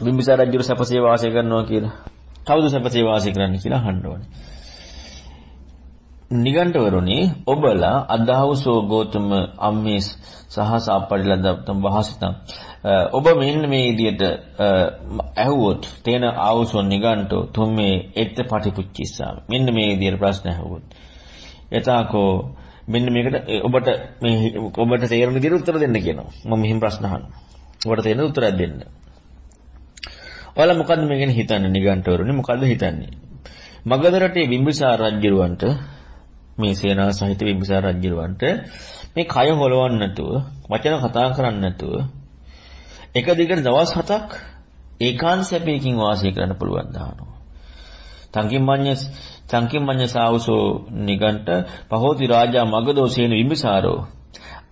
බිම්බිසාර රජුර සැපසේ වාසය කරනවා කියලා. කවුද සැපසේ වාසය කරන්නේ කියලා අහන්න ඕනේ. නිගණ්ඨවරුනි ඔබලා අදහවසෝ ගෝතම අම්මේ සහ සාප්පඩිලදම් වහසිතම්. ඔබ මෙන්න මේ විදියට ඇහුවොත් තේන ආවසෝ නිගණ්ඨෝ තුම්මේ එත්ත පටිපුච්චිස්සා මෙන්න මේ විදියට ප්‍රශ්න ඇහුවොත්. එතාකෝ මෙන්න මේකට ඔබට මේ ඔබට තේරෙන විදියට උත්තර දෙන්න කියනවා. මම මෙහිම ප්‍රශ්න අහනවා. ඔබට තේරෙන උත්තරයක් දෙන්න. ඔයාලා මොකද්ද මේ ගැන හිතන්නේ නිගණ්ඨවරුනි මොකද්ද හිතන්නේ මගධ රටේ බිම්බිසාර රජුරවන්ට මේ සේනා සහිත බිම්බිසාර රජුරවන්ට මේ කය හොලවන්න නැතුව වචන කතා කරන්න නැතුව එක දිගට දවස් 7ක් ඒකාන්ත සැපයකින් වාසය කරන්න පුළුවන් දානවා. තංකිම්මඤ්ඤ තංකිම්මඤ්ඤ සාවසෝ නිගණ්ඨ පහෝති රාජා මගදෝ සේන විම්බිසාරෝ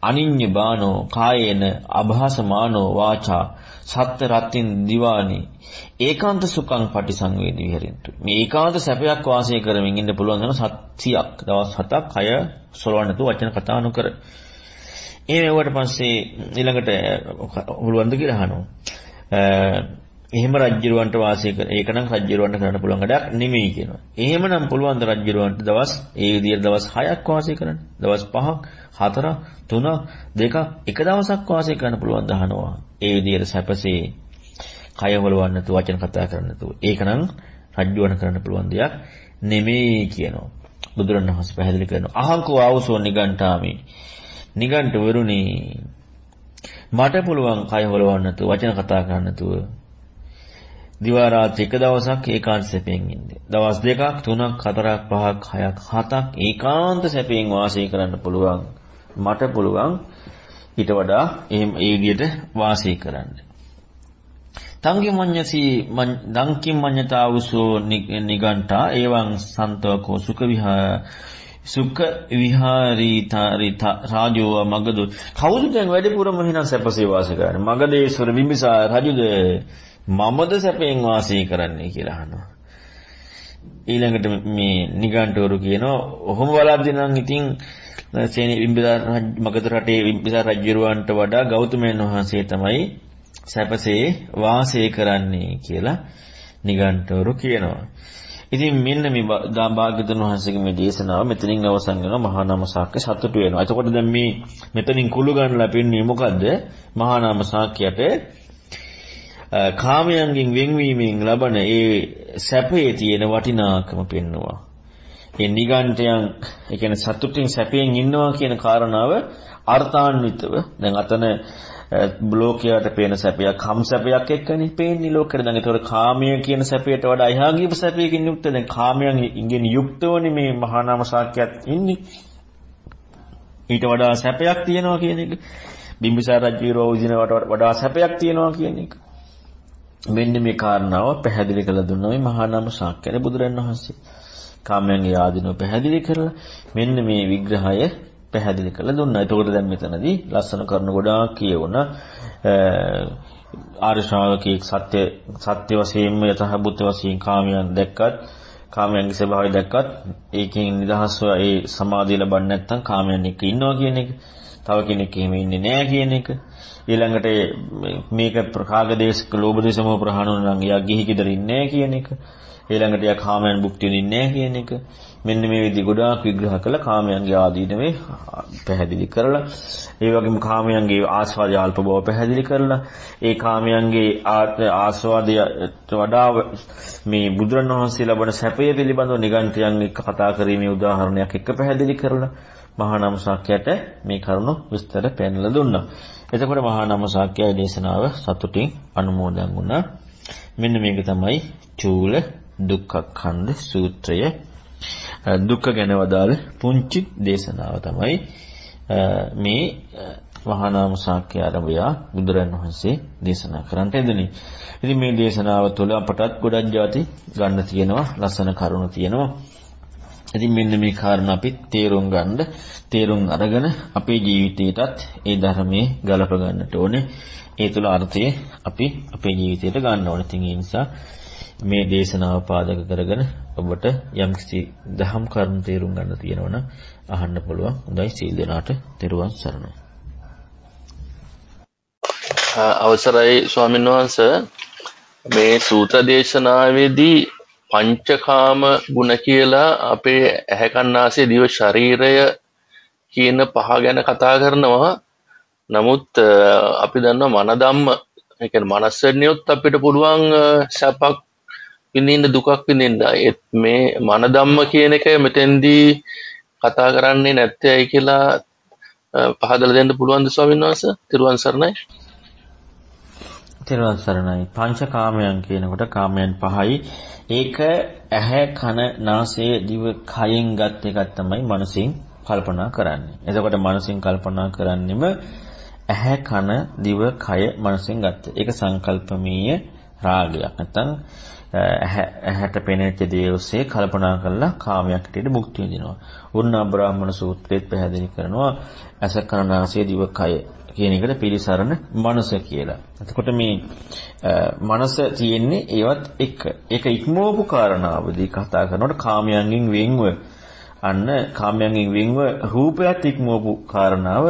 අනිඤ්ඤ බානෝ කායේන අභාසමානෝ වාචා සත්ත රත්තින් දිවානි. ඒකාන්ත සුඛං පටිසංවේදී විහෙරෙන්තු. මේ ඒකාන්ත සැපයක් වාසය කරමින් ඉන්න පුළුවන් වෙන 700ක් දවස් 7ක් කය සොලවන්න නැතුව වචන කතා නොකර. ඒ වෙවට පස්සේ ඊළඟට පුළුවන්ද කියලා අහනවා. එහෙම රජ්ජිරුවන්ට වාසය කර ඒකනම් රජ්ජිරුවන්ට කරන්න පුළුවන් වැඩක් නෙමෙයි කියනවා. එහෙමනම් පුළුවන් ද රජ්ජිරුවන්ට දවස් ඒ විදිහට දවස් 6ක් වාසය කරන්න. දවස් 5ක්, 4ක්, 3ක්, 2ක් එක දවසක් වාසය කරන්න පුළුවන් ද අහනවා. ඒ විදිහට සැපසේ කය හොලවන්න නැතුව වචන කතා කරන්න නැතුව. ඒකනම් රජ්ජුවන කරන්න පුළුවන් දෙයක් නෙමෙයි කියනවා. බුදුරණවහන්සේ පැහැදිලි කරනවා. අහංකෝ ආවසෝ නිගණ්ඨාමි. නිගණ්ඨ වරුනි මට පුළුවන් කය හොලවන්න නැතුව වචන කතා කරන්න නැතුව දිවා රාත්‍රී එක දවසක් ඒකාන්ත සැපයෙන් ඉන්නේ. දවස් දෙකක්, තුනක්, හතරක්, පහක්, හයක්, හතක් ඒකාන්ත සැපයෙන් වාසය කරන්න පුළුවන්. මට පුළුවන් ඊට වඩා එහෙම ඒ විදිහට වාසය කරන්න. තංගිමඤ්ඤසි දංකිමඤ්ඤතාවසෝ නිගණ්ඨා එවං සන්තවකෝ සුඛ විහා සුඛ විහාරීතාරිත රාජෝ මගද. කවුද දැන් වැඩිපුරම හිනා සැපසේ වාසය කරන්නේ? මගදේශ්වර බිම්බිසාර රජුද මමද සැපෙන් වාසය කරන්නේ කියලා අහනවා. ඊළඟට මේ නිගණ්ඨවරු කියනවා ඔහොම බලද්දී නම් ඉතින් සේනි බිම්බිසාර මගධ රටේ බිම්බිසාර රජුරවන්ට වඩා ගෞතමයන් වහන්සේ තමයි සැපසේ වාසය කරන්නේ කියලා නිගණ්ඨවරු කියනවා. ඉතින් මෙන්න මේ භාග්‍යතුන් වහන්සේගේ මේ දේශනාව මෙතනින් අවසන් වෙනවා මහා නාම සාක්‍ය සතුටු වෙනවා. එතකොට දැන් මේ මෙතනින් කුළු ගන්නලා පෙන්වන්නේ මොකද්ද? මහා නාම සාක්‍යයට කාමයන්ගෙන් වෙන්වීමෙන් ලබන ඒ සැපයේ තියෙන වටිනාකම පෙන්නවා. ඒ නිගණ්ඨයන් ඒ කියන්නේ සතුටින් සැපයෙන් ඉන්නවා කියන කාරණාව අර්ථාන්විතව. දැන් අතන බ්ලෝකයට පේන සැපයක් හම් සැපයක් එක්කනේ පේන්නේ ලෝකෙට. දැන් ඒතකොට කාමය කියන සැපයට වඩා එහා ගියපු සැපයකින් යුක්ත. දැන් කාමයන් ඉගෙන යුක්තවනේ මේ මහා නාම ශාක්‍යයත් ඉන්නේ. ඊට වඩා සැපයක් තියෙනවා කියන එක. බිම්බිසාර රජුරෝ විදිනවට වඩා සැපයක් තියෙනවා කියන එක. මෙන්න මේ කාරණාව පැහැදිලි කරලා දුන්නා මේ මහා නාම ශාක්‍යනේ බුදුරන් වහන්සේ කාමයන්ගේ ආධිනව පැහැදිලි කරලා මෙන්න මේ විග්‍රහය පැහැදිලි කරලා දුන්නා. එතකොට දැන් මෙතනදී ලස්සන කරුණු ගොඩාක් කියවුණා. ආර්ය ශ්‍රාවකෙක් සත්‍ය සත්‍ය වශයෙන්ම යථාභූත වශයෙන් කාමයන් දැක්කත් කාමයන්ගේ ස්වභාවය දැක්කත් ඒකෙන් නිදහස්ව ඒ සමාධිය ලබන්නේ නැත්නම් කාමයන් එක්ක ඉන්නවා කියන එක. තව කෙනෙක් එහෙම ඉන්නේ නැහැ කියන එක. ඊළඟට මේක ප්‍රකාග දේශක ලෝභ දේශ මොහ ප්‍රහාණ වුණා නම් එයා ගිහි කිදර ඉන්නේ නැහැ කියන එක. ඊළඟට එයා කාමයන් භුක්ති විඳින්නේ නැහැ කියන එක. මෙන්න මේ විදි ගොඩාක් විග්‍රහ කළා කාමයන්ගේ ආදීනවේ පැහැදිලි කරලා ඒ වගේම කාමයන්ගේ ආස්වාදය අල්ප බව පැහැදිලි කරලා ඒ කාමයන්ගේ ආස්වාදයට වඩා මේ බුදුරණවහන්සේ ලබන සැපය පිළිබඳව නිගන්ඨයන් එක්ක කතා කිරීමේ උදාහරණයක් එක්ක පැහැදිලි කරලා මහා නම ශාක්‍යයට මේ කරුණු විස්තර පෙන්වලා දුන්නා. එතකොට මහා නම ශාක්‍යයේ දේශනාව සතුටින් අනුමෝදන් වුණා. මෙන්න මේක තමයි චූල දුක්ඛඛණ්ඩ සූත්‍රය දුක්ඛ ගැන වදාළ පුංචි දේශනාව තමයි මේ මහා නාම ශාක්‍ය ආරම්භය බුදුරන් වහන්සේ දේශනා කරන්නට එදුනේ. ඉතින් මේ දේශනාව තුළ අපටත් ගොඩක් જાති ගන්න තියෙනවා, ලස්සන කරුණු තියෙනවා. ඉතින් මෙන්න මේ කාරණා අපි තේරුම් ගන්න, තේරුම් අරගෙන අපේ ජීවිතයටත් ඒ ධර්මයේ ගලප ගන්නට ඕනේ. ඒ තුල අර්ථය අපි අපේ ජීවිතයට ගන්න ඕනේ. ඉතින් ඒ නිසා මේ දේශනාව පාදක කරගෙන ඔබට යම්කිසි දහම් කරුණු තේරුම් ගන්න තියෙනවා නම් අහන්න පුළුවන්. හොඳයි සීල් දෙනාට තෙරුවන් සරණයි.
අවසරයි ස්වාමීන් වහන්ස මේ සූත්‍ර දේශනාවේදී පංචකාම ගුණ කියලා අපේ ඇහැ කන්නාසය දිව ශරීරය කියන පහ ගැන කතා කරනවා නමුත් අපි දන්නවා මනදම්ම ඒ කියන්නේ මනසෙන්යොත් අපිට පුළුවන් සැපක් විඳින්න දුකක් විඳින්න මේ මනදම්ම කියන එක මෙතෙන්දී කතා කරන්නේ නැත්තේයි කියලා පහදලා දෙන්න පුළුවන්ද ස්වාමීන් වහන්සේ? තිරුවන් සරණයි.
තිරුවන් සරණයි. පංචකාමයන් කියනකොට කාමයන් පහයි. ඒක ඇහැ කන නාසය දිව කයෙන් ගත් එකක් තමයි මනසින් කල්පනා කරන්නේ. එතකොට මනසින් කල්පනා කරන්නෙම ඇහැ කන දිව කය මනසින් ගත්ත. ඒක සංකල්පමීය රාගයක්. නැත්නම් ඇහැට පෙනෙච්ච දේ ඔස්සේ කල්පනා කරලා කාමයක් හැටියට භුක්ති විඳිනවා. උන්නා බ්‍රාහ්මණ සූත්‍රයේත් පැහැදිලි කරනවා ඇස කන නාසය දිව කය කියන එකට පිළිසරණ මනස කියලා. එතකොට මේ මනස තියෙන්නේ ඒවත් එක. ඒක ඉක්මවපු කාරණාවදී කතා කරනකොට කාමයන්ගෙන් වෙන්ව අන්න කාමයන්ගෙන් වෙන්ව රූපයත් ඉක්මවපු කාරණාව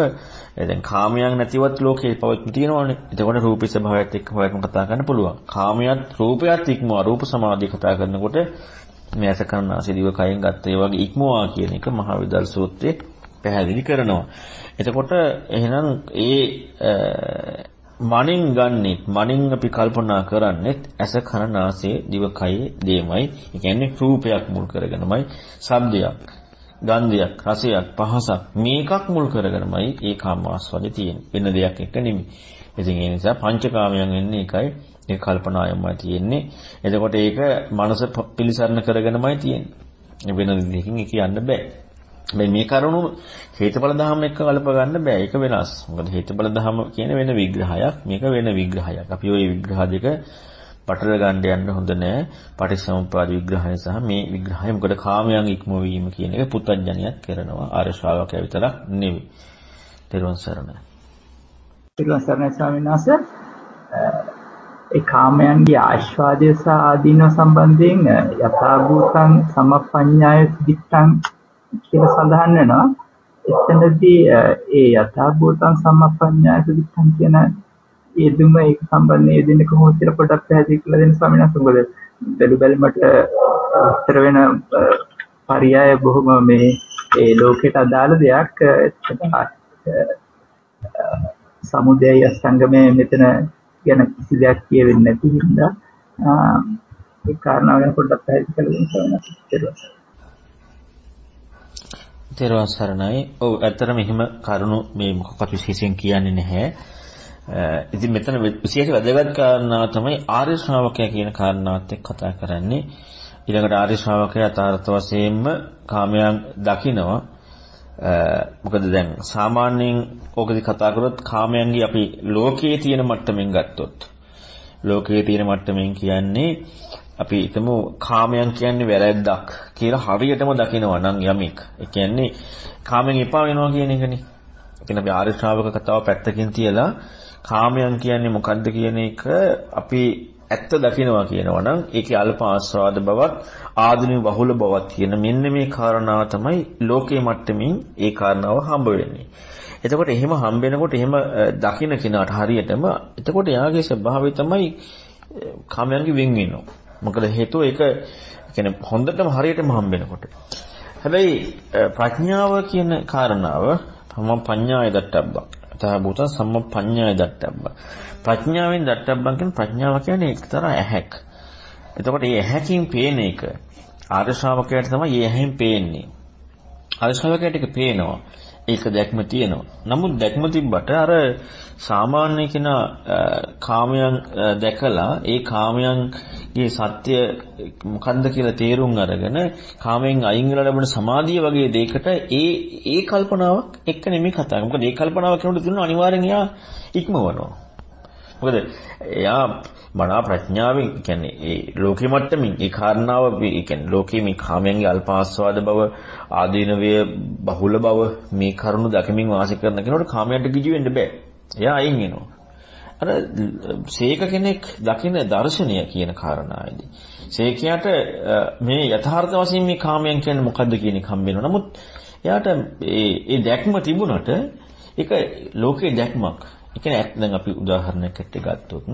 දැන් කාමයන් නැතිවත් ලෝකේ පවතින තියෙනවනේ. එතකොට රූපේ ස්වභාවයත් එක්ක හොයන්න කතා කරන්න පුළුවන්. කාමයක් රූපයත් ඉක්මවා රූප සමාධිය කතා කරනකොට මේ අස කන්නාසි දිව කයෙන් ගත්ත ඒ වගේ ඉක්මවා කියන එක මහා විදල් සූත්‍රයේ පැහැදිලි කරනවා. එතකොට එහෙනම් ඒ මනින් ගන්නෙත් මනින් අපි කල්පනා කරන්නේත් ඇස කන නාසය දිව කය දෙමයි. ඒ කියන්නේ රූපයක් මුල් කරගෙනමයි ශබ්දයක් ගන්ධයක් රසයක් පහසක් මේකක් මුල් කරගෙනමයි ඒ කාම ආස්වාදේ තියෙන්නේ. වෙන දෙයක් එක්ක නෙමෙයි. ඉතින් ඒ නිසා පංචකාමයන් එන්නේ එකයි ඒ කල්පනායමයි තියෙන්නේ. එතකොට ඒක මනස පිළිසරණ කරගෙනමයි තියෙන්නේ. වෙන දෙයකින් කියන්න බෑ. හැබැයි මේ කරුණු හේතුඵල ධර්ම එක්ක කලප ගන්න බෑ. ඒක වෙනස්. මොකද හේතුඵල ධර්ම කියන වෙන විග්‍රහයක්. මේක වෙන විග්‍රහයක්. අපි ওই විග්‍රහ දෙක පටල ගන්න යන්න හොඳ නෑ. පටිච්චසමුප්පාද විග්‍රහය සහ මේ විග්‍රහය. මොකද කාමයන් ඉක්මවීම කියන එක පුත්තඥනියත් කරනවා. ආර්ය ශ්‍රාවකය විතරක් නෙවෙයි. ත්‍රිවන් සරණයි.
ත්‍රිවන් සරණයි ස්වාමීන් වහන්සේ. ඒ කාමයන්ගේ ආස්වාදය සහ ආදීන සම්බන්ධයෙන් යථාභූතං සමප්පඤ්ඤාය දිත්තං කියලා සඳහන් වෙනවා. එතනදී ඒ යථාභූතං සම්මප්පඤ්ඤාය දිත්තං කියන යෙදුම ඒක සම්බන්ධයෙන් යෙදෙන්නේ කොහොමද කියලා පොඩ්ඩක් පැහැදිලි කරලා දෙන්න ස්වාමීන් වහන්සේ. මොකද බැලු බැලමට උත්තර වෙන පරයය බොහොම මේ ඒ ලෝකයට අදාළ දෙයක්. සමුදය සංගමයේ මෙතන ගැන කිසි දෙයක් කියවෙන්නේ නැති හින්දා ඒ කාරණාව ගැන පොඩ්ඩක් පැහැදිලි කරලා දෙන්න ස්වාමීන් වහන්සේ.
තෙරුවන් සරණයි. ඔව් ඇත්තටම එහෙම කරුණු මේ මොකක්වත් විශේෂයෙන් කියන්නේ නැහැ. ඉතින් මෙතන විශේෂ වැදගත් කාරණාව තමයි ආර්ය ශ්‍රාවකයා කියන කාරණාවත් එක්ක කතා කරන්නේ. ඊළඟට ආර්ය ශ්‍රාවකයා අතාරත වශයෙන්ම කාමයන් දකිනවා. මොකද දැන් සාමාන්‍යයෙන් ඕකදී කතා කරොත් කාමයන්ගේ අපි ලෝකයේ තියෙන මට්ටමින් ගත්තොත් ලෝකයේ තියෙන මට්ටමින් කියන්නේ අපි හිතමු කාමයන් කියන්නේ වැරැද්දක් කියලා හරියටම දකිනවා නම් යමෙක්. ඒ කියන්නේ කාමෙන් එපා වෙනවා කියන එකනේ. ඒ කියන්නේ අපි ආර්ය ශ්‍රාවක කතාව පැත්තකින් තියලා කාමයන් කියන්නේ මොකද්ද කියන එක අපි ඇත්ත දකිනවා කියනවා නම් ඒකේ අල්ප ආස්වාද බවත් ආධුනික බහුල බවත් කියන මෙන්න මේ කාරණාව තමයි ලෝකේ මට්ටමින් ඒ කාරණාව හම්බ වෙන්නේ. එතකොට එහෙම හම්බෙනකොට එහෙම දකින්න කෙනාට හරියටම එතකොට යාගේ ස්වභාවය තමයි කාමයන්ගේ වෙන් වෙනවා. මොකද හේතුව ඒක කියන්නේ හොඳටම හරියටම හම්බෙනකොට. හැබැයි ප්‍රඥාව කියන කාරණාව තම පඤ්ඤාය දට්ටබ්බා. තහ භූත සම්ම පඤ්ඤාය දට්ටබ්බා. ප්‍රඥාවෙන් දට්ටබ්බා කියන ප්‍රඥාව කියන්නේ එක්තරා ඇහැක්. එතකොට මේ ඇහැකින් පේන එක ආර්ය ශ්‍රාවකයාට තමයි මේ ඇහෙන් පේන්නේ. ආර්ය ශ්‍රාවකයාට ඒක පේනවා. ඒක දැක්ම තියෙනවා. නමුත් දැක්ම තිබ්බට අර සාමාන්‍ය කෙනා කාමයන් දැකලා ඒ කාමයන්ගේ සත්‍ය මොකන්ද කියලා තේරුම් අරගෙන කාමයෙන් අයින් වෙලා ලැබෙන සමාධිය වගේ දෙයකට ඒ ඒ කල්පනාවක් එක්ක නෙමෙයි කතා කරන්නේ. මොකද ඒ කල්පනාව කෙනෙකුට දුන්න අනිවාර්යෙන් එයා ඉක්මවනවා. මොකද එයා මනා ප්‍රඥාවෙන් කියන්නේ ඒ ලෝකෙ මට්ටමින් ඒ කාරණාව ඒ කියන්නේ ලෝකයේ මේ කාමයන්ගේ අල්පාස්වාද බව ආදීනවය බහුල බව මේ කරුණු දකමින් වාසය කරන කෙනෙකුට කාමයට ගිජු වෙන්න බෑ. එයා අයින් වෙනවා. අර සීක කෙනෙක් දකින දර්ශනය කියන කාරණාවේදී සීකයාට මේ යථාර්ථ වශයෙන් මේ කාමයන් කියන්නේ මොකද්ද කියන එක හම්බ වෙනවා. නමුත් එයාට ඒ ඒ දැක්ම තිබුණට ඒක ලෝකේ දැක්මක්. ඒ කියන්නේ දැන් අපි උදාහරණයක් ගත්තොත්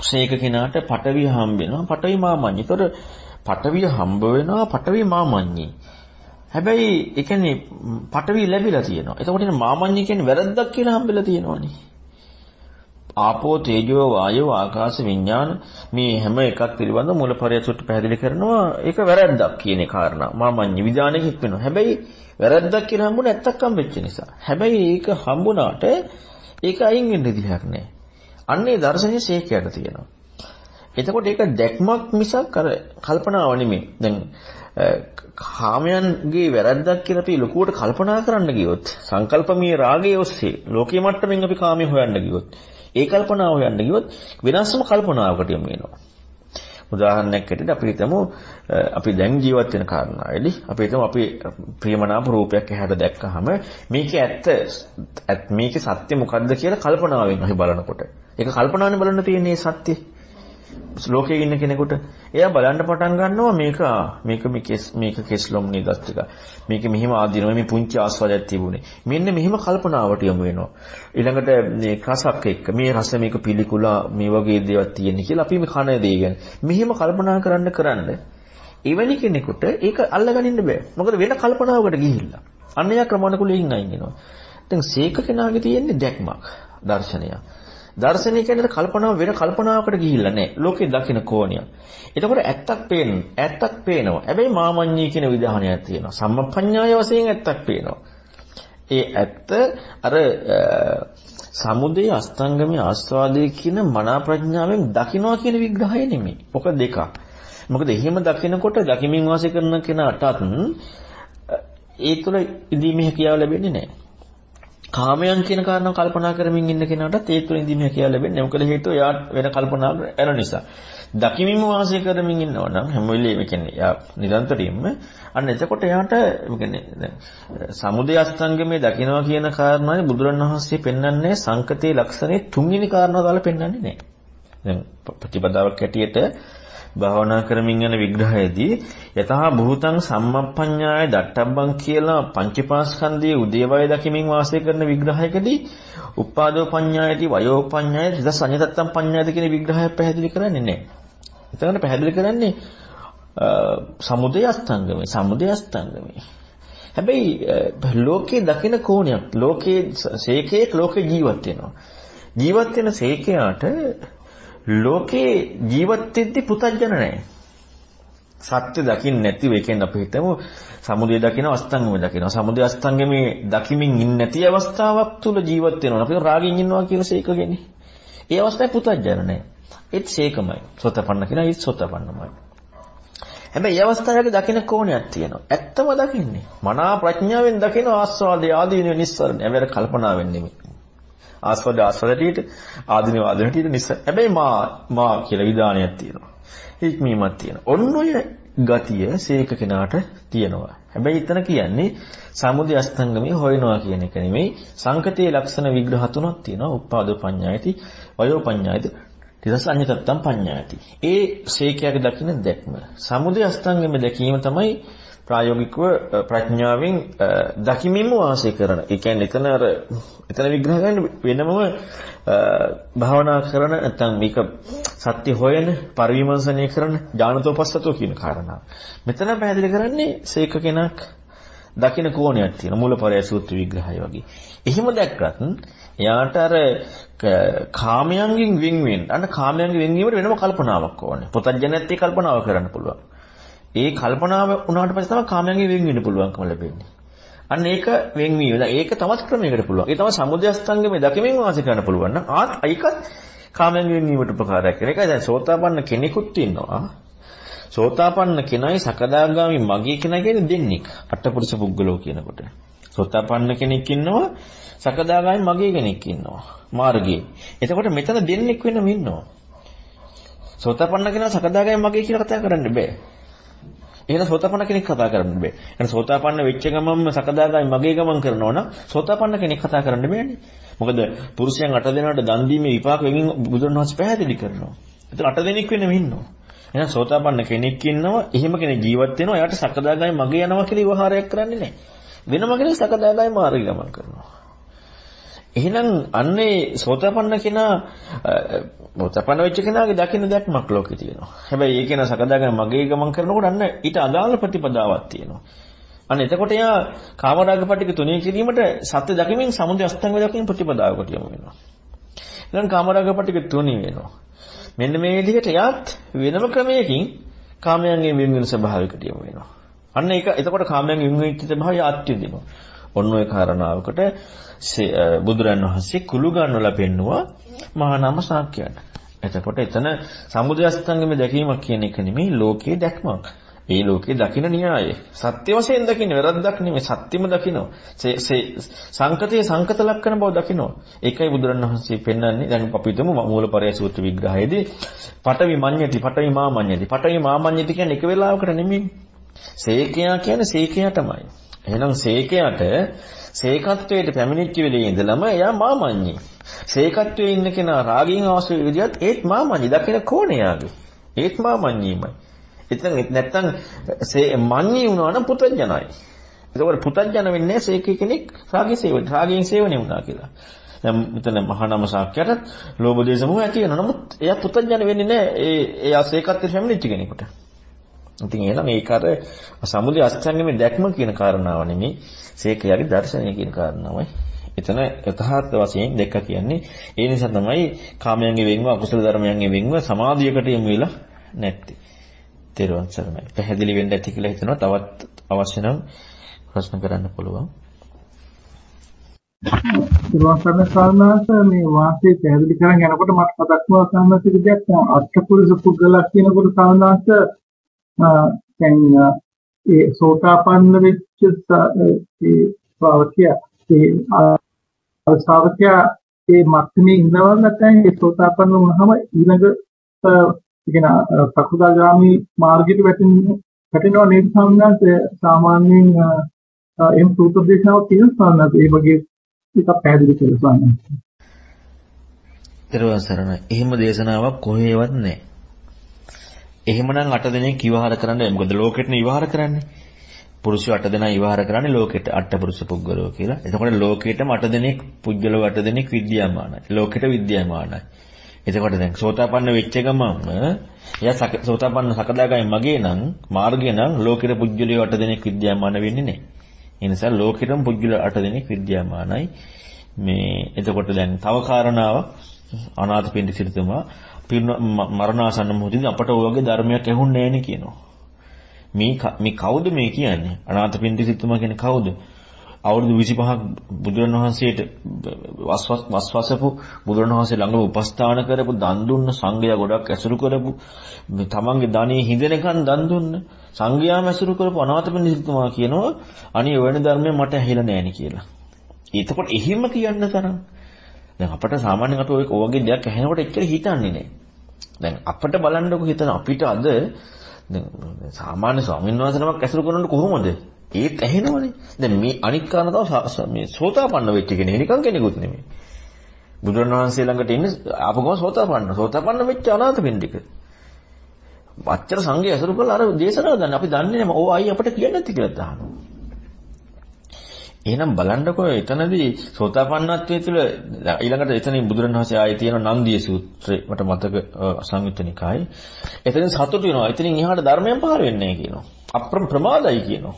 ශේක කෙනාට පටවිය හම්බ වෙනවා. පටවි මාමඤ්ඤි. ඒතර පටවිය හම්බ වෙනවා පටවි මාමඤ්ඤි. හැබැයි ඒ කියන්නේ පටවි ලැබිලා තියෙනවා. එතකොට එන මාමඤ්ඤි කියන්නේ වැරද්දක් කියලා හම්බෙලා තියෙනවනේ. ආපෝ තේජෝ වායෝ ආකාශ විඥාන මේ හැම එකක් පිළිබඳ මූලපරයසුට පැහැදිලි කරනවා ඒක වැරද්දක් කියන කාරණා මාමඤ්ඤ විධානයකින් වෙනවා හැබැයි වැරද්දක් කියලා හම්බුන නැත්තක් හම්බෙච්ච නිසා හැබැයි ඒක හම්බුනාට ඒක අයින් වෙන්න දෙයක් නැහැ අන්නේ දර්ශනීය ශේකයට තියෙනවා එතකොට ඒක දැක්මක් මිසක් අර කල්පනාව නෙමෙයි දැන් කාමයන්ගේ වැරද්දක් කියලා අපි ලොකුවට කල්පනා කරන්න ගියොත් සංකල්පමීය රාගයේ ඔස්සේ ලෝකයේ මට්ටමින් අපි කාමයේ හොයන්න ගියොත් ඒ කල්පනාව හොයන්න ගියොත් වෙනස්ම කල්පනාවකට යමු වෙනවා. උදාහරණයක් ඇටියට අපි හිතමු අපි දැන් ජීවත් වෙන කාරණාවේදී අපි හිතමු අපි ප්‍රියමනාප රූපයක් ඇහැට දැක්කහම මේකේ ඇත්ත මේකේ සත්‍ය මොකද්ද කියලා කල්පනාවෙන් අපි බලනකොට ඒක කල්පනාවෙන් බලන්න තියෙන්නේ සත්‍ය. ලෝකයේ ඉන්න කෙනෙකුට එයා බලන්න පටන් ගන්නවා මේක මේක මේක කෙස්ලොම් නේදත් ටික මේක මෙහිම ආදීනවා මේ පුංචි ආස්වාදයක් තිබුණේ. මෙන්න මෙහිම කල්පනාවට යොමු වෙනවා. ඊළඟට මේ රසක් එක්ක මේ රස මේක පිළිකුලා මේ වගේ දේවල් තියෙන කියලා අපි මේ කන දේ ගැන. මෙහිම කල්පනා කරන්න කරන්න එවැනි කෙනෙකුට ඒක අල්ලගනින්න බෑ. මොකද වෙන කල්පනාවකට ගිහිල්ලා. අන්න එයා ක්‍රමානුකූලයෙන් අයින් වෙනවා. දැන් සීක කෙනාගේ තියෙන්නේ දැක්මක් දර්ශනයක්. දර්ශනය කියන්නේ කල්පනාව වෙන කල්පනාවකට ගිහිල්ලා නැහැ. ලෝකේ දකින කෝණිය. එතකොට ඇත්තක් පේන ඇත්තක් පේනවා. හැබැයි මාමඤ්ඤී කියන විධානයක් තියෙනවා. සම්මප්පඤ්ඤාය වශයෙන් ඇත්තක් පේනවා. ඒ ඇත්ත අර සමුදේ අස්තංගමේ ආස්වාදයේ කියන මනා ප්‍රඥාවෙන් දකින්නවා කියන විග්‍රහය නෙමෙයි. මොකද දෙකක්. මොකද එහෙම දකිනකොට දකිමින් වාසය කරන කෙනාටත් ඒ තුළ ඉදීමේ හැකියාව ලැබෙන්නේ නැහැ. කාමයන් කියන කාරණාව කල්පනා කරමින් ඉන්න කෙනාටත් ඒ තුළ ඉඳීම හැකියාව ලැබෙන්නේ. මොකද හේතුව එයා වෙන කල්පනාවකට යන නිසා. දකිමින්ම වාසය කරමින් ඉන්නවා නම් හැම වෙලෙම කියන්නේ එයා නිරන්තරයෙන්ම අන්න එතකොට එයාට කියන්නේ දැන් සමුදය අස්තංගමේ දකිනවා කියන කාරණාවේ බුදුරණවහන්සේ පෙන්වන්නේ සංකතේ ලක්ෂණේ තුන්වෙනි කාරණාව දාලා පෙන්වන්නේ නැහැ. දැන් ප්‍රතිපදාවක් හැටියට භාවනා කරමින් යන විග්‍රහයේදී යතහා භූතං සම්මප්පඤ්ඤාය දට්ඨබ්බං කියලා පංචපාස්කන්ධයේ උදේවය දකිමින් වාසය කරන විග්‍රහයකදී උපාදෝ පඤ්ඤායති වයෝ පඤ්ඤායති දස අඤ්ඤතත්තම් පඤ්ඤායති කියන විග්‍රහය පැහැදිලි කරන්නේ නැහැ. එතන පැහැදිලි කරන්නේ සමුදය අස්තංගමයි සමුදය අස්තංගමයි. හැබැයි ලෝකේ දකින කෝණයක් ලෝකේ සේකේක් ලෝකේ ජීවත් වෙනවා. ජීවත් වෙන සේකයාට ලෝකේ ජීවත් වෙද්දී පුතඥ නැහැ. සත්‍ය දකින්න නැතිව ඒ කියන්නේ අපි හිතමු සමුදය දකින්න අස්තංගම දකින්න. සමුදය අස්තංගමේ දකිමින් ඉන්නේ නැති අවස්ථාවක් තුල ජීවත් වෙනවා. අපි රාගයෙන් ඉන්නවා කියන සේක කියන්නේ. ඒ අවස්ථාවේ පුතඥ නැහැ. ඒත් සේකමයි. සෝතපන්න කියන ඒත් සෝතපන්නමයි. හැබැයි මේ අවස්ථාවේ දකින්න කෝණයක් තියෙනවා. ඇත්තම දකින්නේ. මනා ප්‍රඥාවෙන් දකින්න ආස්වාදයේ ආදීන නිස්සරණ. හැබැයි කල්පනාවෙන් නෙමෙයි. ආස්වාද ආස්වාදයට ආධින වාදනට නිසා. හැබැයි මා මා කියලා විධානයක් තියෙනවා. හික්මීමක් තියෙනවා. ඔන්න ඔය ගතිය සීක කෙනාට තියෙනවා. හැබැයි එතන කියන්නේ සමුදය අස්තංගමේ හොයනවා කියන එක නෙමෙයි සංකතයේ ලක්ෂණ විග්‍රහ තුනක් තියෙනවා. උපාදෝ පඤ්ඤායති, වයෝ පඤ්ඤායති, ඊටස් අඤ්ඤතත්තම් පඤ්ඤායති. ඒ සීකයාගේ දකින්න දැක්ම. සමුදය අස්තංගමේ දැකීම තමයි ප්‍රායෝගිකව ප්‍රඥාවෙන් දකිමින්ම වාසය කරන. ඒ කියන්නේ එතන අර එතන විග්‍රහ කරන්න වෙනමම භාවනා කරන නැත්නම් මේක සත්‍ය හොයන පරිවිමර්ශනය කරන ඥානතෝපස්සතෝ කියන කාරණා. මෙතන පැහැදිලි කරන්නේ සීක කෙනක් දකින්න කෝණයක් තියෙන මූලපරය සූත්‍ර විග්‍රහය වගේ. එහෙම දැක්කත් එයාට අර කාමයන්ගෙන් වෙන් වෙන්න අන්න කාමයන්ගෙන් වෙන් වීමට වෙනම කල්පනාවක් ඕනේ. පොතඥයත් ඒ කල්පනාව කරන්න පුළුවන්. ඒ කල්පනාව වුණාට පස්සේ තමයි කාමයන්ගෙන් වෙන් වෙන්න පුළුවන්කම ලැබෙන්නේ. අන්න ඒක වෙන්වීම. ඒක තවත් ක්‍රමයකට පුළුවන්. ඒ තමයි සමුදයස්තංගමේ දකිමින් වාසය කරන්න පුළුවන් නම් ආත් ඒකත් කාමයන් වෙන්වීමට උපකාරයක් වෙන එකයි දැන් සෝතාපන්න කෙනෙකුත් ඉන්නවා. සෝතාපන්න කෙනයි සකදාගාමි මගේ කෙනා කියන්නේ දෙන්නෙක්. අටපුරුෂ පුද්ගලෝ කියනකොට. සෝතාපන්න කෙනෙක් ඉන්නවා සකදාගාමි මගේ කෙනෙක් ඉන්නවා. මාර්ගයේ. එතකොට මෙතන දෙන්නෙක් වෙනම ඉන්නවා. සෝතාපන්න කෙනා සකදාගාමි මගේ කියලා කතා කරන්න බෑ. එහෙනම් සෝතාපන්න කෙනෙක් කතා කරන්න බෑ. එහෙනම් සෝතාපන්න වෙච්ච ගමන්ම සකදාගාමි මගේ ගමන් කරනවා නම් සෝතාපන්න කෙනෙක් කතා කරන්න බෑනේ. මොකද පුරුෂයන් අට දෙනාට දන් දීමේ විපාක වෙමින් බුදුරණවහන්සේ පැහැදිලි කරනවා. ඒතර අට දෙනෙක් වෙනම ඉන්නවා. එහෙනම් සෝතාපන්න කෙනෙක් ඉන්නවා. එහෙම කෙනෙක් ජීවත් වෙනවා. එයාට සකදාගාමි මගේ යනවා කියලා විවහාරයක් කරන්නේ නැහැ. වෙනම කෙනෙක් සකදාගාමි මාර්ගය ගමන් කරනවා. එහෙනම් අන්නේ සෝතපන්න කෙනා සෝතපන්න වෙච්ච කෙනාගේ දකින්න දැක්මක් ලෝකේ තියෙනවා. හැබැයි ඒ කෙනා සකදාගෙන මගේ ගමන් කරනකොට අන්න ඊට අදාළ ප්‍රතිපදාවක් තියෙනවා. අන්න එතකොට එයා කාමරාග පිටික තුනී කිරීමට සත්‍ය දකිමින් සමුදය අස්තංග දකින්න ප්‍රතිපදාවකට යමු වෙනවා. ඊළඟ කාමරාග පිටික තුනී වෙනවා. මෙන්න මේ විදිහට එයාත් වෙනම ක්‍රමයකින් කාමයන්ගෙන් වෙන වෙන ස්වභාවයකට යමු වෙනවා. අන්න ඒක එතකොට කාමයන්ගෙන් වෙන වෙච්ච ස්වභාවය ආත්‍යදිනවා. ඔන්න ඔය කාරණාවකට බුදුරන් වහන්සේ කුළු ගන්නවලා පෙන්නවා මහා නාම සාක්‍යයට. එතකොට එතන සමුදය අස්තංගෙම දැකීමක් කියන එක නෙමෙයි ලෝකයේ දැක්මක්. ඒ ලෝකේ දකින්න න්‍යායය. සත්‍ය වශයෙන් දකින්න වැරද්දක් නෙමෙයි සත්‍යෙම දකින්න. සංකතයේ සංකත ලක්ෂණ බව දකින්න. ඒකයි බුදුරණවහන්සේ පෙන්වන්නේ. දැන් අපි හිතමු මූලපරය සූත්‍ර විග්‍රහයේදී පඨවි මඤ්ඤති පඨවි මා මඤ්ඤති. පඨවි මා මඤ්ඤති කියන්නේ එක වෙලාවකට නෙමෙයි. සේකයා කියන්නේ සේකයා තමයි. එහෙනම් සේකයාට සේකත්වයට පැමිණිච්ච වෙලේ ඉඳලම එයා මාමඤ්ඤි. සේකත්වයේ ඉන්න කෙනා රාගයෙන් අවශ්‍ය විදිහට ඒත් මාමඤ්ඤි දකින්න කෝණේ යාගේ. ඒත් මාමඤ්ඤීමයි. එතන නැත්තම් මඤ්ඤී වුණා නම් පුතඥයි. එතකොට පුතඥ වෙන්නේ සේකී කෙනෙක් රාගයේ සේවන රාගයෙන් සේවනය වුණා කියලා. දැන් මෙතන මහා නම සාක්‍යයට ලෝභ දේශ මොහ ඇති වෙනවා. නමුත් එයා පුතඥ වෙන්නේ නැහැ. ඒ ඒ අසේකත්වයට පැමිණිච්ච කෙනෙකුට. ඉතින් එහෙනම් ඒක අර සමුදය අස්තංගමේ දැක්ම කියන කාරණාව නෙමෙයි සේකයාගේ දර්ශනය කියන කාරණාවයි. එතන යථාර්ථ වශයෙන් දෙක කියන්නේ ඒ නිසා තමයි කාමයන්ගේ වෙන්ව අකුසල ධර්මයන්ගේ වෙන්ව සමාධියකට යමු වෙලා නැත්තේ. තේරුවන් සරණයි. පැහැදිලි වෙන්න ඇති කියලා හිතනවා. තවත් අවශ්‍ය නම් ප්‍රශ්න කරන්න පුළුවන්.
තේරුවන් සරණ සාරණාස මේ වාසිය පැහැදිලි කරන් යනකොට මට මතක් වුණා සාමසික දෙයක් අෂ්ටපුරුෂ පුද්ගලයා කියනකොට සාරණාස දැන් ඒ සෝතාපන්න වෙච්ච ඒ ශ්‍රාවකයා ඒ ශ්‍රාවකයා ඒ මත්මේ ඉඳවල් නැත්නම් ඒ සෝතාපන්න වුණාම ඊළඟ කියන සකුදාගාමි මාර්ගයට වැටෙන වැටෙනවා නේද සම්මාස සාමාන්‍යයෙන් එම් සූත්‍ර දේශනාවක් තියෙනවා සම්මාස ඒ වගේ එකක් පැහැදිලි කරලා සම්මාස.
ඊට සරණයි. එහෙම දේශනාවක් කොහේවත් නැහැ. එහෙමනම් අට දෙනෙක් විවහාර කරන්න මොකද ලෝකෙටනේ විවහාර කරන්නේ. පුරුෂය අට දෙනා විවහාර කරන්නේ ලෝකෙට අටපුරුෂ පුද්ගලෝ කියලා. එතකොට ලෝකෙටම අට දෙනෙක් පුද්ගලෝ අට දෙනෙක් විද්‍යාමානයි. ලෝකෙට විද්‍යාමානයි. එතකොට දැන් සෝතාපන්න වෙච්ච ගමන්ම එයා සෝතාපන්න සකදාගාමී මගේ නම් මාර්ගය නම් ලෝකෙට පුජ්‍යලිය අට දෙනෙක් විද්‍යාමාන වෙන්නේ නැහැ. ඒ නිසා ලෝකෙටම පුජ්‍යල අට දෙනෙක් විද්‍යාමානයි. මේ එතකොට දැන් තව කාරණාවක් අනාථපිණ්ඩ සිටුමා මරණාසන්න මොහොතේදී අපට ඔය වගේ ධර්මයක් ඇහුන්නේ නැහැ කියනවා. මේ මේ කවුද මේ කියන්නේ? අනාථපිණ්ඩ සිටුමා කියන්නේ කවුද? අවුරුදු 25ක් බුදුරණවහන්සේට වස්වසපු බුදුරණවහන්සේ ළඟ උපස්ථාන කරපු දන් දුන්න සංඝයා ගොඩක් ඇසුරු කරපු තමන්ගේ ධනෙ හිඳෙනකන් දන් දුන්න සංඝයාම ඇසුරු කරපු අනාථපිණ්ඩිකතුමා කියනවා අනේ වෙන ධර්මයක් මට ඇහිලා නැහැ කියලා. එතකොට එහිම කියන්න තරම් දැන් අපිට සාමාන්‍යයෙන් අපි ඔය වගේ දෙයක් ඇහෙනකොට එච්චර හිතන්නේ නැහැ. දැන් අපිට බලන්නකො හිතන අපිට අද දැන් සාමාන්‍ය ස්වාමීන් වහන්සේ නමක් ඇසුරු කරනකොට කොහොමද? ඒත් ඇහෙනවනේ. දැන් මේ අනික් කාරණ තව මේ සෝතාපන්න වෙච්ච කෙනෙක් නිකන් කෙනෙකුත් නෙමෙයි. බුදුරණවහන්සේ ළඟට ඉන්නේ ආපගම සෝතාපන්න. සෝතාපන්න වෙච්ච අනාථපිණ්ඩික. අච්චර සංඝය ඇසුරු කරලා අර දේශනාව දන්නේ. අපි දන්නේ නැහැ. ඕ අයි අපිට කියන්නේ නැති කියලා දානවා. එහෙනම් බලන්නකෝ එතනදී සෝතාපන්නත්වයේ තුල ඊළඟට එතනින් බුදුරණවහන්සේ ආයේ තියෙන නන්දිය සූත්‍රය මට මතක සංයුත්ත නිකායේ. එතනින් සතුටු වෙනවා. එතනින් එහාට ධර්මයෙන් පහර වෙන්නේ නැහැ කියනවා. අප්‍රම ප්‍රමාදයි කියනවා.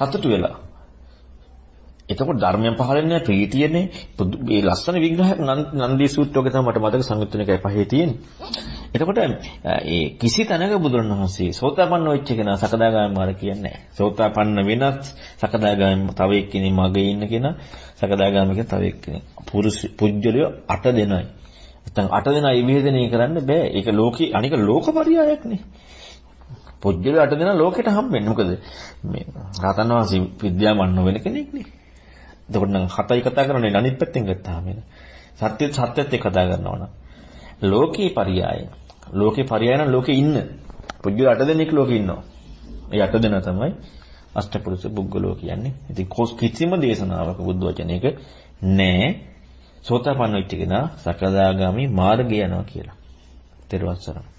සතුටු වෙලා. එතකොට ධර්මයෙන් පහළන්නේ ප්‍රීතියනේ මේ ලස්සන විග්‍රහයක් නන්දී සූත්‍රයේ තමයි මට මතක සංයුත්තනිකයි පහේ තියෙන්නේ. එතකොට ඒ කිසි තැනක බුදුරණවහන්සේ සෝතාපන්න වෙච්ච කෙනා සකදාගාමී මාර්ග කියන්නේ නැහැ. සෝතාපන්න වෙනත් සකදාගාමී තව එක්කෙනෙක් මගේ ඉන්න කෙනා සකදාගාමී කියන තව එක්කෙනෙක්. පුරුෂ පුජ්‍යලිය 8 දෙනයි. නැත්නම් 8 දෙනා විවේදනය කරන්න බෑ. ඒක ලෝකේ අනික ලෝකපරියායක්නේ. පුජ්‍යලිය 8 දෙනා ලෝකෙට හම්බෙන්නේ. මොකද මේ රහතන් වහන්සේ විද්‍යාවන් නොවන කෙනෙක් නේ. එතකොට නම් හතයි කතා කරන්නේ අනිත් පැත්තෙන් ගත්තාම එන. සත්‍ය සත්‍යත් එක්ක කතා කරනවා නම් ලෝකේ පරියාය. ලෝකේ පරියාය නම් ලෝකේ ඉන්න. පුජ්‍ය අට දෙනෙක් ලෝකේ ඉන්නවා. ඒ අට දෙනා තමයි අෂ්ටපුරුෂ පුද්ගලෝ කියන්නේ. ඉතින් කොස් කිසිම දේශනාවක බුද්ධ වචනයක නෑ සෝතාපන්න වෙච්ච කෙනා සකදාගාමි මාර්ගය යනවා කියලා. තෙරුවන් සරණයි.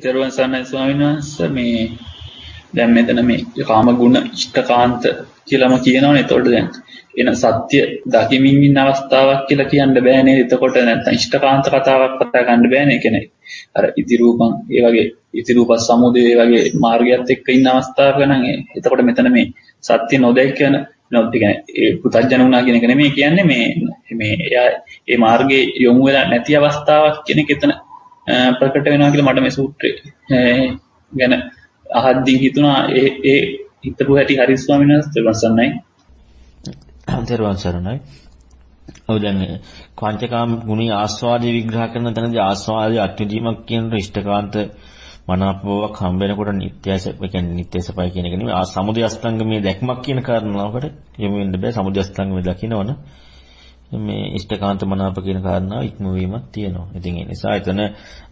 තෙරුවන් සරණයි ස්වාමීන් වහන්සේ මේ
දැන් මෙතන මේ කාම ගුණ ඉෂ්ඨකාන්ත කියලාම කියනවනේ. එතකොට දැන් එන සත්‍ය දකිමින් ඉන්න අවස්ථාවක් කියලා කියන්න බෑනේ. එතකොට නැත්තම් ඉෂ්ඨකාන්ත කතාවක් කතා ගන්න බෑනේ. කියන්නේ අර ඉති රූපං ඒ වගේ ඉති රූප සමුදය ඒ වගේ මාර්ගයත් එක්ක ඉන්න අවස්ථාවක නම් එතකොට මෙතන මේ සත්‍ය නොදැක්කන නොත් කියන්නේ ඒ පුතඥ වුණා කියන එක නෙමෙයි කියන්නේ මේ මේ එයා ඒ මාර්ගයේ යොමු වෙලා නැති අවස්ථාවක් කියන එක එතන ප්‍රකට වෙනවා කියලා මට මේ සූත්‍රය ගැන අහද්දී හිතුණා ඒ ඒ හිතපු හැටි හරි ස්වාමීන් වහන්සේ වසන්නයි.
තෙරුවන් සරණයි. ඔව් දැන් පංචකාම ගුණී ආස්වාදයේ විග්‍රහ කරන තැනදී ආස්වාදයේ අත්විඳීමක් කියන ඉෂ්ඨකාන්ත මනාපවක් හම්බ වෙනකොට නිත්‍යස ඒ කියන්නේ නිත්‍ය සපයි කියන එක නෙමෙයි ආ සමුදය අස්තංගමේ දැක්මක් කියන කාරණාවකට යොමු වෙන්න බෑ සමුදය අස්තංගමේ දකින්නවනේ මේ ඉෂ්ඨකාන්ත මනාප කියන කාරණාව ඉක්මවීමක් තියෙනවා. ඉතින් ඒ නිසා එතන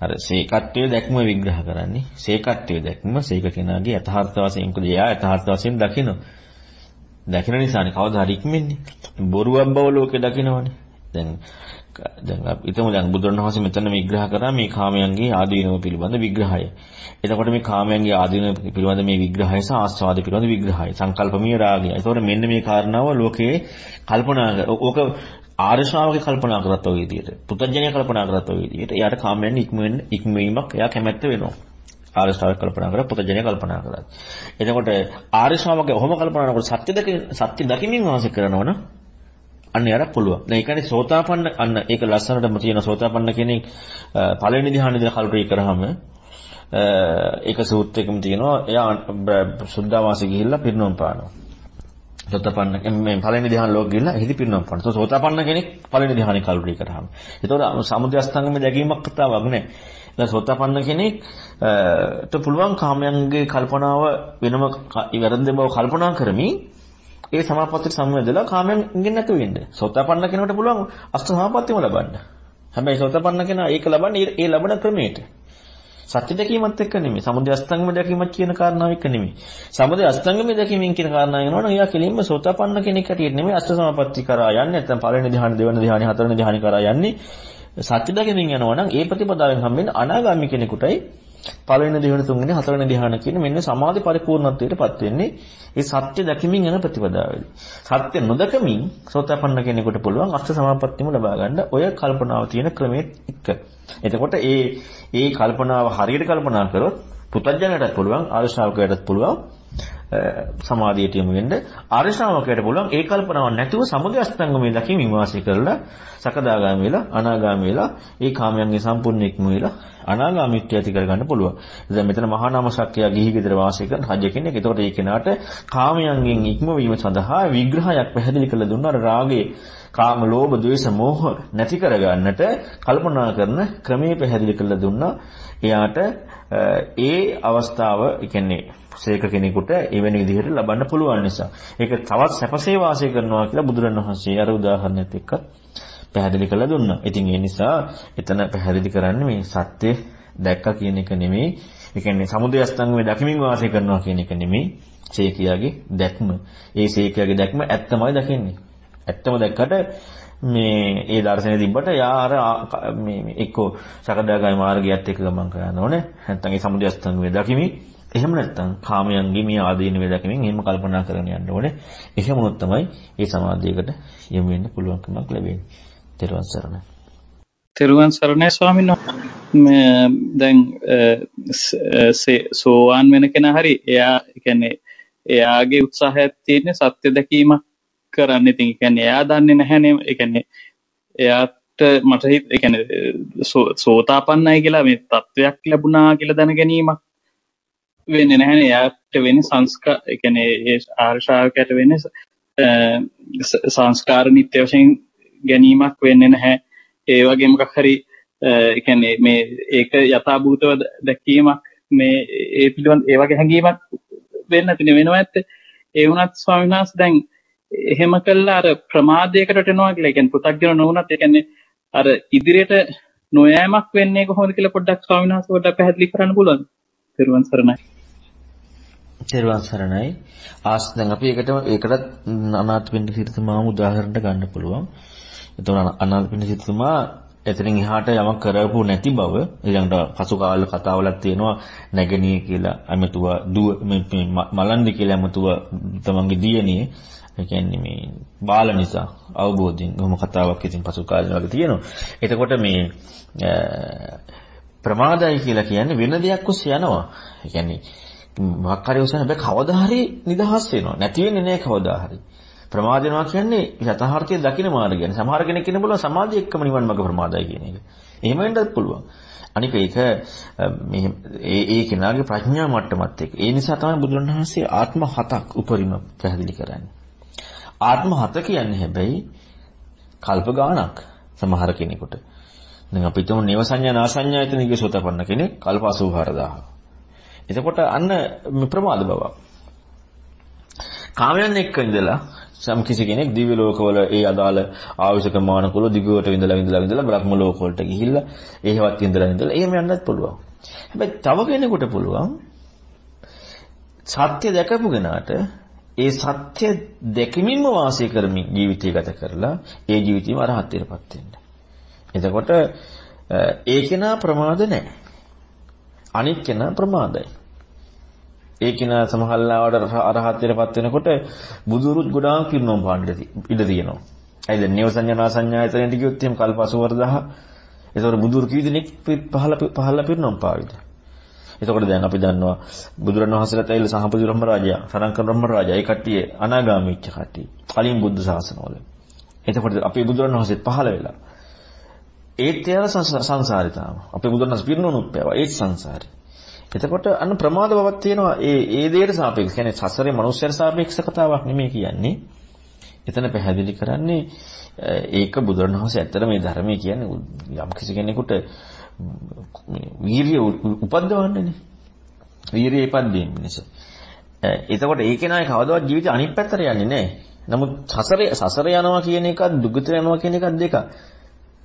අර සේකත්වයේ දැක්ම විග්‍රහ කරන්නේ. සේකත්වයේ දැක්ම සේක කෙනාගේ යථාර්ථ වශයෙන් මොකද එයා යථාර්ථ වශයෙන් දකිනවා. දකින නිසානේ කවදා හරි ඉක්මෙන්නේ. බොරුවක් බව ලෝකේ දකිනවනේ. දැන් දැන් අපි හිතමු දැන් බුදුරණවහන්සේ මෙතන විග්‍රහ කරා මේ කාමයන්ගේ ආදීනව පිළිබඳ විග්‍රහය. එතකොට මේ කාමයන්ගේ ආදීනව පිළිබඳ මේ විග්‍රහය සහ ආස්වාද පිළිබඳ විග්‍රහය. සංකල්පමීය රාගය. එතකොට මෙන්න මේ කාරණාව ලෝකයේ කල්පනා කර. ඕක ආර්ය ශ්‍රාවකේ කල්පනා කරත් ඔය විදිහට. පුතඥය කල්පනා කරත් ඔය විදිහට. එයාට කාමයන් ඉක්මවෙන්න ඉක්මවීමක් එයා කැමැත්ත වෙනවා. ආර්ය ශ්‍රාවක කල්පනා කරා පුතඥය කල්පනා කරා. එතකොට ආර්ය ශ්‍රාවකේ ඔහොම කල්පනා කරනකොට සත්‍ය දකින සත්‍ය දකිමින් වාසය කරනවනම් අන්න යාර පුළුවන්. දැන් ඒ කියන්නේ සෝතාපන්න අන්න ඒක ලස්සනටම තියෙන සෝතාපන්න කෙනෙක් පළවෙනි ධ්‍යානෙදී කල්පී කරාම ඒක සූත්‍රයකම තියෙනවා. එයා සුද්ධාවාසී ගිහිල්ලා පිරිනොම් පානවා. සෝතාපන්න මේ පළවෙනි ධ්‍යාන ලෝක ගිහිල්ලා එහිදි පිරිනොම් පානවා. તો සෝතාපන්න කෙනෙක් පළවෙනි ධ්‍යානෙ කල්පී කරාම. ඒතකොට සමුදය අස්තංගමේ දැකීමක් කතාවක් නෑ. දැන් සෝතාපන්න කෙනෙක් ට පුළුවන් කාමයන්ගේ කල්පනාව වෙනම වැරද්ද බව කල්පනා කරමින් ඒ සමාපත්තියට සම්බන්ධලා කාමයෙන් නැතු වෙන්න. සෝතාපන්න කෙනෙකුට පුළුවන් අෂ්ට සමාපත්තියම ලබන්න. හැබැයි සෝතාපන්න කෙනා ඒක ලබන්නේ ඒ ලබන ක්‍රමයට. සත්‍ය දැකීමත් එක්ක නෙමෙයි. සමුදය අස්තංගම දැකීමත් කියන කාරණාව එක්ක නෙමෙයි. සමුදය අස්තංගම දැකීමෙන් කියන කාරණාව වෙනවනම් එයා කෙලින්ම සෝතාපන්න කෙනෙක් හැටියට නෙමෙයි අෂ්ට සමාපatti කරා යන්නේ. නැත්නම් පළවෙනි ධ්‍යාන, දෙවෙනි ධ්‍යාන, හතරවෙනි ධ්‍යාන කරා යන්නේ. සත්‍ය දැකීමෙන් යනවා නම් ඒ ප්‍රතිපදාවෙන් හම්බෙන්නේ අනාගාමි කෙනෙකුටයි පළවෙනි දෙවෙනි තුන්වෙනි හතරවෙනි ධ්‍යාන කියන මෙන්න සමාධි පරිපූර්ණත්වයටපත් වෙන්නේ ඒ සත්‍ය දැකීමෙන් යන ප්‍රතිපදාවේදී. සත්‍ය නොදකමින් සෝතාපන්න කෙනෙකුට පුළුවන් අෂ්ට සමාපත්තියම ලබා ගන්න ඔය කල්පනාව තියෙන ක්‍රමෙත් එක්ක. එතකොට ඒ ඒ කල්පනාව හරියට කල්පනා කරොත් පුතඥයටත් පුළුවන් ආර්ය ශ්‍රාවකයටත් පුළුවන් සමාධියට යමු වෙන්න ආර්ය ශ්‍රාවකයට පුළුවන් ඒ කල්පනාවක් නැතුව සමුදය අස්තංගමේ දකිමින් වාසය කරලා සකදාගාමී වෙලා අනාගාමී වෙලා ඒ කාමයන්ගේ සම්පූර්ණ ඉක්ම වෙලා අනාගාමීත්වය ඇති කරගන්න පුළුවන්. දැන් මෙතන මහා නාම ශක්තිය ගිහි ගෙදර වාසය කරන රජ කෙනෙක්. ඒතකොට ඒ කෙනාට කාමයන්ගෙන් ඉක්ම වීම සඳහා විග්‍රහයක් පැහැදිලි කරලා දුන්නා. රාගේ කාම ලෝභ ද්වේෂ මෝහ නැති කරගන්නට කල්පනා කරන ක්‍රමයේ පැහැදිලි කරලා දුන්නා. එයාට ඒ අවස්ථාව කියන්නේ සේක කෙනෙකුට එවැනි විදිහට ලබන්න පුළුවන් නිසා. ඒක තවත් සැපසේ වාසය කරනවා කියලා බුදුරණවහන්සේ අර උදාහරණයත් එක්ක පැහැදිලි කරලා දුන්නා. ඉතින් ඒ නිසා එතන පැහැදිලි කරන්නේ මේ සත්‍ය දැක්කා කියන එක නෙමෙයි. ඒ කියන්නේ සමුදය අස්තංගමේ දකිමින් වාසය කරනවා කියන එක නෙමෙයි. සේකියාගේ දැක්ම. ඒ සේකියාගේ දැක්ම ඇත්තමයි දකින්නේ. ඇත්තම දැක්කට මේ ඒ දර්ශනය තිබ්බට යා අර මේ එක්කෝ සකදාගාමී මාර්ගයත් එක්ක ගමන් කරන්න ඕනේ. නැත්නම් ඒ සමුදය අස්තංගමේ දකිමින් එහෙම නැත්නම් කාමයන්ගේ මේ ආදීන වේදකමින් එහෙම කල්පනා කරගෙන යන්න ඕනේ. එහෙම වුණොත් තමයි මේ සමාධියකට යොමු වෙන්න පුළුවන්කමක් ලැබෙන්නේ. තෙරුවන් සරණයි.
තෙරුවන් සරණයි ස්වාමීන් වහන්සේ. දැන් සෝවාන් වෙන කෙනා හරි එයා කියන්නේ එයාගේ උත්සාහයක් තියෙන්නේ සත්‍ය දැකීමක් කරන්න. ඉතින් කියන්නේ එයා දන්නේ නැහැනේ. ඒ කියන්නේ එයාට මට හිත ඒ කියන්නේ සෝතාපන්නයි කියලා මේ තත්වයක් ලැබුණා කියලා දැන ගැනීමක් වෙන්නේ නැහැ එයාට වෙන්නේ සංස්කාර ඒ කියන්නේ ඒ ආර්ශාවකයට වෙන්නේ සංස්කාර නිත්‍ය වශයෙන් ගැනීමක් වෙන්නේ නැහැ ඒ වගේ මොකක් හරි ඒ කියන්නේ මේ ඒක යථාභූතව දැකීමක් මේ ඒ පිළිබඳ ඒ වගේ හැඟීමක් වෙන්න තියෙන වෙනවා ඇත්තේ ඒ වුණත් ස්වාමීන් වහන්සේ දැන් එහෙම කළා අර ප්‍රමාදයකට වැටෙනවා කියලා. ඒ කියන්නේ පෘථග්ජන නොවුනත් ඒ කියන්නේ අර ඉදිරියට නොයෑමක් වෙන්නේ කොහොමද කියලා පොඩ්ඩක් ස්වාමීන් වහන්සේ පොඩ්ඩක් පැහැදිලි කරන්න පුළුවන්ද? පෙරවන් සරණයි.
තෙරුවන් සරණයි. ආස් දැන් අපි ඒකට ඒකටත් අනාථ පින්ඩ සිටුමාම උදාහරණයක් ගන්න පුළුවන්. එතකොට අනාථ පින්ඩ සිටුමා එතනින් එහාට යමක් කරපු නැති බව ඊළඟට පසු කාල කතාවලක් තියෙනවා නැගණිය කියලා අමතුව දුව මලන්දි කියලා අමතුව තමන්ගේ දියණිය ඒ කියන්නේ මේ බාල නිසා අවබෝධයෙන් කොහොම කතාවක් ඉතින් පසු කාලේ වගේ තියෙනවා. එතකොට මේ ප්‍රමාදයි කියලා කියන්නේ වෙන දෙයක් ඔස්සේ යනවා. ඒ කියන්නේ මොකක් හරි ඔස්සේ හැබැයි කවදා හරි නිදහස් වෙනවා. නැති වෙන්නේ නැහැ කවදා හරි. ප්‍රමාද වෙනවා කියන්නේ යථාර්ථය දකින මාර්ගය. සමහර කෙනෙක් කියන බලව සමාධිය එක්කම නිවන් මඟ ප්‍රමාදයි කියන එක. එහෙම වෙන්නත් පුළුවන්. අනික ඒක මේ ඒ ඒ කෙනාගේ ප්‍රඥා මට්ටමත් එක්ක. ඒ නිසා තමයි බුදුරණවහන්සේ ආත්ම හතක් උපරිම පැහැදිලි කරන්නේ. ආත්ම හත කියන්නේ හැබැයි කල්ප ගාණක් සමහර කෙනෙකුට. දැන් අපි හිතමු නේව සංඥා නාසඤ්ඤා යතන ඉගසෝතපන්න කෙනෙක් කල්ප 84000. එතකොට අන්න ප්‍රමාද බව. කාමයන් එක්ක ඉඳලා සම් කිසි කෙනෙක් දිව්‍ය ලෝකවල ඒ අදාළ ආයුෂ ප්‍රමාණකවල දිගට විඳලා විඳලා විඳලා බ්‍රහ්ම ලෝක වලට ගිහිල්ලා ඒවත් ඉඳලා ඉඳලා එහෙම යන්නත් පුළුවන්. හැබැයි තව කෙනෙකුට පුළුවන් සත්‍ය දැකපු කෙනාට ඒ සත්‍ය දැකීමම වාසය කරමින් ජීවිතය ගත කරලා ඒ ජීවිතේම අරහත්ත්වයටපත් වෙන්න. එතකොට ඒ කෙනා ප්‍රමාද නැහැ. අනිත් කෙනා ප්‍රමාදයි. ඒ කෙනා සමහරවිට අරහත්ත්වයටපත් වෙනකොට බුදුරුත් ගොඩාක් පිරුණම් පාන්න ඉඩ තියෙනවා. ඇයිද නේව සංඥා සංඥායතනෙට ගියොත් එහෙම කල්ප 84000 ඒතකොට බුදුරු කී දෙනෙක් පහළ පහළ පිරුණම් පාවිද? එතකොට දැන් අපි දන්නවා බුදුරණවහන්සේලාත් ඇවිල්ලා සහපති බ්‍රහ්ම රාජයා, සරංක බ්‍රහ්ම රාජයා, ඒ කට්ටිය අනාගාමී වෙච්ච කට්ටිය. කලින් බුද්ධ ශාසනවල. එතකොට අපේ බුදුරණවහන්සේත් පහළ වෙලා. ඒත් ඒලා සංසාරේ තාම. අපේ බුදුරණවහන්සේ පිරිනුනුත් පෑවා. ඒත් සංසාරේ. එතකොට අන්න ප්‍රමාද බවක් තියෙනවා ඒ ඒ දෙයට සාපේක්ෂ. කියන්නේ සසරේ මනුස්සයර සාපේක්ෂ කතාවක් නෙමෙයි කියන්නේ. එතන පැහැදිලි කරන්නේ ඒක බුදුරණවහන්සේ ඇත්තට මේ ධර්මයේ කියන්නේ යම් කිසි කෙනෙකුට වීරිය උපද්දවන්නනේ. වීරිය ඉපද්දීම නිසා. එතකොට ඒකේ නාය කවදාවත් ජීවිතේ අනිත් පැත්තට යන්නේ නැහැ. නමුත් සසරේ සසර යනවා කියන එක දුගතිය යනවා කියන එක දෙක.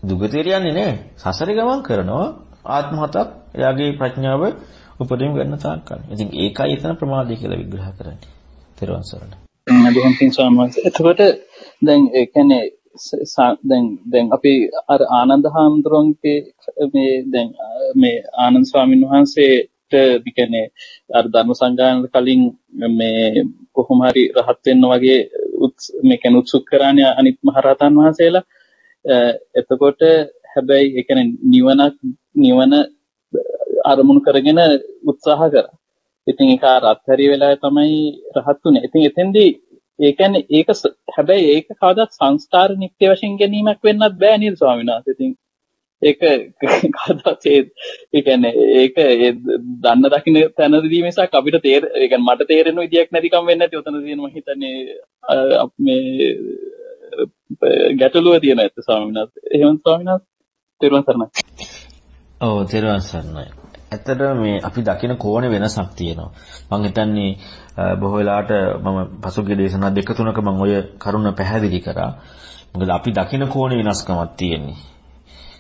දුගතියට යන්නේ නැහැ. සසරේ ගමන් කරනවා ආත්ම හතක් එයාගේ ප්‍රඥාව උපරිම ගන්න තාක්කල්. ඉතින් ඒකයි එතන ප්‍රමාදය කියලා විග්‍රහ කරන්නේ. තෙරුවන් සරණයි.
බොහොම පිං ස්වාමීන් එතකොට දැන් ඒ කියන්නේ දැන් දැන් අපි අර ආනන්ද හාමුදුරන්ගේ මේ දැන් මේ ආනන්ද ස්වාමීන් වහන්සේට කියන්නේ අර ධර්ම සංගායන කලින් මේ කොහොම හරි රහත් වෙන්න වගේ මේ කියන්නේ උත්සුක කරානේ අනිත් මහරහතන් වහන්සේලා එතකොට හැබැයි ඒ කියන්නේ නිවනක් නිවන අරමුණු කරගෙන උත්සාහ කරා. ඉතින් ඒක අත්හැරිය වෙලාවේ තමයි රහත් උනේ. ඉතින් එතෙන්දී ඒ කියන්නේ ඒක හැබැයි ඒක කවදාත් සංස්කාර නිත්‍ය වශයෙන් ගැනීමක් වෙන්නත් බෑ නේද ස්වාමීන් වහන්සේ. ඉතින් ඒක <laughs> කවදාත් ඒ කියන්නේ ඒක ඒ දන්න දකින්න තැනදී මිසක් අපිට තේර ඒ කියන්නේ මට තේරෙන විදියක් නැතිකම් වෙන්නේ නැති උතන තියෙන මම හිතන්නේ මේ ගැටලුව තියෙන ඇත්ත ස්වාමීන් වහන්සේ. එහෙම ස්වාමීන් වහන්සේ. තෙරුවන් සරණයි.
ඔව් තෙරුවන් සරණයි. ඇත්තට මේ අපි දකින කෝණේ වෙනසක් තියෙනවා. මම හිතන්නේ බොහෝ වෙලාවට මම පසුගිය දේශනා දෙක තුනක මම ඔය කරුණ පැහැදිලි කරා. මොකද අපි දකින කෝණේ වෙනස්කමක් තියෙන්නේ.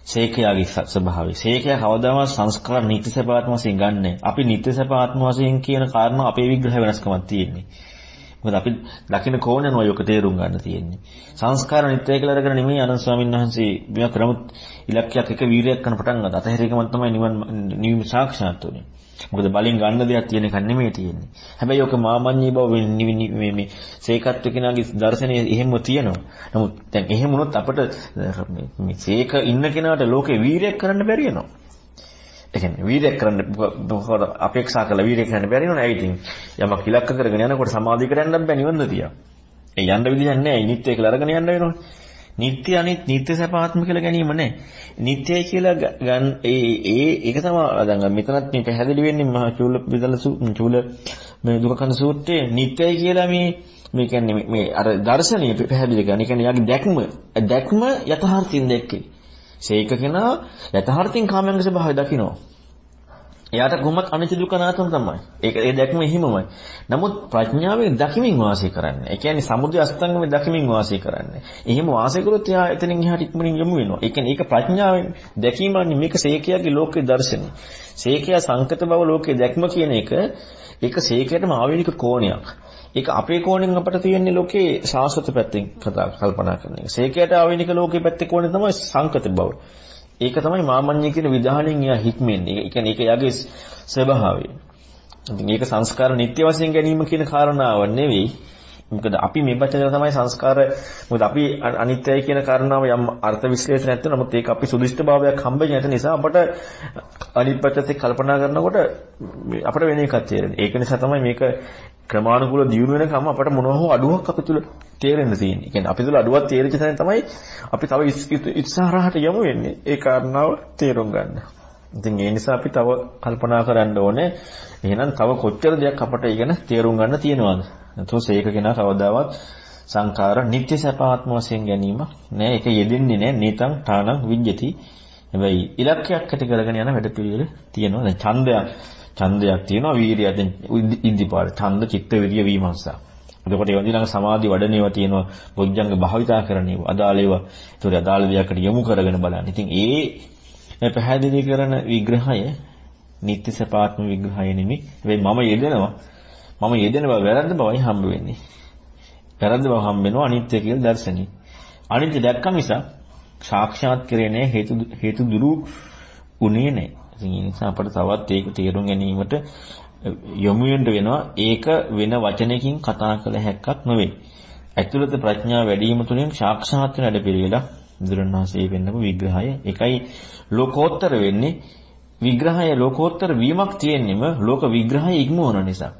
සේකයාගේ ස්වභාවය. සේකයා කවදාවත් සංස්කාර නිත්‍ය සපාත්ම වශයෙන් ගන්නෑ. අපි නිත්‍ය සපාත්ම වශයෙන් කියන කාරණා අපේ විග්‍රහ වෙනස්කමක් තියෙන්නේ. මොකද අපි දකින්න කෝණයන් ඔයක තේරුම් ගන්න තියෙන්නේ. සංස්කාර නිත්‍ය කියලා අරගෙන නෙමෙයි අනන්ත ස්වාමීන් වහන්සේ මේවා කරමුත් ඉලක්කයක් එක වීරයක් කරන පටන් ගත්තා. අතහැරීකම තමයි නිවන් නිවීම සාක්ෂාත් උනේ. මොකද බලින් ගන්න දෙයක් තියෙන එක නෙමෙයි තියෙන්නේ. හැබැයි ඔක මාමඤ්ඤී බව මේ මේ සේකත්ව කෙනාගේ දර්ශනය එහෙම තියෙනවා. නමුත් දැන් එහෙම වුණොත් අපිට මේ සේක ඉන්න කෙනාට ලෝකේ වීරයක් කරන්න බැරි වෙනවා. ඒ කියන්නේ වීරයක් කරන්න අපේක්ෂා කළ වීරයක් කරන්න බැරි නෝ නෑ ඉතින් යමක් ඉලක්ක කරගෙන යනකොට සමාධියකට යන්න බෑ නිවන්න තියා. ඒ යන්න විදියක් නෑ. නිත්‍ය කියලා අරගෙන යන්න වෙනවනේ. නිත්‍ය අනිත් නිත්‍ය සපාත්ම කියලා ගැනීම නෑ. නිත්‍යයි කියලා ගන්න ඒ ඒ ඒක තමයි දැන් මෙතනත් මේ පැහැදිලි වෙන්නේ මහා චූල විදල චූල මේ දුකකන සූත්‍රයේ නිත්‍යයි කියලා මේ මේ කියන්නේ මේ අර දර්ශනීය පැහැදිලි කරන. ඒ කියන්නේ යාගේ දැක්ම දැක්ම යථාර්ථින් දැක්කේ. ශේක කෙනා යථාර්ථින් කාමයන්ගේ ස්වභාවය දකිනවා. එයාට කොහොමත් අනිත්‍ය දුක්ඛ අනාත්ම තමයි. ඒක ඒ දැක්ම එහෙමමයි. නමුත් ප්‍රඥාවෙන් දකිමින් වාසය කරන්නේ. ඒ කියන්නේ සමුදය අස්තංගමේ දකිමින් වාසය කරන්නේ. එහෙම වාසය කරොත් එයා එතනින් එහාට ඉක්මනින් යමු වෙනවා. ඒ කියන්නේ ඒක ප්‍රඥාවෙන් දැකීමන්නේ මේක සේකයාගේ ලෝකේ දර්ශනය. සේකයා සංකත බව ලෝකේ දැක්ම කියන එක ඒක සේකයටම ආවේනික කෝණයක්. ඒක අපේ කෝණයෙන් අපට තියෙන්නේ ලෝකේ සාස්වත පැත්තෙන් කතා කල්පනා කරන එක. සේකයට ආවේනික ලෝකේ පැත්තේ කෝණය තමයි සංකත බව. ඒක තමයි මාමඤ්ඤය කියන විධානයෙන් එයා හික්මෙන්නේ. ඒ කියන්නේ ඒක එයාගේ ස්වභාවය. ඉතින් ඒක සංස්කාර නිත්‍ය වශයෙන් ගැනීම කියන කාරණාව නෙවෙයි. මොකද අපි මේ පැත්තට තමයි සංස්කාර මොකද අපි අනිත්‍යයි කියන කාරණාව යම් අර්ථ විශ්ලේෂණ නැත්නම් නමුත් ඒක අපි සුදිෂ්ඨ භාවයක් හම්බෙන්නේ නැති නිසා අපට අනිත් පැත්තත් කල්පනා කරනකොට අපිට වෙන එකක් තේරෙන්නේ. ඒක නිසා තමයි මේක ක්‍රමානුකූල දියුණු වෙනකම් අපට මොනවා හෝ අඩුවක් අපි තුල තේරෙන්න තියෙන්නේ. කියන්නේ අපි තුල අඩුවක් තේරිච්ච තැන තමයි අපි තව ඉස්සරහට යමු වෙන්නේ. ඒ කාරණාව තේරුම් ගන්න. ඉතින් ඒ නිසා අපි තව කල්පනා කරන්න ඕනේ එහෙනම් තව කොච්චර දෙයක් අපට ඉගෙන තේරුම් ගන්න තියෙනවද? නැත්නම් සේක කෙනා කවදාවත් සංඛාර නිත්‍ය සපාත්ම වශයෙන් ගැනීම නෑ ඒක යෙදෙන්නේ නෑ නීතං ඨානං විඤ්ඤති හැබැයි ඉලක්කයක් ඇති කරගෙන යන වැඩ පිළිවෙල තියෙනවා දැන් ඡන්දයක් ඡන්දයක් තියෙනවා වීරිය දැන් ඉන්දිපාර ඡන්ද චිත්ත විරිය විමර්ශා. එතකොට ඒ වගේ ළඟ සමාධි වඩනේවා තියෙනවා බොජ්ජංග භාවිතා කරන්නේවා අදාළ ඒවා. ඒතකොට අදාළ දෙයකට යොමු කරගෙන බලන්න. ඉතින් ඒ පැහැදිලි කරන විග්‍රහය නිත්‍ය සපාත්ම විග්‍රහය නෙමෙයි. හැබැයි මම යෙදෙනවා. මම යෙදෙන බව වැරද්ද බවයි හම්බ වෙන්නේ. වැරද්ද බව හම්බ වෙනවා අනිත්‍ය කියලා දර්ශනේ. අනිත්‍ය දැක්ක නිසා සාක්ෂාත් කරේ නැහැ හේතු හේතු දුරු උනේ නැහැ. ඉතින් ඒ නිසා අපට තවත් ඒක තේරුම් ගැනීමට යොමු වෙනවා. ඒක වෙන වචනයකින් කතා කළ හැක්කක් නෙවෙයි. ඇතුළත ප්‍රඥාව වැඩි වීම තුළින් සාක්ෂාත් වෙන වැඩ පිළිවෙල බුදුරණවහන්සේ වෙන්නපු විග්‍රහය. ඒකයි ලෝකෝත්තර වෙන්නේ විග්‍රහය ලෝකෝත්තර වීමක් තියෙන්නෙම ලෝක විග්‍රහය ඉක්මවන නිසා.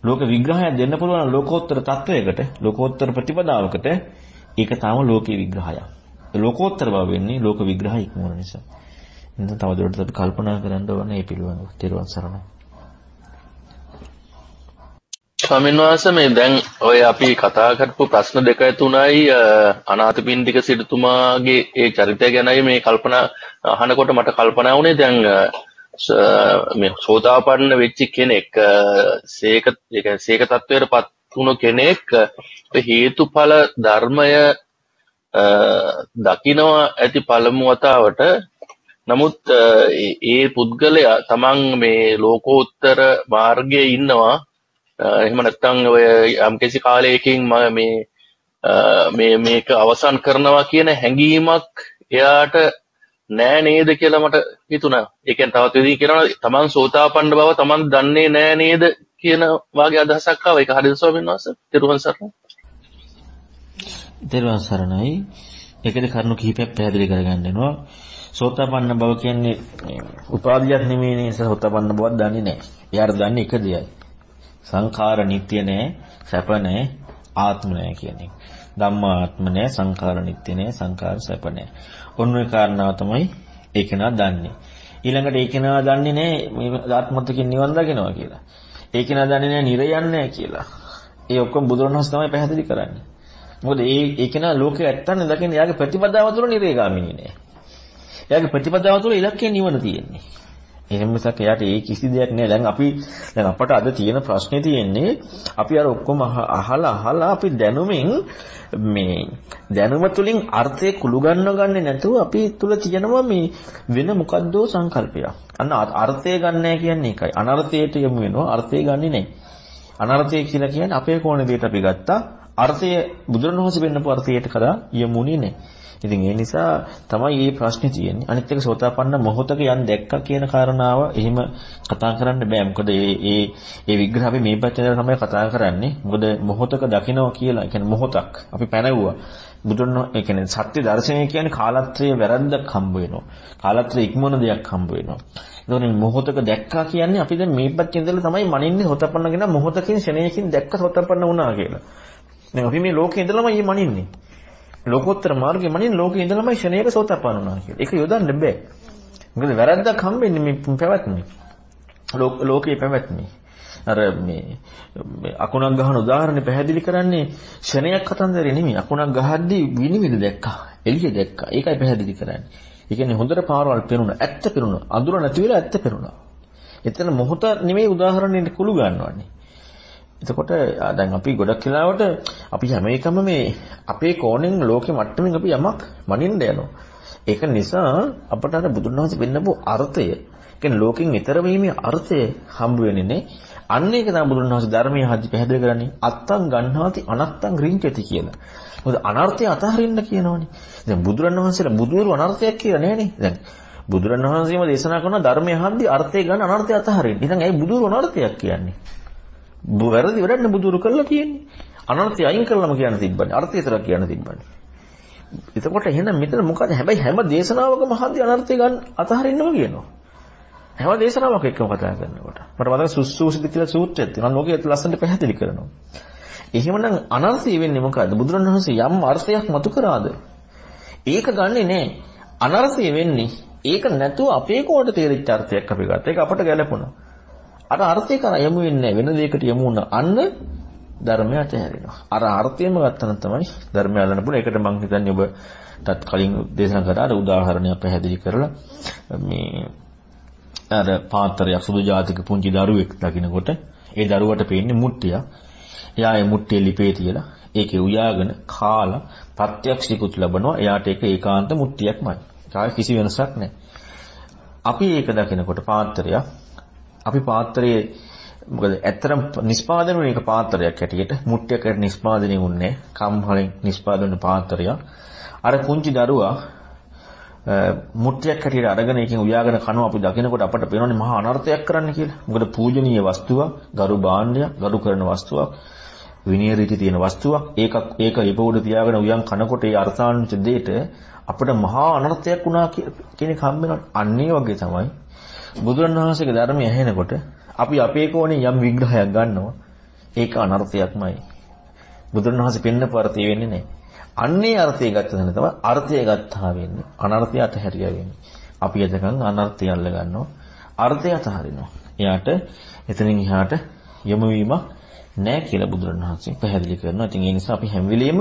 ලෝක විග්‍රහයක් දෙන්න පුළුවන් ලෝකෝත්තර තත්වයකට ලෝකෝත්තර ප්‍රතිපදාවකට ඒක තාම ලෝකේ විග්‍රහයක්. ලෝකෝත්තර බව වෙන්නේ ලෝක විග්‍රහය ඉක්මවන නිසා. එහෙනම් තවදුරටත් අපි කල්පනා කරන්න ඕනේ මේ පිළිබඳව. ත්‍රිවන් සරණයි.
ස්වාමීන් වහන්සේ මේ දැන් ඔය අපි කතා කරපු ප්‍රශ්න දෙක තුනයි අනාථපිණ්ඩික සිටුතුමාගේ ඒ චරිතය ගැනයි මේ කල්පනා අහනකොට මට කල්පනා වුණේ දැන් මේ සෝතාපන්න වෙච්ච කෙනෙක් සීක ඒ කියන්නේ සීක තත්වයටපත් වුණු කෙනෙක් හේතුඵල ධර්මය දකිනවා ඇති පළමු වතාවට නමුත් ඒ පුද්ගලයා තමන් මේ ලෝකෝත්තර මාර්ගයේ ඉන්නවා එහෙම නැත්නම් ඔය යම්කිසි කාලයකින් මම මේ මේ මේක අවසන් කරනවා කියන හැඟීමක් එයාට නෑ නේද කියලා මට හිතුණා. ඒ කියන්නේ තවත් විදිහකින් කියනවා තමන් සෝතාපන්න බව තමන් දන්නේ නෑ නේද කියන වාගේ අදහසක් ආවා. ඒක හරිද ස්වාමීන් වහන්සේ? ත්‍රිවන් සරණයි.
ත්‍රිවන් සරණයි. ඒකද කරුණු කිහිපයක් පැහැදිලි කරගන්න වෙනවා. සෝතාපන්න බව කියන්නේ උපාදියක් නෙමෙයිනේ සෝතාපන්න බවක් දන්නේ නැහැ. එයාට දන්නේ එක දෙයයි. සංඛාර නිට්ටය නැහැ, සැප නැහැ, ආත්ම නැහැ කියන එක. ධම්මාත්ම නැහැ, සංඛාර නිට්ටය නැහැ, සංඛාර සැප නැහැ. ඔන්න ඔය කාරණාව තමයි ඒකෙනා දන්නේ. ඊළඟට ඒකෙනා දන්නේ නැහැ මේ ආත්මත්වකින් නිවන් දකිනවා කියලා. ඒකෙනා දන්නේ නැහැ නිර යන්නේ කියලා. ඒ ඔක්කොම බුදුරණවහන්සේ තමයි පැහැදිලි කරන්නේ. මොකද ඒ ඒකෙනා ලෝකේ ඇත්තන්නේ දකින්නේ යාගේ ප්‍රතිපදාව තුළ නිරේගාමිනී නෑ. එයාගේ ප්‍රතිපදාව තුළ ඉලක්කය නිවන තියෙන්නේ. එහෙම මිසක් එයාට ඒ කිසි දෙයක් නෑ. දැන් අපි දැන් අපට අද තියෙන ප්‍රශ්නේ තියෙන්නේ අපි අර ඔක්කොම අහලා අහලා අපි දැනුමින් මේ දැනුම තුලින් අර්ථය කුළු ගන්නව ගන්නේ නැතුව අපි තුල තියෙනවා මේ වෙන මොකද්දෝ සංකල්පයක්. අන්න අර්ථය ගන්නෑ කියන්නේ ඒකයි. අනර්ථයට යමු වෙනවා අර්ථය ගන්නෙ නෑ. අනර්ථය කියලා කියන්නේ අපේ කෝණ දෙයට අපි ගත්තා. අර්ථය බුදුරණවහන්සේ වෙන්නපු අර්ථයට කදා යමුනේ නෑ. ඉතින් ඒ නිසා තමයි මේ ප්‍රශ්නේ තියෙන්නේ. අනිත් එක සෝතාපන්න මොහොතක යන් දැක්කා කියන කාරණාව එහෙම කතා කරන්න බෑ. මොකද මේ මේ මේ විග්‍රහ අපි මේ පැත්තේ තමයි කතා කරන්නේ. මොකද මොහොතක දකිනවා කියලා, ඒ කියන්නේ මොහොතක් අපි පැනවුවා. බුදුන් ඒ කියන්නේ සත්‍ය දර්ශනය කියන්නේ කාලත්‍රයේ වැරද්දක් හම්බ වෙනවා. කාලත්‍රයේ ඉක්මන දෙයක් හම්බ වෙනවා. ඒතකොට මොහොතක දැක්කා කියන්නේ අපි දැන් මේ පැත්තේ ඉඳලා තමයි මනින්නේ සෝතපන්නගෙන මොහොතකින් ශරණයකින් දැක්ක සෝතපන්න වුණා කියලා. දැන් අපි මේ ලෝකේ ඉඳලාමයි මනින්නේ. ලෝකෝත්තර මාර්ගයේ මනින් ලෝකේ ඉඳලාමයි ශරණයක සෝතපන්න වුණා කියලා. ඒක යොදන්න බෑ. මොකද වැරද්දක් හම්බෙන්නේ මේ පැවැත්මේ. ලෝකේ පැවැත්මේ. අර මේ අකුණක් ගහන උදාහරණේ පැහැදිලි කරන්නේ ශරණයක් කතන්දරේ නෙමෙයි. අකුණක් ගහද්දී විනිවිද දැක්කා. එළිය දැක්කා. ඒකයි පැහැදිලි කරන්නේ. ඒ කියන්නේ හොඳට පාරවල් පෙනුණා. ඇත්ත පෙනුණා. අඳුර නැති වෙලා ඇත්ත පෙනුණා. එතන මොහොත නෙමෙයි උදාහරණෙට කුළු ගන්නවන්නේ. එතකොට දැන් අපි ගොඩක් වෙලාවට අපි හැම එකම මේ අපේ කෝණයෙන් ලෝකෙ මට්ටමින් අපි යමක් මනින්න යනවා. ඒක නිසා අපට අර බුදුන් වහන්සේ පෙන්නපු අර්ථය, කියන්නේ ලෝකෙන් ඈතර වීමේ අර්ථය හම්බ වෙන්නේ අන්න ඒක තමයි බුදුරණවහන්සේ ධර්මයේ හදි පැහැදිලි කරන්නේ අත්තං ගන්නාති අනත්තං රින්චති කියලා. මොකද අනර්ථය අතහරින්න කියනවනේ. දැන් බුදුරණවහන්සේලා බුදුවරු අනර්ථයක් කියලා නෑනේ. දැන් බුදුරණවහන්සේම දේශනා කරන ධර්මයේ හදි අර්ථය ගන්න අනර්ථය අතහරින්න. ඉතින් ඇයි බුදුවරු අනර්ථයක් කියන්නේ? වැරදි වැඩන්නේ බුදුරු කළා කියන්නේ. අනර්ථය අයින් කළාම කියන්න තිබ්බනේ. අර්ථය විතර කියන්න තිබ්බනේ. එතකොට එහෙනම් මෙතන මොකද හැබැයි හැම දේශනාවකම හදි අනර්ථය ගන්න අතහරින්නම කියනවා. හැම දේශනාවක් එක්කම කතා කරනකොට. මට මතක සුස්සූසිත කියලා සූත්‍රයක් තියෙනවා. ලෝකයේ ලස්සනට පැහැදිලි කරනවා. එහෙමනම් අනර්ථය වෙන්නේ මොකද්ද? බුදුරණවහන්සේ යම් අර්ථයක් මතු කරාද? ඒක ගන්නෙ නෑ. අනර්ථය වෙන්නේ ඒක නැතුව අපේ කෝඩ තේරිච්ච අර්ථයක් අපි ගත්තා. ඒක අපට ගැලපුණා. අර අර්ථය කරා යමු වෙන්නේ වෙන දෙයකට යමු වුණා. අන්න ධර්මය අතහැරෙනවා. අර අර්ථයම ගත්තනම් තමයි ධර්මය අල්ලන්න පුළුවන්. ඒකට මම හිතන්නේ ඔබටත් කලින් දේශනා කරා අර උදාහරණයක් පැහැදිලි කරලා මේ අර පාත්‍රයක් සුදු ජාතික පුංචි දරුවෙක් දකින්නකොට ඒ දරුවට පේන්නේ මුට්ටිය. එයා ඒ මුට්ටිය ලිපේ තියලා ඒකේ උයාගෙන කාලා ප්‍රත්‍යක්ෂිකුත් ලැබනවා. එයාට ඒක ඒකාන්ත මුට්ටියක්මයි. කාය කිසි වෙනසක් නැහැ. අපි ඒක දකිනකොට පාත්‍රය අපි පාත්‍රයේ මොකද ඇත්තටම නිස්පාදනය වෙන එක පාත්‍රයක් හැටියට මුට්ටියකට නිස්පාදනය වුන්නේ කම්හලෙන් නිස්පාදන පාත්‍රය. අර කුංචි දරුවා මුට්ටියක් හැටියට අරගෙන එකෙන් උයාගෙන කනවා අපි දකිනකොට අපට පේනවනේ මහා අනර්ථයක් කරන්න කියලා. මොකද පූජනීය වස්තුවක්, ගරු භාණ්ඩයක්, ගරු කරන වස්තුවක්, විනය රීති තියෙන වස්තුවක්. ඒක ඒක ලිප උඩ තියාගෙන උයන් කනකොට ඒ අර්ථාන්විත දෙයට අපිට මහා අනර්ථයක් වුණා කියන එක හම්බෙනවා. අන්න ඒ වගේ තමයි බුදුරණවහන්සේගේ ධර්මය ඇහෙනකොට අපි අපේ කෝණේ යම් විග්‍රහයක් ගන්නවා. ඒක අනර්ථයක්මයි. බුදුරණවහන්සේ පෙන්න පරතේ වෙන්නේ නැහැ. අන්නේ අර්ථය ගත්ත තැන තමයි අර්ථය ගත්තා වෙන්නේ. අනර්ථය අතහැරියා වෙන්නේ. අපි එතකන් අනර්ථය අල්ල ගන්නවා. අර්ථය අතහරිනවා. එයාට එතනින් එහාට යොමු වීමක් නැහැ කියලා බුදුරණවහන්සේ පැහැදිලි කරනවා. ඉතින් ඒ නිසා අපි හැම වෙලෙම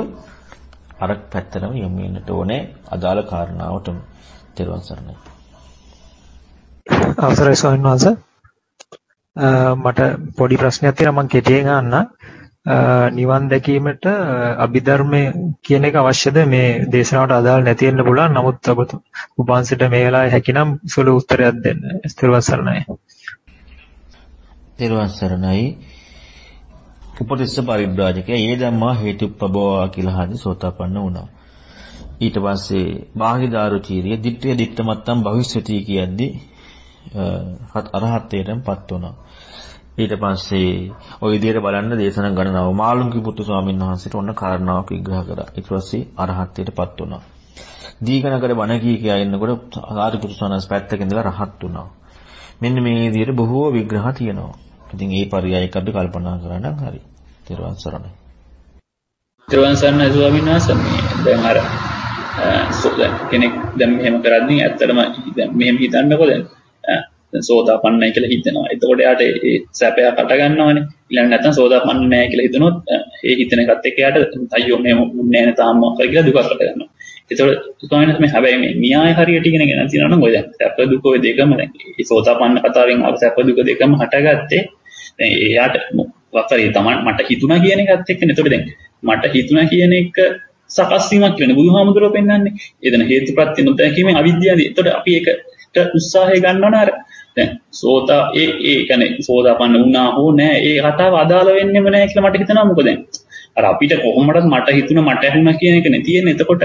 අර පැත්තටම යොමු වෙන්නට ඕනේ අදාළ කාරණාවටම. තෙරුවන් සරණයි.
අවසරයි ස්වාමීන් වහන්සේ. මට පොඩි ප්‍රශ්නයක් තියෙනවා මම කෙටියෙන් අහන්න. නිවන් දැකීමට අභිධර්මය කියන එක අවශ්‍යද මේ දේශනාවට අදාළ නැති වෙන්න පුළුවන්. නමුත් ඔබ උපන්සිට මේ වෙලාවේ හැකිනම් සුළු උත්තරයක් දෙන්න. ස්තිරවන් සරණයි.
තෙරුවන් සරණයි. උපතිස්ස පරිබ්‍රාජකයා ඒ ධම්මා හේතුප්පබවා කියලා හදි සෝතාපන්න වුණා. ඊට පස්සේ බාහිදාරු චීරිය දිට්ඨිය දිට්ඨමත්තම් භවිෂ්‍යති කියද්දී අරහත්ත්වයටපත් වුණා. ඊට පස්සේ ওই විදිහට බලන්න දේශනා ගණනාව මාළුන්ගේ පුත්තු ස්වාමීන් වහන්සේට ඔන්න කාරණාවක් විග්‍රහ කරා. ඊට පස්සේ අරහත්ත්වයටපත් වුණා. දීඝනගර බණ කී කියා ඉන්නකොට ආරිපුත්තු ස්වාමීන් පැත්තක ඉඳලා රහත් වුණා. මෙන්න මේ විදිහට බොහෝ විග්‍රහ තියෙනවා. ඉතින් ඒ පරියයක අපි කල්පනා කරා නම් හරි. ත්‍රිවන් සරණයි.
ත්‍රිවන් සරණයි ස්වාමීන් වහන්සේ දැන් අර කෙනෙක් දැන් මෙහෙම කරද්දී ඇත්තටම දැන් මෙහෙම හිතන්නකො දැන් සෝදාපන්නයි කියලා හිතෙනවා. එතකොට යාට ඒ සැපය හට ගන්නවනේ. ඊළඟ නැත්නම් සෝදාපන්න නැහැ කියලා හිතනොත් ඒ හිතන එකත් එක්ක යාට අයියෝ මේ මුන්නේ නැහැ තාම මොකක්ද කියලා දුකක් හට ගන්නවා. එතකොට ස්වාමීන් වහන්සේ හැබැයි මේ න්‍යාය හරියට ඉගෙන ගන්න තියෙනවා නම් ඔය දැන් සැප දුක ඔය දෙකම දැන් මේ සෝතාපන්න කතාවෙන් ආව සැප දුක දෙකම හටගත්තේ දැන් එයාට වක්කරේ තමයි මට හිතුණා කියන එකත් එක්කනේ. එතකොට දැන් මට හිතුණා කියන එක සකස් වීමක් කියන්නේ බුදුහාමුදුරුවෝ පෙන්වන්නේ. එදෙන හේතුප්‍රත්‍ය නොදැකීමෙන් අවිද්‍යාවයි. එතකොට අපි ඒකට උත්සාහය ගන්නවනේ අර. දැන් සෝතා ඒ ඒ කියන්නේ සෝතාපන්න වුණා හෝ නෑ ඒ කතාව අදාළ වෙන්නෙම නෑ කියලා මට හිතෙනවා. මොකද දැන් අර අපිට කොහොමදත් මට හිතුණ මට ඇහුණා කියන එක නේ තියෙන්නේ. එතකොට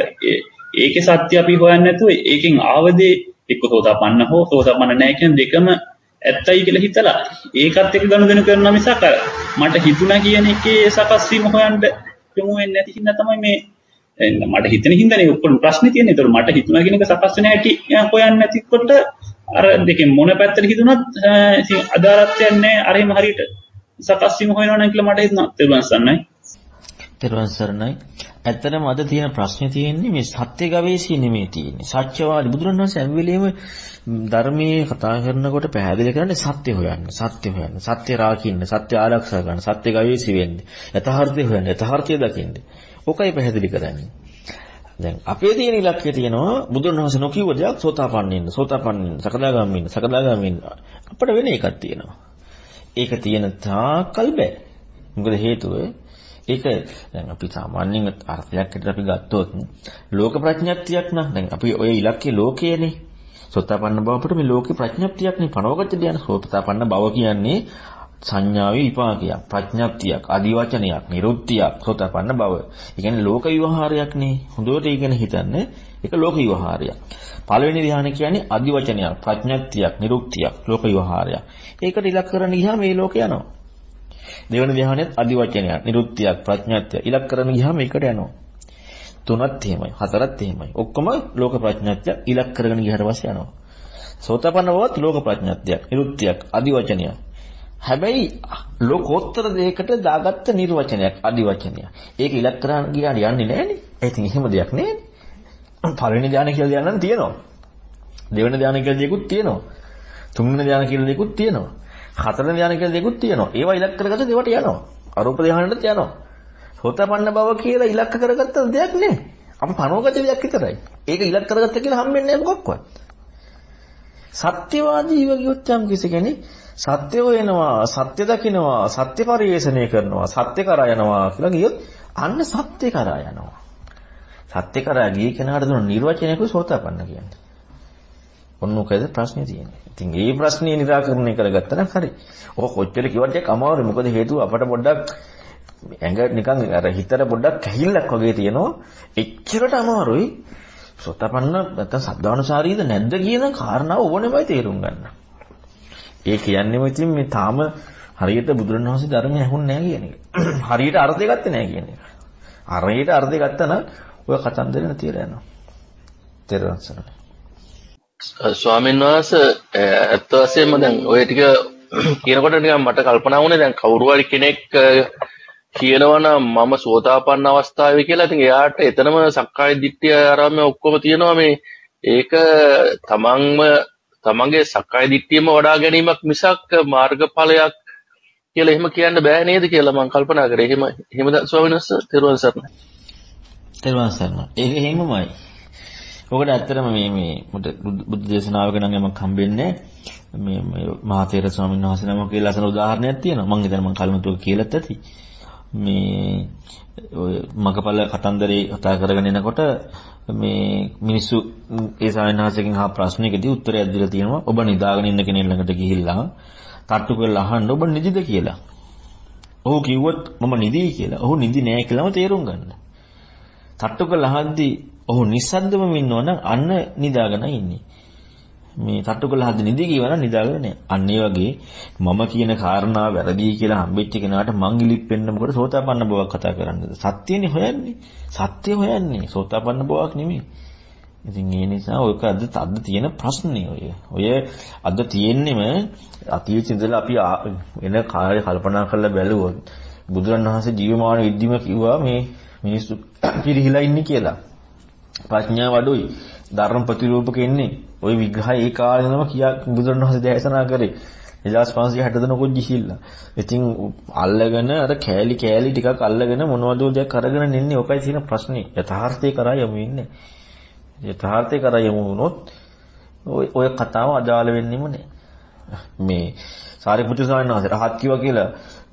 ඒකේ සත්‍ය අපි හොයන්නේ නැතුව ඒකෙන් ආවදේ එක්ක සෝතාපන්න හෝ සෝතාපන්න නෑ කියන දෙකම ඇත්තයි කියලා හිතලා ඒකත් එක්ක ගනුදෙනු කරනවා මිසක් අර මට හිතුණා කියන එකේ සකස් වීම හොයන්න යමු වෙන්නේ නැති හින්දා තමයි මේ මට හිතෙන හින්දානේ ඔක්කොම ප්‍රශ්නේ තියෙන්නේ. ඒතකොට මට හිතුණා කියන එක සකස් වෙන හැටි හොයන්නේ නැතිකොට අර දෙකෙන් මොන පැත්තට හිතුණත් ඉතින් අදාළත්වයක් නැහැ අර එහෙම හරියට සකස් වීම හොයනවා නම් කියලා මට හිතෙනවා තෙරුවන් සරණයි.
තෙරුවන් සරණයි. ඇත්තටම අද තියෙන ප්‍රශ්නේ තියෙන්නේ මේ සත්‍ය ගවේෂී නෙමෙයි තියෙන්නේ. සත්‍යවාදී බුදුරණවහන්සේ හැම වෙලෙම ධර්මයේ කතා කරනකොට පැහැදිලි කරන්නේ සත්‍ය හොයන්න සත්‍ය හොයන්න. සත්‍ය රාකින්න සත්‍ය ආරක්ෂා ගන්න සත්‍ය ගවේෂී වෙන්න යථාර්ථය හොයන්න යථාර්ථය දකින්න. ඕකයි පැහැදිලි කරන්නේ දැන් අපේ තියෙන ඉලක්කය තියෙනවා බුදුන් වහන්සේ නොකියුව දෙයක් සෝතාපන්න ඉන්න, සෝතාපන්න ඉන්න, සකදාගාමී ඉන්න, සකදාගාමී ඉන්න. අපිට වෙන එකක් තියෙනවා. ඒක තියෙන තාකල් බෑ. මොකද හේතුව ඒක දැන් අපි සාමාන්‍යයෙන් අර්ථයක් හැටියට අපි ගත්තොත් ලෝක ප්‍රඥප්තියක් නම් දැන් අපි ඔය ඉලක්කේ ලෝකයනේ. සෝතාපන්න බව අපිට මේ ලෝකේ ප්‍රඥප්තියක් නේ පනවගත්ත දෙයක්. සෝතාපන්න බව කියන්නේ සංඥාවේ විපාකයක්, ප්‍රඥප්තියක්, ආදිවචනයක්, නිරුත්තියක්, සෝතපන්න බව. ඒ කියන්නේ ලෝක විවහාරයක් නේ. හොඳට ඉගෙන හිතන්න. ඒක ලෝක විවහාරයක්. පළවෙනි ධ්‍යාන කියන්නේ ආදිවචනයක්, ප්‍රඥප්තියක්, නිරුක්තියක්, ලෝක විවහාරයක්. ඒකට ඉලක්ක කරන්න ගියාම මේ ලෝකේ යනවා. දෙවෙනි ධ්‍යානෙත් අදිවචනයක්, නිරුත්තියක්, ප්‍රඥාත්‍ය ඉලක්ක කරන ගියාම ඒකට යනවා. තුනත් එහෙමයි, හතරත් එහෙමයි. ඔක්කොම ලෝක ප්‍රඥාත්‍ය ඉලක්ක කරගෙන ගියාට පස්සේ යනවා. සෝතපන්න බවත් ලෝක ප්‍රඥාත්‍යයක්, නිරුත්තියක්, අදිවචනයක්. හැබැයි ලෝකෝත්තර දෙයකට දාගත්ත නිර්වචනයක්, අදිවචනයක්. ඒක ඉලක්ක කරගෙන ගියාට යන්නේ නැහනේ. ඒ ඉතින් එහෙම දෙයක් නෑනේ. පළවෙනි ධ්‍යාන කියලා දෙයක් නම් තියෙනවා. දෙවෙනි ධ්‍යාන කියලා දෙයක්ත් තියෙනවා. තුන්වෙනි ධ්‍යාන කියලා දෙයක්ත් තියෙනවා. හතරවෙනි ධ්‍යාන කියලා දෙයක්ත් තියෙනවා. ඒවා ඉලක්ක කරගත්ත දේවට යනවා. අරූප ධ්‍යානෙට යනවා. සෝතපන්න බව කියලා ඉලක්ක කරගත්ත දෙයක් නේ. අපි පනෝගත දෙයක් විතරයි. ඒක ඉලක්ක කරගත්ත කියලා හම්බෙන්නේ නැහැ මොකක්වත්. සත්‍යවාදීව කියොත් යම් කෙනෙක් සත්‍ය හොයනවා, සත්‍ය දකිනවා, සත්‍ය පරිේශණය කරනවා, සත්‍ය කරා යනවා කියලා කියොත් අන්න සත්‍ය කරා යනවා. සත්‍ය කරා ගිය කෙනාට දුන්න නිර්වචනයක සෝතාපන්න කියන්නේ. ඔන්න ඔකද ප්‍රශ්නේ තියෙන්නේ. ඉතින් මේ ප්‍රශ්නේ निराකරණය කරගත්තා නම් හරි. ඔක කොච්චර කිව්වත් ඒක අමාරුයි. මොකද හේතුව අපට පොඩ්ඩක් ඇඟ නිකන් අර හිතට පොඩ්ඩක් කැහිල්ලක් වගේ තියෙනවා. එච්චරට අමාරුයි. සෝතපන්න නැත්නම් සද්ධානුසාරීද නැද්ද කියන කාරණාව ඕනෙමයි තේරුම් ගන්න. ඒ කියන්නේම ඉතින් මේ තාම හරියට බුදුරණවහන්සේ ධර්මය ඇහුන්නේ නැහැ කියන එක. <clears throat> හරියට අර්ථය ගත්තේ නැහැ කියන එක. හරියට අර්ථය ගත්තා නම් ඔය කතන්දරේ නැතිලා යනවා. තේරුම් ගන්න.
ස්වාමීන් වහන්සේ ඇත්ත වශයෙන්ම දැන් ඔය ටික <clears throat> කියනකොට නිකන් මට කල්පනා වුණේ දැන් කවුරු හරි කෙනෙක් කියනවනම් මම සෝතාපන්න අවස්ථාවේ කියලා ඉතින් එයාට එතනම සක්කාය දිට්ඨිය ආරම්භය ඔක්කොම තියෙනවා මේ ඒක තමන්ම තමන්ගේ සක්කාය දිට්ඨියම වඩා ගැනීමක් මිසක් මාර්ගඵලයක් කියලා එහෙම කියන්න බෑ නේද කියලා මම කල්පනා කරේ. එහෙම එහෙමද ස්වාමීන් වහන්සේ? තෙරුවන් සරණයි.
තෙරුවන් සරණයි. ඒක එහෙමමයි. ඔකට ඇත්තටම මේ මේ බුද්ධ දේශනාවක නම් යමක් හම්බෙන්නේ මේ මේ මහතේර ස්වාමීන් වහන්සේ නමක් කියලා අසන උදාහරණයක් තියෙනවා. මම හිතන්නේ මම කලින් කියලාත් ඇති. මේ ඔය මගපල කතන්දරේ කතා කරගෙන එනකොට මේ මිනිස්සු ඒ සායනහසකින් අහ ප්‍රශ්නයකදී උත්තරයක් දීලා තියෙනවා ඔබ නිදාගෙන ඉන්න කෙනෙක් ළඟට ගිහිල්ලා තට්ටු කරලා අහන්න ඔබ නිදිද කියලා. ඔහු කිව්වොත් මම නිදියි කියලා. ඔහු නිදි නෑ කියලාම තේරුම් ගන්න. තට්ටු කරලා අහද්දී ඔහු නිස්සද්දවම ඉන්නවනම් අන්න නිදාගෙන ඉන්නේ. මේ තට්ටු කළ හද නිදි කියවනම් නිදාගෙන නෑ. අන්න ඒ වගේ මම කියන කාරණාව වැරදි කියලා හම්බෙච්ච කෙනාට මං ඉලිප්පෙන්න මොකද සෝතාපන්න බවක් කතා කරන්නේ. සත්‍යනේ හොයන්නේ. සත්‍ය හොයන්නේ. සෝතාපන්න බවක් නෙමෙයි. ඉතින් ඒ නිසා ඔයක අද අද තියෙන ප්‍රශ්නේ ඔය. ඔය අද තියෙන්නෙම අතීත ඉඳලා අපි වෙන කාර්ය කල්පනා කරලා බැලුවොත් බුදුරණවහන්සේ ජීවමාන විද්දිම කිව්වා මේ මිනිස්සු පිරිහිලා ඉන්නේ කියලා. ප්‍රඥාව අඩුයි. ධර්ම ප්‍රතිරූපක ඉන්නේ. ওই විග්‍රහය ඒ කාලේ ඉඳන්ම කියා බුදුරණවහන්සේ දේශනා කරේ. 1560 දනකොත් ගිහිල්ලා. ඉතින් අල්ලගෙන අර කෑලි කෑලි ටිකක් අල්ලගෙන මොනවද දෙයක් අරගෙන ඉන්නේ. ඔකයි තියෙන ප්‍රශ්නේ. යථාර්ථය කරා යමු ඉන්නේ. යථාර්ථය කරා යමු වුණොත් ඔය ඔය කතාව අදාළ වෙන්නෙම නෑ. මේ සාරිපුත්‍ර ස්වාමීන් වහන්සේ රහත් කිව්වා කියලා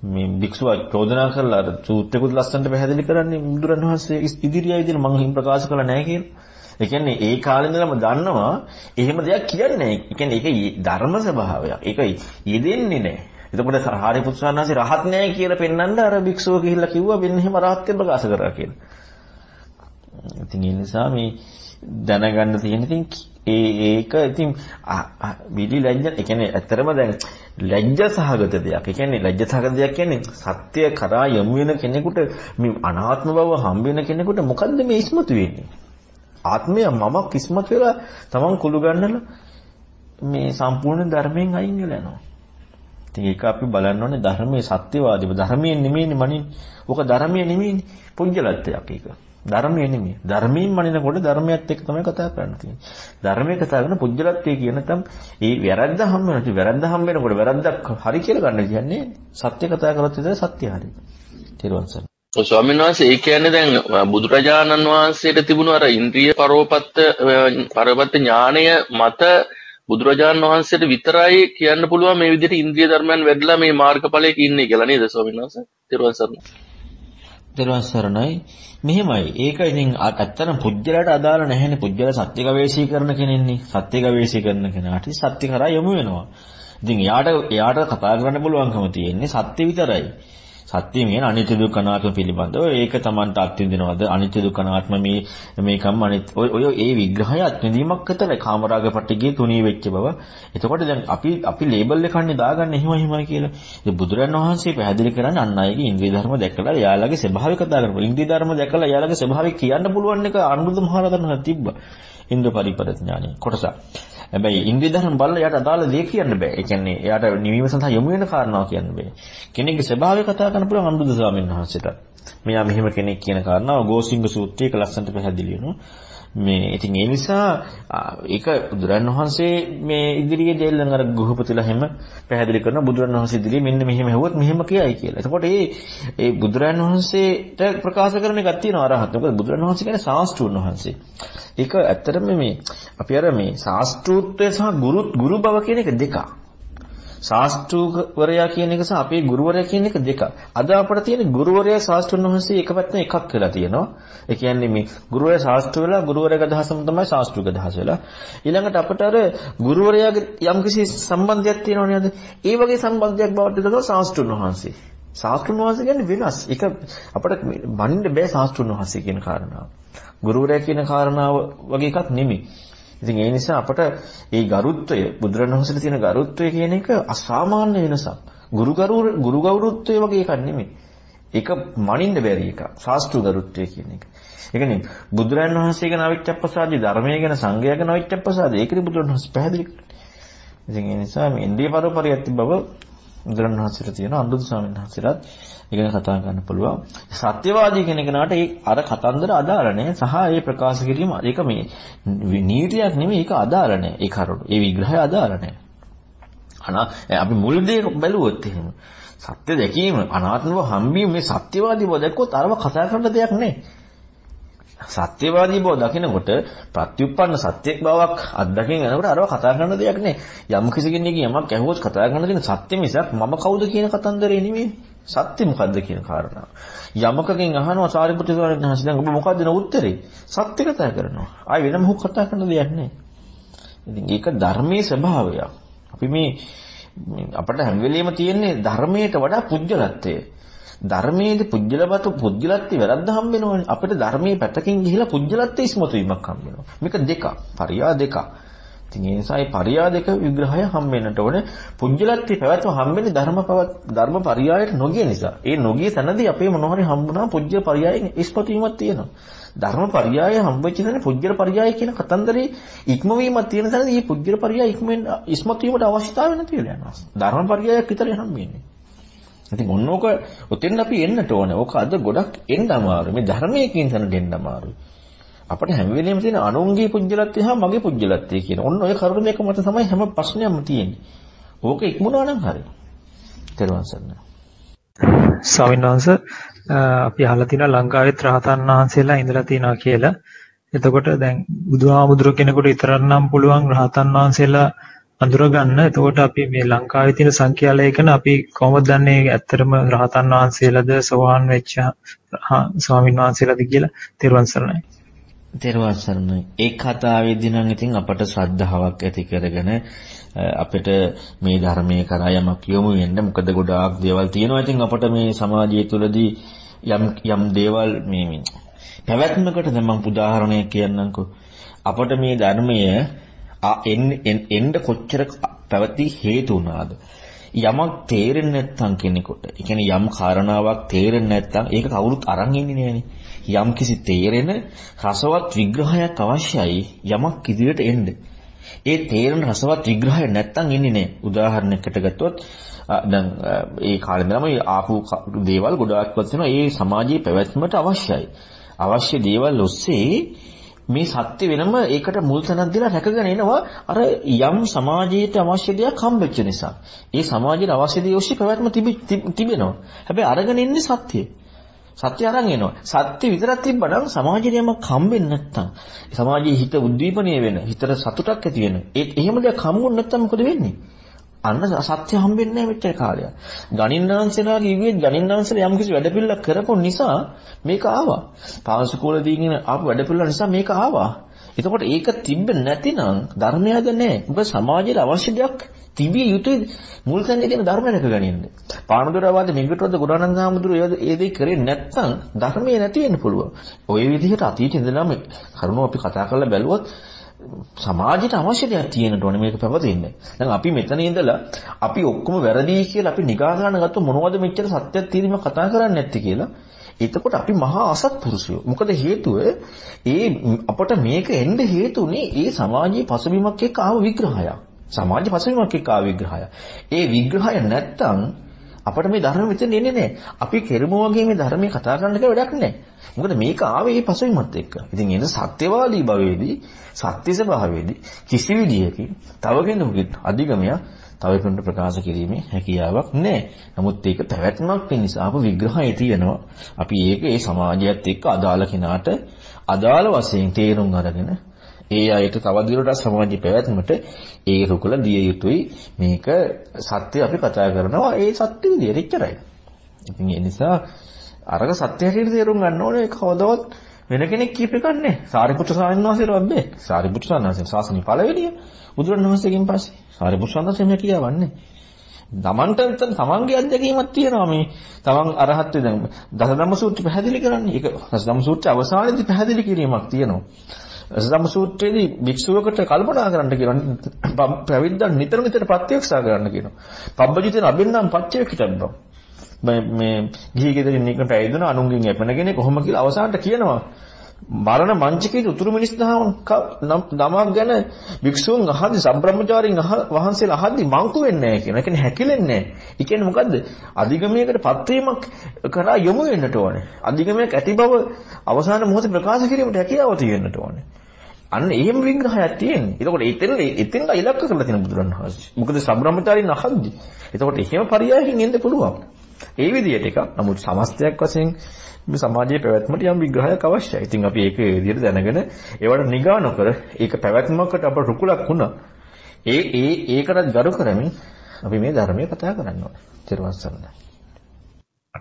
මේ භික්ෂුව චෝදනා කරලා අර සූත්‍රකුත් ලස්සනට පැහැදිලි කරන්නේ බුදුරණවහන්සේ ඉදිරියයි දෙන මම හිම් ප්‍රකාශ කළා නැහැ කියලා. ඒ කියන්නේ ඒ කාලේ ඉඳලම දන්නවා එහෙම දෙයක් කියන්නේ නැහැ. ඒ කියන්නේ ඒක ධර්ම ස්වභාවයක්. ඒක යෙදෙන්නේ නැහැ. එතකොට හාරි පුත්‍රයන්වහන්සේ රහත් නැහැ කියලා පෙන්වන්න අර භික්ෂුව ගිහිල්ලා කිව්වා මෙන්න එහෙම රහත්ත්ව ප්‍රකාශ කරා කියලා. ඉතින් ඒ නිසා මේ දැනගන්න තියෙන ඉතින් ඒ ඒක ඉතින් විලි ලැජ්ජ ඒ කියන්නේ ඇත්තරම දැන් ලැජ්ජ සහගත දෙයක්. ඒ කියන්නේ ලැජ්ජ සහගත දෙයක් කියන්නේ සත්‍ය කරා යමු වෙන කෙනෙකුට මේ අනාත්ම බව හම්බ වෙන කෙනෙකුට මොකද්ද මේ ඉස්මතු වෙන්නේ? ආත්මය මමක් ඉස්මතු වෙලා තමන් කුළු ගන්නලා මේ සම්පූර්ණ ධර්මයෙන් අයින් වෙලා යනවා. ඉතින් ඒක අපි බලන්න ඕනේ ධර්මයේ සත්‍යවාදීව ධර්මයේ නෙමෙයිනේ මනින්. ඕක ධර්මයේ නෙමෙයිනේ. පුජ්‍යලත්වයක් ඒක. ධර්මයේ නෙමෙයි. ධර්මයෙන් මනිනකොට ධර්මයත් එක්ක තමයි කතා කරන්න තියෙන්නේ. ධර්මයේ කතා කරන පුජ්‍යලත්වයේ කියන තම් ඒ වැරද්ද හම් වෙනවා. වැරද්ද හම් වෙනකොට වැරද්දක් හරි කියලා ගන්න කියන්නේ සත්‍ය කතා කරොත් විතර සත්‍ය හරි. ඊට
ස්වාමීන් වහන්සේ ඒ කියන්නේ දැන් බුදුරජාණන් වහන්සේට තිබුණු අර ඉන්ද්‍රිය පරෝපත්ත පරපත්ත ඥාණය මත බුදුරජාණන් වහන්සේට විතරයි කියන්න පුළුවන් මේ විදිහට ඉන්ද්‍රිය ධර්මයන් වැඩිලා මේ මාර්ගඵලයක ඉන්නේ කියලා නේද ස්වාමීන් වහන්සේ? ත්‍රිවන් සරණයි.
ත්‍රිවන් සරණයි. මෙහෙමයි. ඒක ඉතින් ඇත්තටම පුජ්‍යලට අදාළ නැහැනේ. පුජ්‍යල සත්‍ය ගවේෂී කරන කෙනෙන්නේ. සත්‍ය ගවේෂී කරන කෙනාට සත්‍ය කරා යොමු වෙනවා. ඉතින් එයාට එයාට කතා කරන්න පුළුවන්කම තියෙන්නේ සත්‍ය විතරයි. සත්‍ය කියන අනිත්‍ය දුක්ඛ අනාත්ම පිළිබඳව ඒක Tamanට අත්විඳිනවද අනිත්‍ය දුක්ඛ අනාත්ම මේ මේකම අනිත් ඔය ඒ විග්‍රහය අත්විඳීමක් විතරයි කාමරාග පටිගේ තුනී වෙච්ච බව. එතකොට දැන් අපි අපි ලේබල් එකන්නේ දාගන්න එහෙම එහෙමයි කියලා. ඒ බුදුරන් වහන්සේ පැහැදිලි කරන්නේ අන් අයගේ ඉන්ද්‍රිය ධර්ම දැකලා එයාලගේ ස්වභාවය කතා කරනවා. ඉන්ද්‍රිය ධර්ම දැකලා එයාලගේ ස්වභාවය කියන්න පුළුවන් එක අනුරුද්ධ මහරහතන් තිබ්බා. ඉන්ද්‍ර පරිපරඥානෙ කොටස. හැබැයි ඉන්ද්‍රිය ධර්ම බලලා එයාට අදාළ දේ කියන්න බෑ. ඒ කියන්නේ එයාට නිවීම සඳහා යොමු වෙන කාරණාව කියන්න බෑ. කෙනෙක්ගේ ස්වභාවය කතා කරන්න පුළුවන් අනුරුද්ධ ස්වාමීන් වහන්සේට. මෙයා මෙහෙම කෙනෙක් කියන කාරණාව ගෝසිංග සූත්‍රයක ලස්සනට පැහැදිලි වෙනවා. මේ ඉතින් ඒ නිසා ඒක බුදුරන් වහන්සේ මේ ඉදිරියේ දෙල්ලන් අර ගෘහපතිලා හැම පැහැදිලි කරන බුදුරන් වහන්සේ ඉදිරියේ මෙන්න මෙහෙම හෙව්වොත් මෙහෙම කියයි කියලා. එතකොට මේ ඒ බුදුරන් වහන්සේට ප්‍රකාශ කරන එකක් තියෙනවා අරහත්. මොකද බුදුරන් වහන්සේ කියන්නේ ශාස්ත්‍රූන් වහන්සේ. ඒක ඇත්තටම මේ අපි අර මේ ශාස්ත්‍රූත්වය සහ ගුරු ගුරු බව කියන එක දෙකක්. ශාස්ත්‍රූවරයා කියන එක සහ අපේ ගුරුවරයා කියන එක දෙක. අද අපිට තියෙන ගුරුවරයා ශාස්ත්‍රඥ වහන්සේ එක පැත්තෙන් එකක් වෙලා තියෙනවා. ඒ කියන්නේ මේ ගුරුවරයා ශාස්ත්‍ර වෙලා ගුරුවරයාගේ අදහසම තමයි ශාස්ත්‍රික අදහස වෙලා. ඊළඟට අපිට අර ගුරුවරයාගේ යම්කිසි සම්බන්ධයක් තියෙනව නේද? ඒ වගේ සම්බන්ධයක් බවට දෙනවා ශාස්ත්‍රඥ වහන්සේ. ශාස්ත්‍රඥ වහන්සේ කියන්නේ වෙනස්. ඒක අපිට මනින්න බෑ ශාස්ත්‍රඥ වහන්සේ කියන කාරණාව. ගුරුවරයා කියන කාරණාව වගේ එකක් නෙමෙයි. ඉතින් ඒ නිසා අපට මේ ගරුත්වය බුදුරණවහන්සේට තියෙන ගරුත්වය කියන එක අසාමාන්‍ය වෙනසක්. ගුරු ගුරු ගෞරවත්වය වගේ එකක් නෙමෙයි. ඒක මනින්න බැරි එකක්. ශාස්ත්‍රීය ගරුත්වය කියන එක. ඒ කියන්නේ බුදුරජාණන් වහන්සේගේ නවිච්චප්පසාදී ධර්මයේ ගැන සංගයගේ නවිච්චප්පසාදී ඒකනේ බුදුරජාණන් වහන්සේ පැහැදිලි කරන්නේ. ඉතින් ඒ නිසා මේ ඉන්ද්‍රිය පරපරියත් බව බුදුරජාණන් වහන්සේට තියෙන අනුරුද්ධ ස්වාමීන් වහන්සේලාත් ඉගෙන කතා කරන්න පුළුවන්. සත්‍යවාදී කෙනෙකුට ඒ අර කතන්දර අදාළ නැහැ සහ ඒ ප්‍රකාශ කිරීම ඒක මේ නීතියක් නෙමෙයි ඒක අදාළ නැහැ. ඒ කරුණු. ඒ විග්‍රහය අදාළ නැහැ. අනා අපි මුල් දේ බැලුවොත් එහෙම සත්‍ය දැකීම අනාත්මව හම්බීම මේ සත්‍යවාදී බව දැක්කොත් අරව කතා කරන්න දෙයක් නැහැ. සත්‍යවාදී බව දකිනකොට ප්‍රත්‍යুৎপন্ন සත්‍යයක් බවක් අත්දකින්න යනකොට අරව කතා කරන දෙයක් නේ. යම් කිසි කෙනෙක්ගෙන් යමක් ඇහුවොත් කතා කරන දෙන සත්‍ය මිසක් මම කවුද කියන කතන්දරේ නෙමෙයි. සත්‍ය මොකද්ද කියන කාරණාව. යමකගෙන් අහනවා සාරිපුත්‍ර ස්වාමීන් වහන්සේ දැන් ඔබ මොකද්ද න උත්තරේ? සත්‍ය කතා කරනවා. ආයි වෙන මොකක් කතා කරන දෙයක් නෑ. ඉතින් ඒක ධර්මයේ ස්වභාවය. අපි මේ අපිට හැම වෙලෙම තියෙන්නේ ධර්මයට වඩා පුජ්‍යලත්වය. ධර්මයේදී පුජ්‍යලබත පුජ්‍යලත්වය වැරද්ද හම්බ වෙනවනේ. අපිට ධර්මයේ පැත්තකින් ගිහිලා පුජ්‍යලත්වයේ ඉස්මතු වීමක් හම්බ වෙනවා. මේක දෙකක්. පරියා දෙකක්. ඉතින් ඒ නිසා මේ පරියාදක විග්‍රහය හම්බෙන්නට ඕනේ. පුජ්‍යලත්ති පැවැත්ම හම්බෙන්නේ ධර්ම ධර්ම පරියායට නොගිය නිසා. ඒ නොගිය තැනදී අපේ මොනවා හරි හම්බුනා පුජ්‍ය පරියායෙන් ඉස්පතු වීමක් තියෙනවා. ධර්ම පරියාය හම්බෙච්ච තැන පුජ්‍ය පරියාය කියන කතන්දරේ ඉක්මවීමක් තියෙන තැනදී මේ පුජ්‍ය පරියාය ඉක්මෙන් ඉස්මතු වීමට අවශ්‍යතාවය නැති වෙලා යනවා. ධර්ම පරියායක් විතරයි හම්බෙන්නේ. ඉතින් ඔන්නෝක ඔතෙන් අපි එන්නට ඕනේ. ඕක අද ගොඩක් එන්න අමාරුයි. මේ ධර්මයේ කියන තැනට එන්න අමාරුයි. අපිට හැම වෙලෙම තියෙන අනුන්ගේ පුජ්‍යලත්වය හා මගේ පුජ්‍යලත්වය කියන. ඔන්න ඔය කරුණු මේක මත තමයි හැම ප්‍රශ්නයක්ම තියෙන්නේ. ඕක ඉක්මුණා නම් හරි. තෙරුවන් සරණයි.
ස්වාමීන් වහන්සේ අපි අහලා තියෙනවා ලංකාවේ රහතන් වහන්සේලා ඉඳලා තියෙනවා කියලා. එතකොට දැන් බුදුහාමුදුර කෙනෙකුට විතරක් නම් පුළුවන් රහතන් වහන්සේලා අඳුරගන්න. එතකොට අපි මේ ලංකාවේ තියෙන සංඛ්‍යාලයකන අපි කොහොමද දන්නේ ඇත්තටම රහතන් වහන්සේලාද සෝවාන් වෙච්ච ස්වාමීන් වහන්සේලාද කියලා තෙරුවන් සරණයි.
තෙරුවන් සරණයි. ඒ කතාවේදී නම් ඉතින් අපට ශ්‍රද්ධාවක් ඇති කරගෙන අපිට මේ ධර්මයේ කරා යමක් යොමු වෙන්න මොකද ගොඩාක් දේවල් තියෙනවා. ඉතින් අපට මේ සමාජය තුළදී යම් යම් දේවල් මේ පැවැත්මකට දැන් මම උදාහරණයක් කියන්නම්කෝ. අපට මේ ධර්මය එන්න කොච්චර පැවති හේතු වුණාද? යමක් තේරෙන්නේ නැත්නම් කෙනෙකුට, ඒ කියන්නේ යම් කාරණාවක් තේරෙන්නේ නැත්නම් ඒක කවුරුත් අරන් ඉන්නේ නෑනේ. යම්කිසි තේරෙන රසවත් විග්‍රහයක් අවශ්‍යයි යමක් ඉදිරියට එන්න. ඒ තේරෙන රසවත් විග්‍රහය නැත්තම් එන්නේ නැහැ. උදාහරණයකට ගත්තොත් දැන් ඒ කාලේ ඉඳලම ආපු දේවල් ගොඩාක්වත් වෙනවා. ඒ සමාජයේ පැවැත්මට අවශ්‍යයි. අවශ්‍ය දේවල් ඔස්සේ මේ සත්‍ය වෙනම ඒකට මුල් තැනක් දීලා රැකගෙන එනවා අර යම් සමාජයට අවශ්‍ය දෙයක් හම්බෙච්ච නිසා. ඒ සමාජයට අවශ්‍ය දේ ඔස්සේ පැවැත්ම තිබෙනවා. හැබැයි අරගෙන ඉන්නේ සත්‍යය. සත්‍ය අරන් එනවා. සත්‍ය විතරක් තිබ්බනම් සමාජයට යමක් හම්බෙන්නේ නැත්තම් සමාජයේ හිත උද්දීපනය වෙන, හිතට සතුටක් ඇති වෙන. ඒ එහෙම දෙයක් හම්බුනේ නැත්තම් මොකද වෙන්නේ? අන්න සත්‍ය හම්බෙන්නේ නැහැ මෙච්චර කාලයක්. ගණින්නාංශලා කිව්වේ ගණින්නාංශලා යම් කිසි වැඩපිළිවෙලක් කරපො නිසා මේක ආවා. පාසකෝලදී ඉගෙන ආපු වැඩපිළිවෙල නිසා මේක ආවා. එතකොට ඒක තිබ්බ නැතිනම් ධර්මයද නැහැ. මොකද සමාජයට අවශ්‍ය දෙයක් තිබිය යුතුයි මුල් තැන්නේ තියෙන ධර්ම රැකගනින්න. පානදුරවාද මිගටවද ගුණානන්ද සාමුදුරු ඒ දේ කරේ නැත්නම් ධර්මයේ නැති වෙන්න පුළුවන්. ওই විදිහට අතීතේ ඉඳලාම කරුණෝ අපි කතා කරලා බැලුවොත් සමාජයට අවශ්‍ය දෙයක් තියෙනට ඕනේ මේක පැවතෙන්න. දැන් අපි මෙතන ඉඳලා අපි ඔක්කොම වැරදි කියලා අපි නිගා ගන්න ගත්ත මොනවද මෙච්චර සත්‍යයක් තියෙනව කතා කරන්නේ නැත්තේ කියලා. එතකොට අපි මහා අසත්පුරුෂයෝ. මොකද හේතුව ඒ අපට මේක එන්න හේතුනේ ඒ සමාජයේ පසුබිමක් එක්ක ආව විග්‍රහයක්. සමාජ පසුබිමක් එක්ක ආව විග්‍රහය. ඒ විග්‍රහය නැත්තම් අපිට මේ ධර්ම මෙතන එන්නේ නැහැ. අපි කෙරමු වගේ මේ ධර්මයේ කතා කරන්න කියලා වැඩක් නැහැ. මොකද මේක ආවේ මේ පසුබිමත් එක්ක. ඉතින් එන සත්‍යවාදී භවයේදී සත්‍ය ස්වභාවයේදී කිසි විදියකින් තව කෙනෙකුගේ අධිගමයක් තව කෙනෙකුට ප්‍රකාශ කිරීමේ හැකියාවක් නැහැ. නමුත් ඒක පැවැත්මක් නිසා අප විග්‍රහය තියෙනවා. අපි ඒක ඒ සමාජයත් එක්ක අදාළ කෙනාට අදාළ වශයෙන් තේරුම් අරගෙන ඒ අයට තවදුරටත් සමාජයේ පැවැත්මට ඒ රුකුල දිය යුතුයි මේක සත්‍ය අපි කතා කරනවා ඒ සත්‍ය විදියට එච්චරයි. ඉතින් ඒ නිසා අරක සත්‍ය හැටියට තේරුම් ගන්න ඕනේ කවදවත් වෙන කෙනෙක් කියප එකක් නැහැ. සාරිපුත්‍ර ස්වාමීන් වහන්සේට බෑ. සාරිපුත්‍ර ස්වාමීන් වහන්සේ ශාසනය පළවෙනිය බුදුරණවහන්සේගෙන් පස්සේ සාරිපුත්‍ර ස්වාමීන් වහන්සේ මේ කියවන්නේ. තමන්ට තමන්ගේ අත්දැකීමක් තියෙනවා මේ තමන් අරහත් දැන් දසධම්ම සූත්‍රය පැහැදිලි කරන්නේ. ඒක දසධම්ම සූත්‍රයේ අවසානයේදී පැහැදිලි කිරීමක් තියෙනවා. දසධම්ම සූත්‍රයේදී භික්ෂුවකට කල්පනා කරන්න කියනවා. පැවිද්දන් නිතර නිතර ප්‍රත්‍යක්ෂා කරන්න කියනවා. පබ්බජිතන අබින්නම් පච්චේකිටබ්බම්. මේ මේ ගිහි ගෙදරින් නිකන්ට ඇවිදින අනුන්ගෙන් යැපෙන කෙනෙක් කොහොම කියලා අවසානට කියනවා මරණ මංචකයේ උතුරු මිනිස් දහමක් ගැන වික්ෂුන් අහද්දි සම්බ්‍රහ්මචාරීන් වහන්සේලා අහද්දි මංකු වෙන්නේ නැහැ කියන. ඒ කියන්නේ හැකිලෙන්නේ නැහැ. ඒ කියන්නේ මොකද්ද? අධිගමයකට පත්වීමක් කරා යොමු වෙන්නට ඕනේ. අධිගමයක් ඇති බව අවසාන මොහොතේ ප්‍රකාශ කිරීමට හැකියාව තියෙන්නට ඕනේ. අන්න එහෙම විග්‍රහයක් තියෙන්නේ. එතකොට එතෙන් එතෙන් ඉලක්ක කරලා තියෙන බුදුරණවහන්සේ. මොකද සම්බ්‍රහ්මචාරීන් අහද්දි. එතකොට එහෙම පරියායකින් එන්න පුළුවන්. ඒ විදිහට එකක්. නමුත් සමස්තයක් වශයෙන් මේ සමාජයේ පැවැත්මට යම් විග්‍රහයක් අවශ්‍යයි. ඉතින් අපි ඒක ඒ විදිහට දැනගෙන ඒවට නිගා නොකර ඒක පැවැත්මකට අප රුකුලක් වුණා. ඒ ඒ ඒකට ගරු කරමින් අපි මේ ධර්මයේ කතා කරන්න ඕනේ. ත්‍රිවන් සරණයි.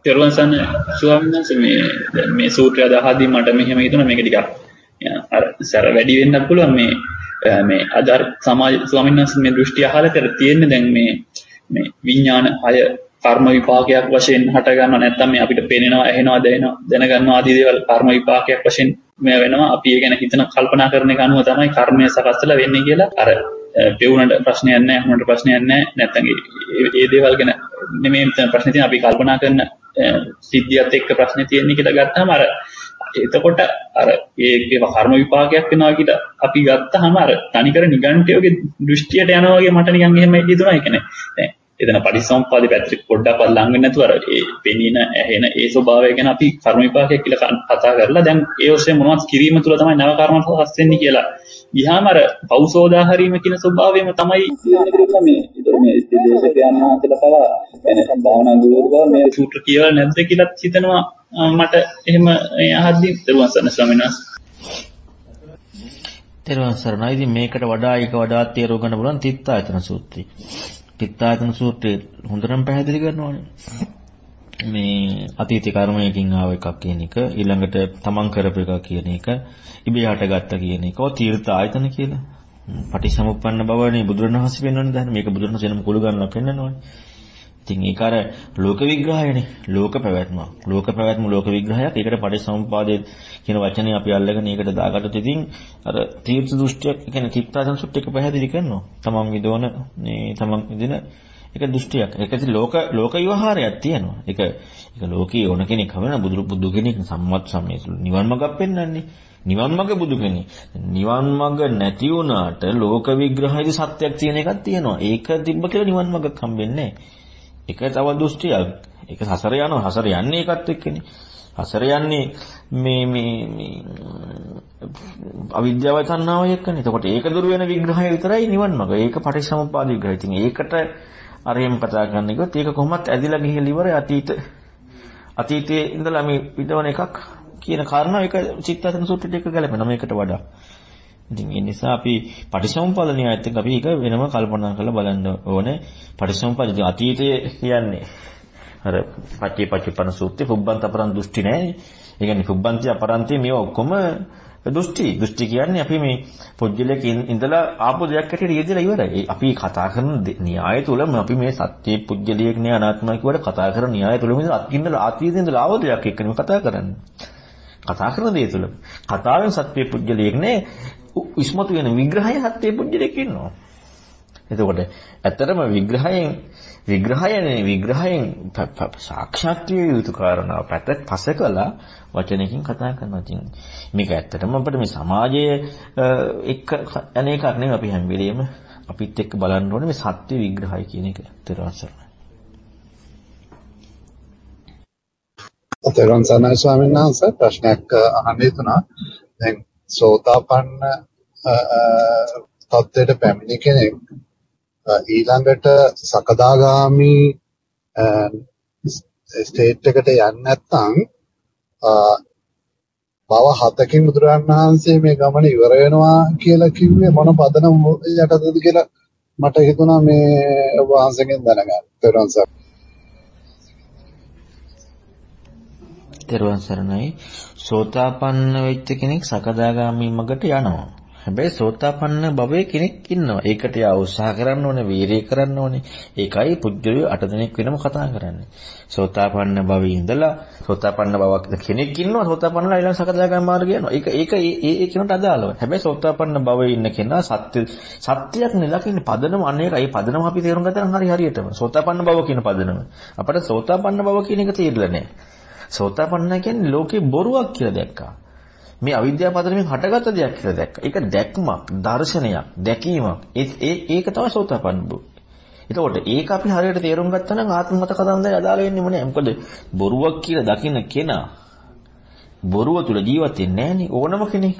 ත්‍රිවන් සරණයි ස්වාමීන් වහන්සේ මේ මේ සූත්‍රය අදහදී මට මෙහෙම හිතුණා මේක ටිකක් අර සැර වැඩි වෙන්න පුළුවන් මේ මේ අදාර සමාජ ස්වාමීන් වහන්සේ මේ දෘෂ්ටි අහලා කර තියෙන්නේ දැන් මේ මේ විඥාන අය කර්ම විපාකයක් වශයෙන් හට ගන්නවා නැත්නම් මේ අපිට පේනවා ඇහෙනවා දැනෙනවා දැනගන්නවා ආදී දේවල් කර්ම විපාකයක් වශයෙන් මේ වෙනවා. අපි ඒ ගැන හිතන කල්පනා කරන එක අනුව තමයි කර්මය සකස්ලා වෙන්නේ කියලා අර පෙවුනට ප්‍රශ්නයක් නැහැ අහුනට ප්‍රශ්නයක් නැහැ. නැත්නම් ඒ දේවල් ගැන නෙමෙයි මෙතන ප්‍රශ්නේ තියෙන අපි කල්පනා කරන සිද්ධියත් එක්ක ප්‍රශ්නේ තියෙන්නේ කියලා ගත්තාම අර එතකොට අර ඒ කර්ම විපාකයක් වෙනවා කියලා අපි ගත්තාම අර තනිකර නිගණ්ඨයෝගේ දෘෂ්ටියට යනවා වගේ මට නිකන් එහෙම හිතුණා. ඒ කියන්නේ දැන් එතන පරිසම්පාදේ පැත්තට පොඩ්ඩක් ළඟ නැතුව අර ඒ පෙනීන ඇහෙන ඒ ස්වභාවය ගැන අපි කර්ම විපාකයක් කියලා කතා කරලා දැන් ඒ ඔස්සේ මොනවද කිරීම තුළ තමයි නව කර්ම හස් වෙන්නේ කියලා ගියාම අර පෞසෝදා හරීම කියන ස්වභාවයම තමයි මේ මේ දේශකයන් වහන්සේලා පවා එනකම් භාවනා ගුරුවරු බව මේ සූත්‍ර කියලා නැද්ද කියලා හිතනවා මට එහෙම අහද්දි දරුවන් සරණ ස්වාමීන් වහන්සේ
තෙරුවන් සරණයි. ඉතින් මේකට වඩා ඒක වඩා තේරුම් ගන්න පුළුවන් තිත්තායතන සූත්‍රය. පිත්තායතන සූත්‍රයේ හොඳටම පැහැදිලි කරනවානේ. මේ අතීත කර්මයකින් ආව එකක් කියන එක ඊළඟට තමන් කරපු එකක් කියන එක ඉබේ හටගත්ත කියන එක ඔය තීර්ථ ආයතන කියලා. පටිසමුප්පන්න බවනේ බුදුරණවහන්සේ පෙන්වන්නේ දැන් මේක බුදුරණවහන්සේ නම් කුළු ගන්නලා පෙන්වනවානේ. ඉතින් ඒක අර ලෝක විග්‍රහයනේ. ලෝක පැවැත්ම. ලෝක පැවැත්ම ලෝක විග්‍රහයක්. ඒකට පටිසමුපාදයේ කියන වචනේ අපි අල්ලගෙන ඒකට දාගත්තොත් ඉතින් අර තීර්ථ දෘෂ්ටියක් කියන්නේ චිත්තාසන සුට්ට එක පැහැදිලි කරනවා. තමන් විදෝන මේ තමන් විදින ඒක දෘෂ්ටියක්. ඒක ඉතින් ලෝක ලෝක විවහාරයක් තියෙනවා. ඒක ඒක ලෝකයේ ඕන කෙනෙක් හවන බුදු බුදු කෙනෙක් සම්මත් සම්මේ නිවන් මඟක් පෙන්වන්නේ. නිවන් මඟ බුදු කෙනෙක්. නිවන් මඟ නැති වුණාට ලෝක විග්‍රහයේදී සත්‍යයක් තියෙන එකක් තියෙනවා. ඒක තිබ්බ කියලා නිවන් මඟක් හම්බෙන්නේ නැහැ. ඒක තව දෘෂ්ටියක්. ඒක හසර යනවා. හසර යන්නේ ඒකත් එක්කනේ. හසර යන්නේ මේ මේ මේ අවිද්‍යාව තණ්හාව එක්කනේ. එතකොට ඒක දුර වෙන විග්‍රහය විතරයි නිවන් මඟ. ඒක පටිච්චසමුප්පාද විග්‍රහය. ඉතින් ඒකට අරියම් කතා කරන්න ගියොත් ඒක කොහොමත් ඇදිලා ගිහිල්ලා ඉවරයි අතීත අතීතයේ ඉඳලා මේ විදවන එකක් කියන කාරණා ඒක චිත්තතන සූත්‍රයට එක ගැලපෙනවා මේකට වඩා. ඉතින් ඒ නිසා අපි පටිසමුප්පාද න්‍යායත් එක්ක අපි ඒක වෙනම කල්පනා කරලා බලන්න ඕනේ. පටිසමුප්පාද අතීතයේ කියන්නේ අර පච්චේ පච්චපන සූත්‍රයේ පුබ්බන්ත අපරන් දෘෂ්ටි නැහැ. ඒ කියන්නේ පුබ්බන්ති අපරන්ති මේ ඔක්කොම දෘෂ්ටි. දෘෂ්ටි කියන්නේ අපි මේ පුජ්‍යලයක ඉඳලා ආපු දෙයක් හැටියට යෙදලා ඉවරයි. අපි කතා කරන න්‍යාය තුලම අපි මේ සත්‍ය පුජ්‍යලියක් නේ අනාත්මයි කියවට කතා කරන න්‍යාය තුලම අත්කින්නලා ආත්මීය ඉඳලා ආව දෙයක් එක්ක නෙමෙයි කතා කරන්නේ. කතා කරන දේ තුල. කතාවෙන් සත්‍ය පුජ්‍යලියක් නේ ඉස්මතු වෙන විග්‍රහය සත්‍ය පුජ්‍යලියක් ඉන්නවා. එතකොට ඇත්තටම විග්‍රහයෙන් විග්‍රහයනේ විග්‍රහයෙන් සාක්ෂාත් විය යුතු කාරණා පැත්තට පසකලා වචනයකින් කතා කරනවා තියෙන. මේක ඇත්තටම අපිට මේ සමාජයේ එක්ක අනේකක් නෙවෙයි අපි හැම වෙලෙම අපිත් එක්ක බලන්න ඕනේ මේ සත්‍ය විග්‍රහය කියන එක. ත්‍රිවංශරණයි.
තෙරුවන් සරණයි ස්වාමීන් වහන්සේ ප්‍රශ්නයක් අහන්න හිතුණා. දැන් සෝතාපන්න තත්ත්වයට පැමිණි කෙනෙක් ඊළඟට සකදාගාමි ස්ටේට් එකට යන්නේ නැත්නම් බව හතකින් බුදුරජාණන් වහන්සේ මේ ගමන ඉවර වෙනවා කියලා කිව්වේ මොන පදනම යටතේද කියලා මට හිතුණා මේ වහන්සේගෙන් දැනගන්න. තෙරුවන් සරණයි.
තෙරුවන් සරණයි. සෝතාපන්න වෙච්ච කෙනෙක් සකදාගාමි මගට යනවා. හැබැයි සෝතාපන්න භවයේ කෙනෙක් ඉන්නවා. ඒකට යා උත්සාහ කරන්න ඕනේ, වීරිය කරන්න ඕනේ. ඒකයි පුජ්‍යලිය අට දෙනෙක් වෙනම කතා කරන්නේ. සෝතාපන්න භවයේ ඉඳලා සෝතාපන්න භවක් කෙනෙක් ඉන්නවා. සෝතාපන්නලා ඊළඟ සකදාගාමී මාර්ගය යනවා. ඒක ඒක ඒ ඒ කෙනාට අදාළව. හැබැයි සෝතාපන්න භවයේ ඉන්න කෙනා සත්‍ය සත්‍යයක් නෙලකින් පදනම අනේක. ඒ පදනම අපි තේරුම් ගත්තා නම් හරි හරියටම. සෝතාපන්න භව කියන පදනම. අපිට සෝතාපන්න භව කියන එක තේරිලා නැහැ. සෝතාපන්න කියන්නේ ලෝකේ බොරුවක් කියලා දැක්කා. මේ අවිද්‍යාව පදනමින් හටගත්ත දෙයක් කියලා දැක්කා. ඒක දැක්මක්, දර්ශනයක්, දැකීමක්. ඒ ඒක තමයි සෝතාපන්න බව. එතකොට ඒක අපි හරියට තේරුම් ගත්තා නම් ආත්මගත කතන්දරය අදාළ වෙන්නේ මොනේ? මොකද බොරුවක් කියලා දකින්න කෙනා බොරුව තුල ජීවත් වෙන්නේ නැහනේ ඕනම කෙනෙක්.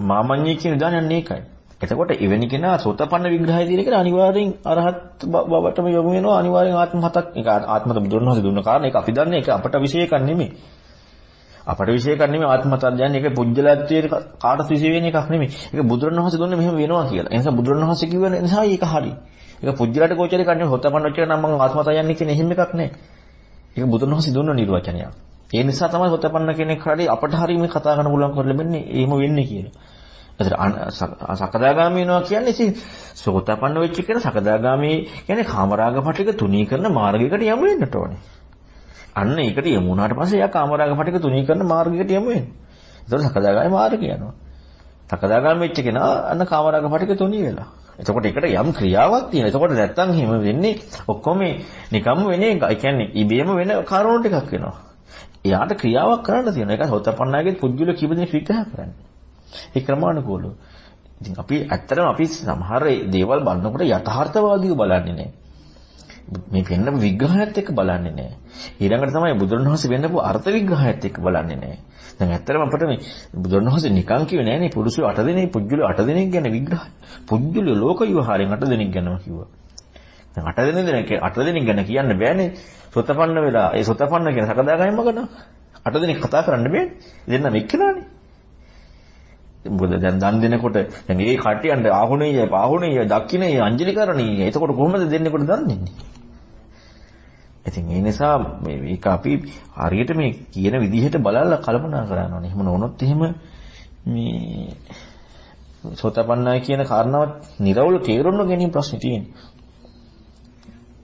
මාමඤ්ඤය කියන දානයන් ඒකයි. එතකොට එවැනි කෙනා සෝතපන්න විග්‍රහය දින එක අනිවාර්යෙන් අරහත් බවටම යොමු වෙනවා අනිවාර්යෙන් ආත්ම හතක් ඒක ආත්මත බුදුරණවහන්සේ දුන්න කාරණා ඒක අපි දන්නේ ඒක අපට විශේෂයක් නෙමෙයි අපට විශේෂයක් නෙමෙයි ආත්ම තත්ත්වයන් ඒක පුජ්‍යලත්වයේ කාටත් විශේෂ වෙන එකක් නෙමෙයි. ඒක බුදුරණවහන්සේ දුන්නේ මෙහෙම වෙනවා කියලා. ඒ නිසා බුදුරණවහන්සේ කිව්ව නිසා ඒක හරි. ඒක පුජ්‍යලට ගෝචරේ කන්නේ හොතපන්න ඔච්චර නම් මම ආත්ම තයන්නේ කියන එහෙම එකක් නෑ. ඒක බුදුරණවහන්සේ දුන්න නිර්වචනයක්. ඒ නිසා තමයි හොතපන්න කෙනෙක් හරි අපට හරි මේ කතා කරන්න පුළුවන් කර ලැබෙන්නේ එහෙම වෙන්නේ කියලා. එතන සකදාගාමී වෙනවා කියන්නේ ඉතින් සෝතපන්න වෙච්ච කෙනා සකදාගාමී කියන්නේ කාමරාග පටික තුනී කරන මාර්ගයකට යමු වෙන්නට ඕනේ. අන්න ඒකට යමු වුණාට පස්සේ එයා කාමරාග පටික තුනී කරන මාර්ගයකට යමු වෙනවා. ඒතකොට සකදාගාමී මාර්ගය යනවා. සකදාගාමී වෙච්ච කෙනා අන්න කාමරාග පටික තුනී වෙලා. එතකොට ඒකට යම් ක්‍රියාවක් තියෙනවා. එතකොට නැත්තම් එහෙම වෙන්නේ ඔක්කොම නිකම්ම වෙන්නේ ඒ කියන්නේ ඉබේම වෙන කාරණා ටිකක් වෙනවා. එයාට ක්‍රියාවක් කරන්න තියෙනවා. ඒක හොතපන්නාගේ පුජ්‍යල කිව දෙනෙක් විග්‍රහ කරන්නේ. ඒ ක්‍රමානුකූලව. ඉතින් අපි ඇත්තටම අපි සමහර දේවල් බලනකොට යථාර්ථවාදීව බලන්නේ නැහැ. මේ පෙන්නපු විග්‍රහයත් එක්ක බලන්නේ නැහැ. ඊළඟට තමයි බුදුරණවහන්සේ වෙන්නපු අර්ථ විග්‍රහයත් එක්ක බලන්නේ නැහැ. දැන් ඇත්තටම අපිට මේ බුදුරණවහන්සේ නිකන් කිව්වේ නෑනේ පුරුෂය 8 දෙනෙක් පුජ්‍යල 8 දෙනෙක් ගැන විග්‍රහය. පුජ්‍යල ලෝක විවහාරයෙන් 8 දෙනෙක් ගැනම කිව්වා. දැන් 8 දෙනෙක් 8 දෙනෙක් ගැන කියන්න බෑනේ. සොතපන්න වෙලා ඒ සොතපන්න කියන සකදාගාමී මගන 8 දෙනෙක් කතා කරන්න බෑනේ. දෙන්නම එක්කලානේ. මොකද දැන් දන් දෙනකොට දැන් මේ කට්ටියන්ට ආහුණේ පාහුණේ දක්ෂිනේ අංජලි කරණීය. එතකොට කොහොමද දෙන්නෙකුට දන් දෙන්නේ? ඉතින් ඒ නිසා මේක අපි හරියට මේ කියන විදිහට බලලා කල්පනා කරන්න ඕනේ. එහෙම නොවුනොත් එහෙම මේ සෝතපන්නයි කියන කාරණාවත් නිරවුල තේරුම් ගැනීම ප්‍රශ්නේ තියෙන්නේ.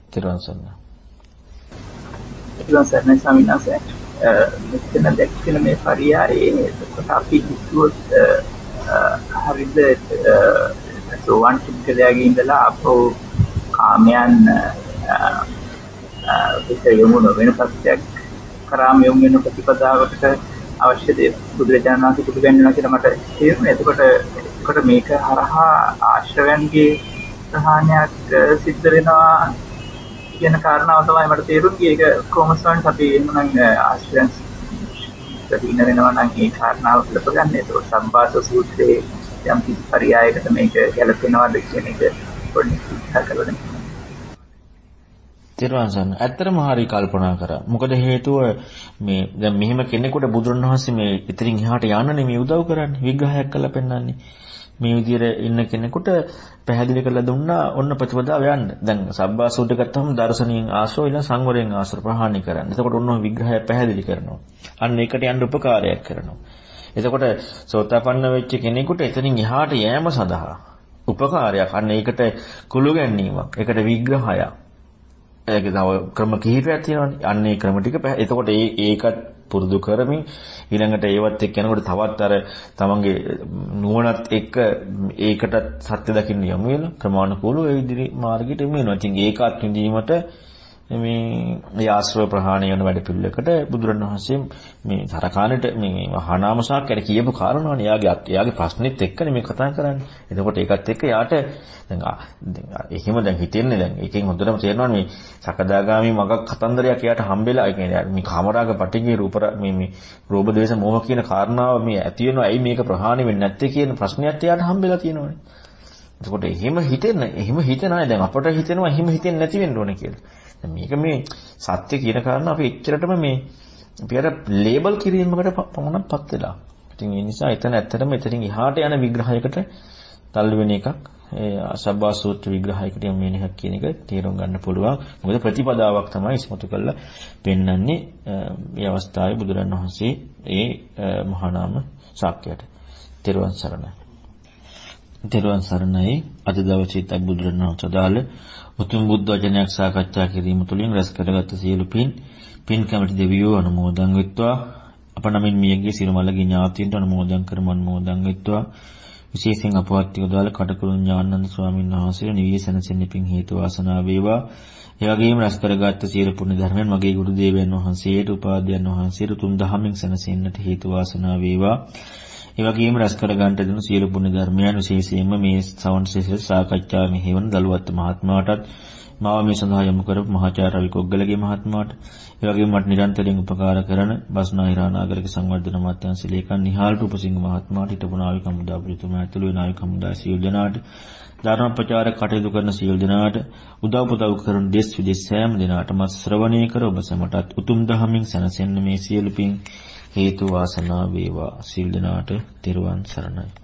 ඊට පස්සේ
ඊළඟ සර්ණ ස්වාමීන් වහන්සේ මෙතන දැක්කන මේ පරියායේ එතකොට අපි හිතුවොත් හරිද සෝවන් පුද්ගලයාගේ ඉඳලා අපෝ කාමයන් විතර යොමු නොවන සත්‍යයක් කරාම යොමු වෙන ප්‍රතිපදාවකට අවශ්‍ය දේ බුදුරජාණන් වහන්සේ පුදු ගන්නවා කියලා මට තේරුණා. එතකොට එතකොට මේක හරහා ආශ්‍රවයන්ගේ ප්‍රහාණයක් සිද්ධ වෙනවා කියන කාරණාව තමයි මට තේරුන්නේ. ඒක කොහොමද ස්වාමීන් අපි එහෙමනම් ආශ්‍රයන් ප්‍රතිින වෙනවා නම් ඒ කාරණාව පිළිපගන්නේ. ඒක සම්බාස සූත්‍රයේ යම් කිසි පරයයකට මේක ගැලපෙනවද කියන එක පොඩ්ඩක් විස්තර කරන්න.
තිරවන්සන් ඇත්තටම හරි කල්පනා කරා. මොකද හේතුව මේ දැන් මෙහෙම කෙනෙකුට බුදුරණවහන්සේ මේ ඉතින් එහාට යන්නනේ මේ උදව් කරන්නේ. විග්‍රහයක් කරලා පෙන්නන්නේ. මේ විදිහට ඉන්න කෙනෙකුට පැහැදිලි කරලා දුන්නා ඔන්න ප්‍රතිපදාව යන්න. දැන් සබ්බාසුද්ධ ගත්තම දර්ශනීය ආශ්‍රව ඊළඟ සංවරයෙන් ආශ්‍රව ප්‍රහාණය කරන්න. එතකොට ඔන්න විග්‍රහය පැහැදිලි කරනවා. අන්න ඒකට යන්න උපකාරයක් කරනවා. එතකොට සෝතාපන්න වෙච්ච කෙනෙකුට එතනින් එහාට යෑම සඳහා උපකාරයක් අන්න ඒකට කුළු ගැනීමක් ඒකට විග්‍රහයක් ඒක තව ක්‍රම කිහිපයක් තියෙනවානේ අන්න ඒ ක්‍රම ටික එතකොට ඒ ඒකත් පුරුදු කරමින් ඊළඟට ඒවත් එක්ක යනකොට තවත් අර තමන්ගේ නුවණත් එක්ක ඒකට සත්‍ය දකින්න යමු වෙන ක්‍රමානුකූලව ඒ ඉදිරි මාර්ගයට යමු වෙනවා. ඉතින් ඒකත් විඳීමට මේ මේ ආශ්‍රව ප්‍රහාණය වෙන වැඩ පිළිවෙලකට බුදුරණවහන්සේ මේ තරකාණට මේ මහානාමසාක් කර කියපු කාරණානේ යාගේ යාගේ ප්‍රශ්නෙත් එක්කනේ මේ කතා කරන්නේ. එතකොට ඒකත් එක්ක යාට දැන් දැන් එහෙම දැන් හිතෙන්නේ දැන් ඒකෙන් හොඳටම තේරෙනවා මේ සකදාගාමි මගක් කතන්දරයක් යාට හම්බෙලා ඒ කියන්නේ මේ කාමරාග පටිගේ රූප මේ මේ රෝභ දේශ මොහ කියන කාරණාව මේ ඇති වෙනවා ඇයි මේක ප්‍රහාණය වෙන්නේ නැත්තේ කියන ප්‍රශ්නයත් යාට හම්බෙලා තියෙනවානේ. එතකොට එහෙම හිතෙන්න එහෙම හිතන අය දැන් අපට හිතෙනවා එහෙම හිතෙන්නේ නැති වෙන්න ඕනේ කියලා. මේක මේ සත්‍ය කියන කාරණා අපි එච්චරටම මේ අපි අර ලේබල් කිරීමකට පමණක්පත් වෙලා. ඉතින් ඒ නිසා එතන ඇත්තටම එතනින් එහාට යන විග්‍රහයකට තල්ලු වෙන එකක් ඒ අසබ්බා සූත්‍ර විග්‍රහයකට යම් වෙන එකක් කියන එක තේරුම් ගන්න පුළුවන්. මොකද ප්‍රතිපදාවක් තමයි ඉස්මතු කරලා පෙන්වන්නේ මේ අවස්ථාවේ බුදුරන් වහන්සේ ඒ මහා නාම ශාක්‍යයට. තෙරුවන් සරණයි. තෙරුවන් සරණයි අද දවසේ බුදුරන් වහන්සේ උතුම් බුද්ධ වචනයක් සාකච්ඡා කිරීම තුළින් රැස් කරගත් සියලු පින් පින් කමිටු දෙවියෝ අනුමෝදන් වෙත්වා. අප නමින් මියගේ සිරුමලගේ ඥාතීන්ට අනුමෝදන් කරමු අනුමෝදන් වෙත්වා. විශේෂයෙන් අපවත් යොදාල කටකරුණ ඥානන්ද ස්වාමීන් වහන්සේලා නිවිය සැනසෙන්න පින් හේතු වාසනා වේවා. ඒ වගේම රැස් කරගත් සියලු පුණ්‍ය ධර්මයන් මගේ ගුරු දේවයන් වහන්සේට උපාධ්‍යයන් වහන්සේට තුන් දහමින් සැනසෙන්නට හේතු වාසනා වේවා. ඒ වගේම රැස් කර ගන්නට දෙන සියලු පුණ්‍ය ධර්මයන් විශේෂයෙන්ම මේ සවන් සිසිල් සාකච්ඡා මෙහෙවන දලුවත් මහත්මයාටත් මාව මේ සඳහා යොමු කරපු මහාචාර්ය රවි කොග්ගලගේ මහත්මයාට ඒ වගේම මට නිරන්තරයෙන් උපකාර කරන බස්නා හිරානාගරික සංවර්ධන අමාත්‍යාංශ ලේකම් නිහාල් රූපසිංහ මහත්මයාට හිටපු නාවික හමුදා ප්‍රතිතුමා ඇතුළු නාවික හමුදා සියලු දෙනාට ධර්ම ප්‍රචාර කටයුතු කරන සියලු දෙනාට උදව් උපදව් කරන දෙස් විදෙස් සෑම දෙනාටම ශ්‍රවණය කර ඔබ සැමටත් උතුම් දහමින් සැනසෙන්න මේ සියලු පින් හේතු වාසනා වේවා. සිල් දනාට තෙරුවන් සරණයි.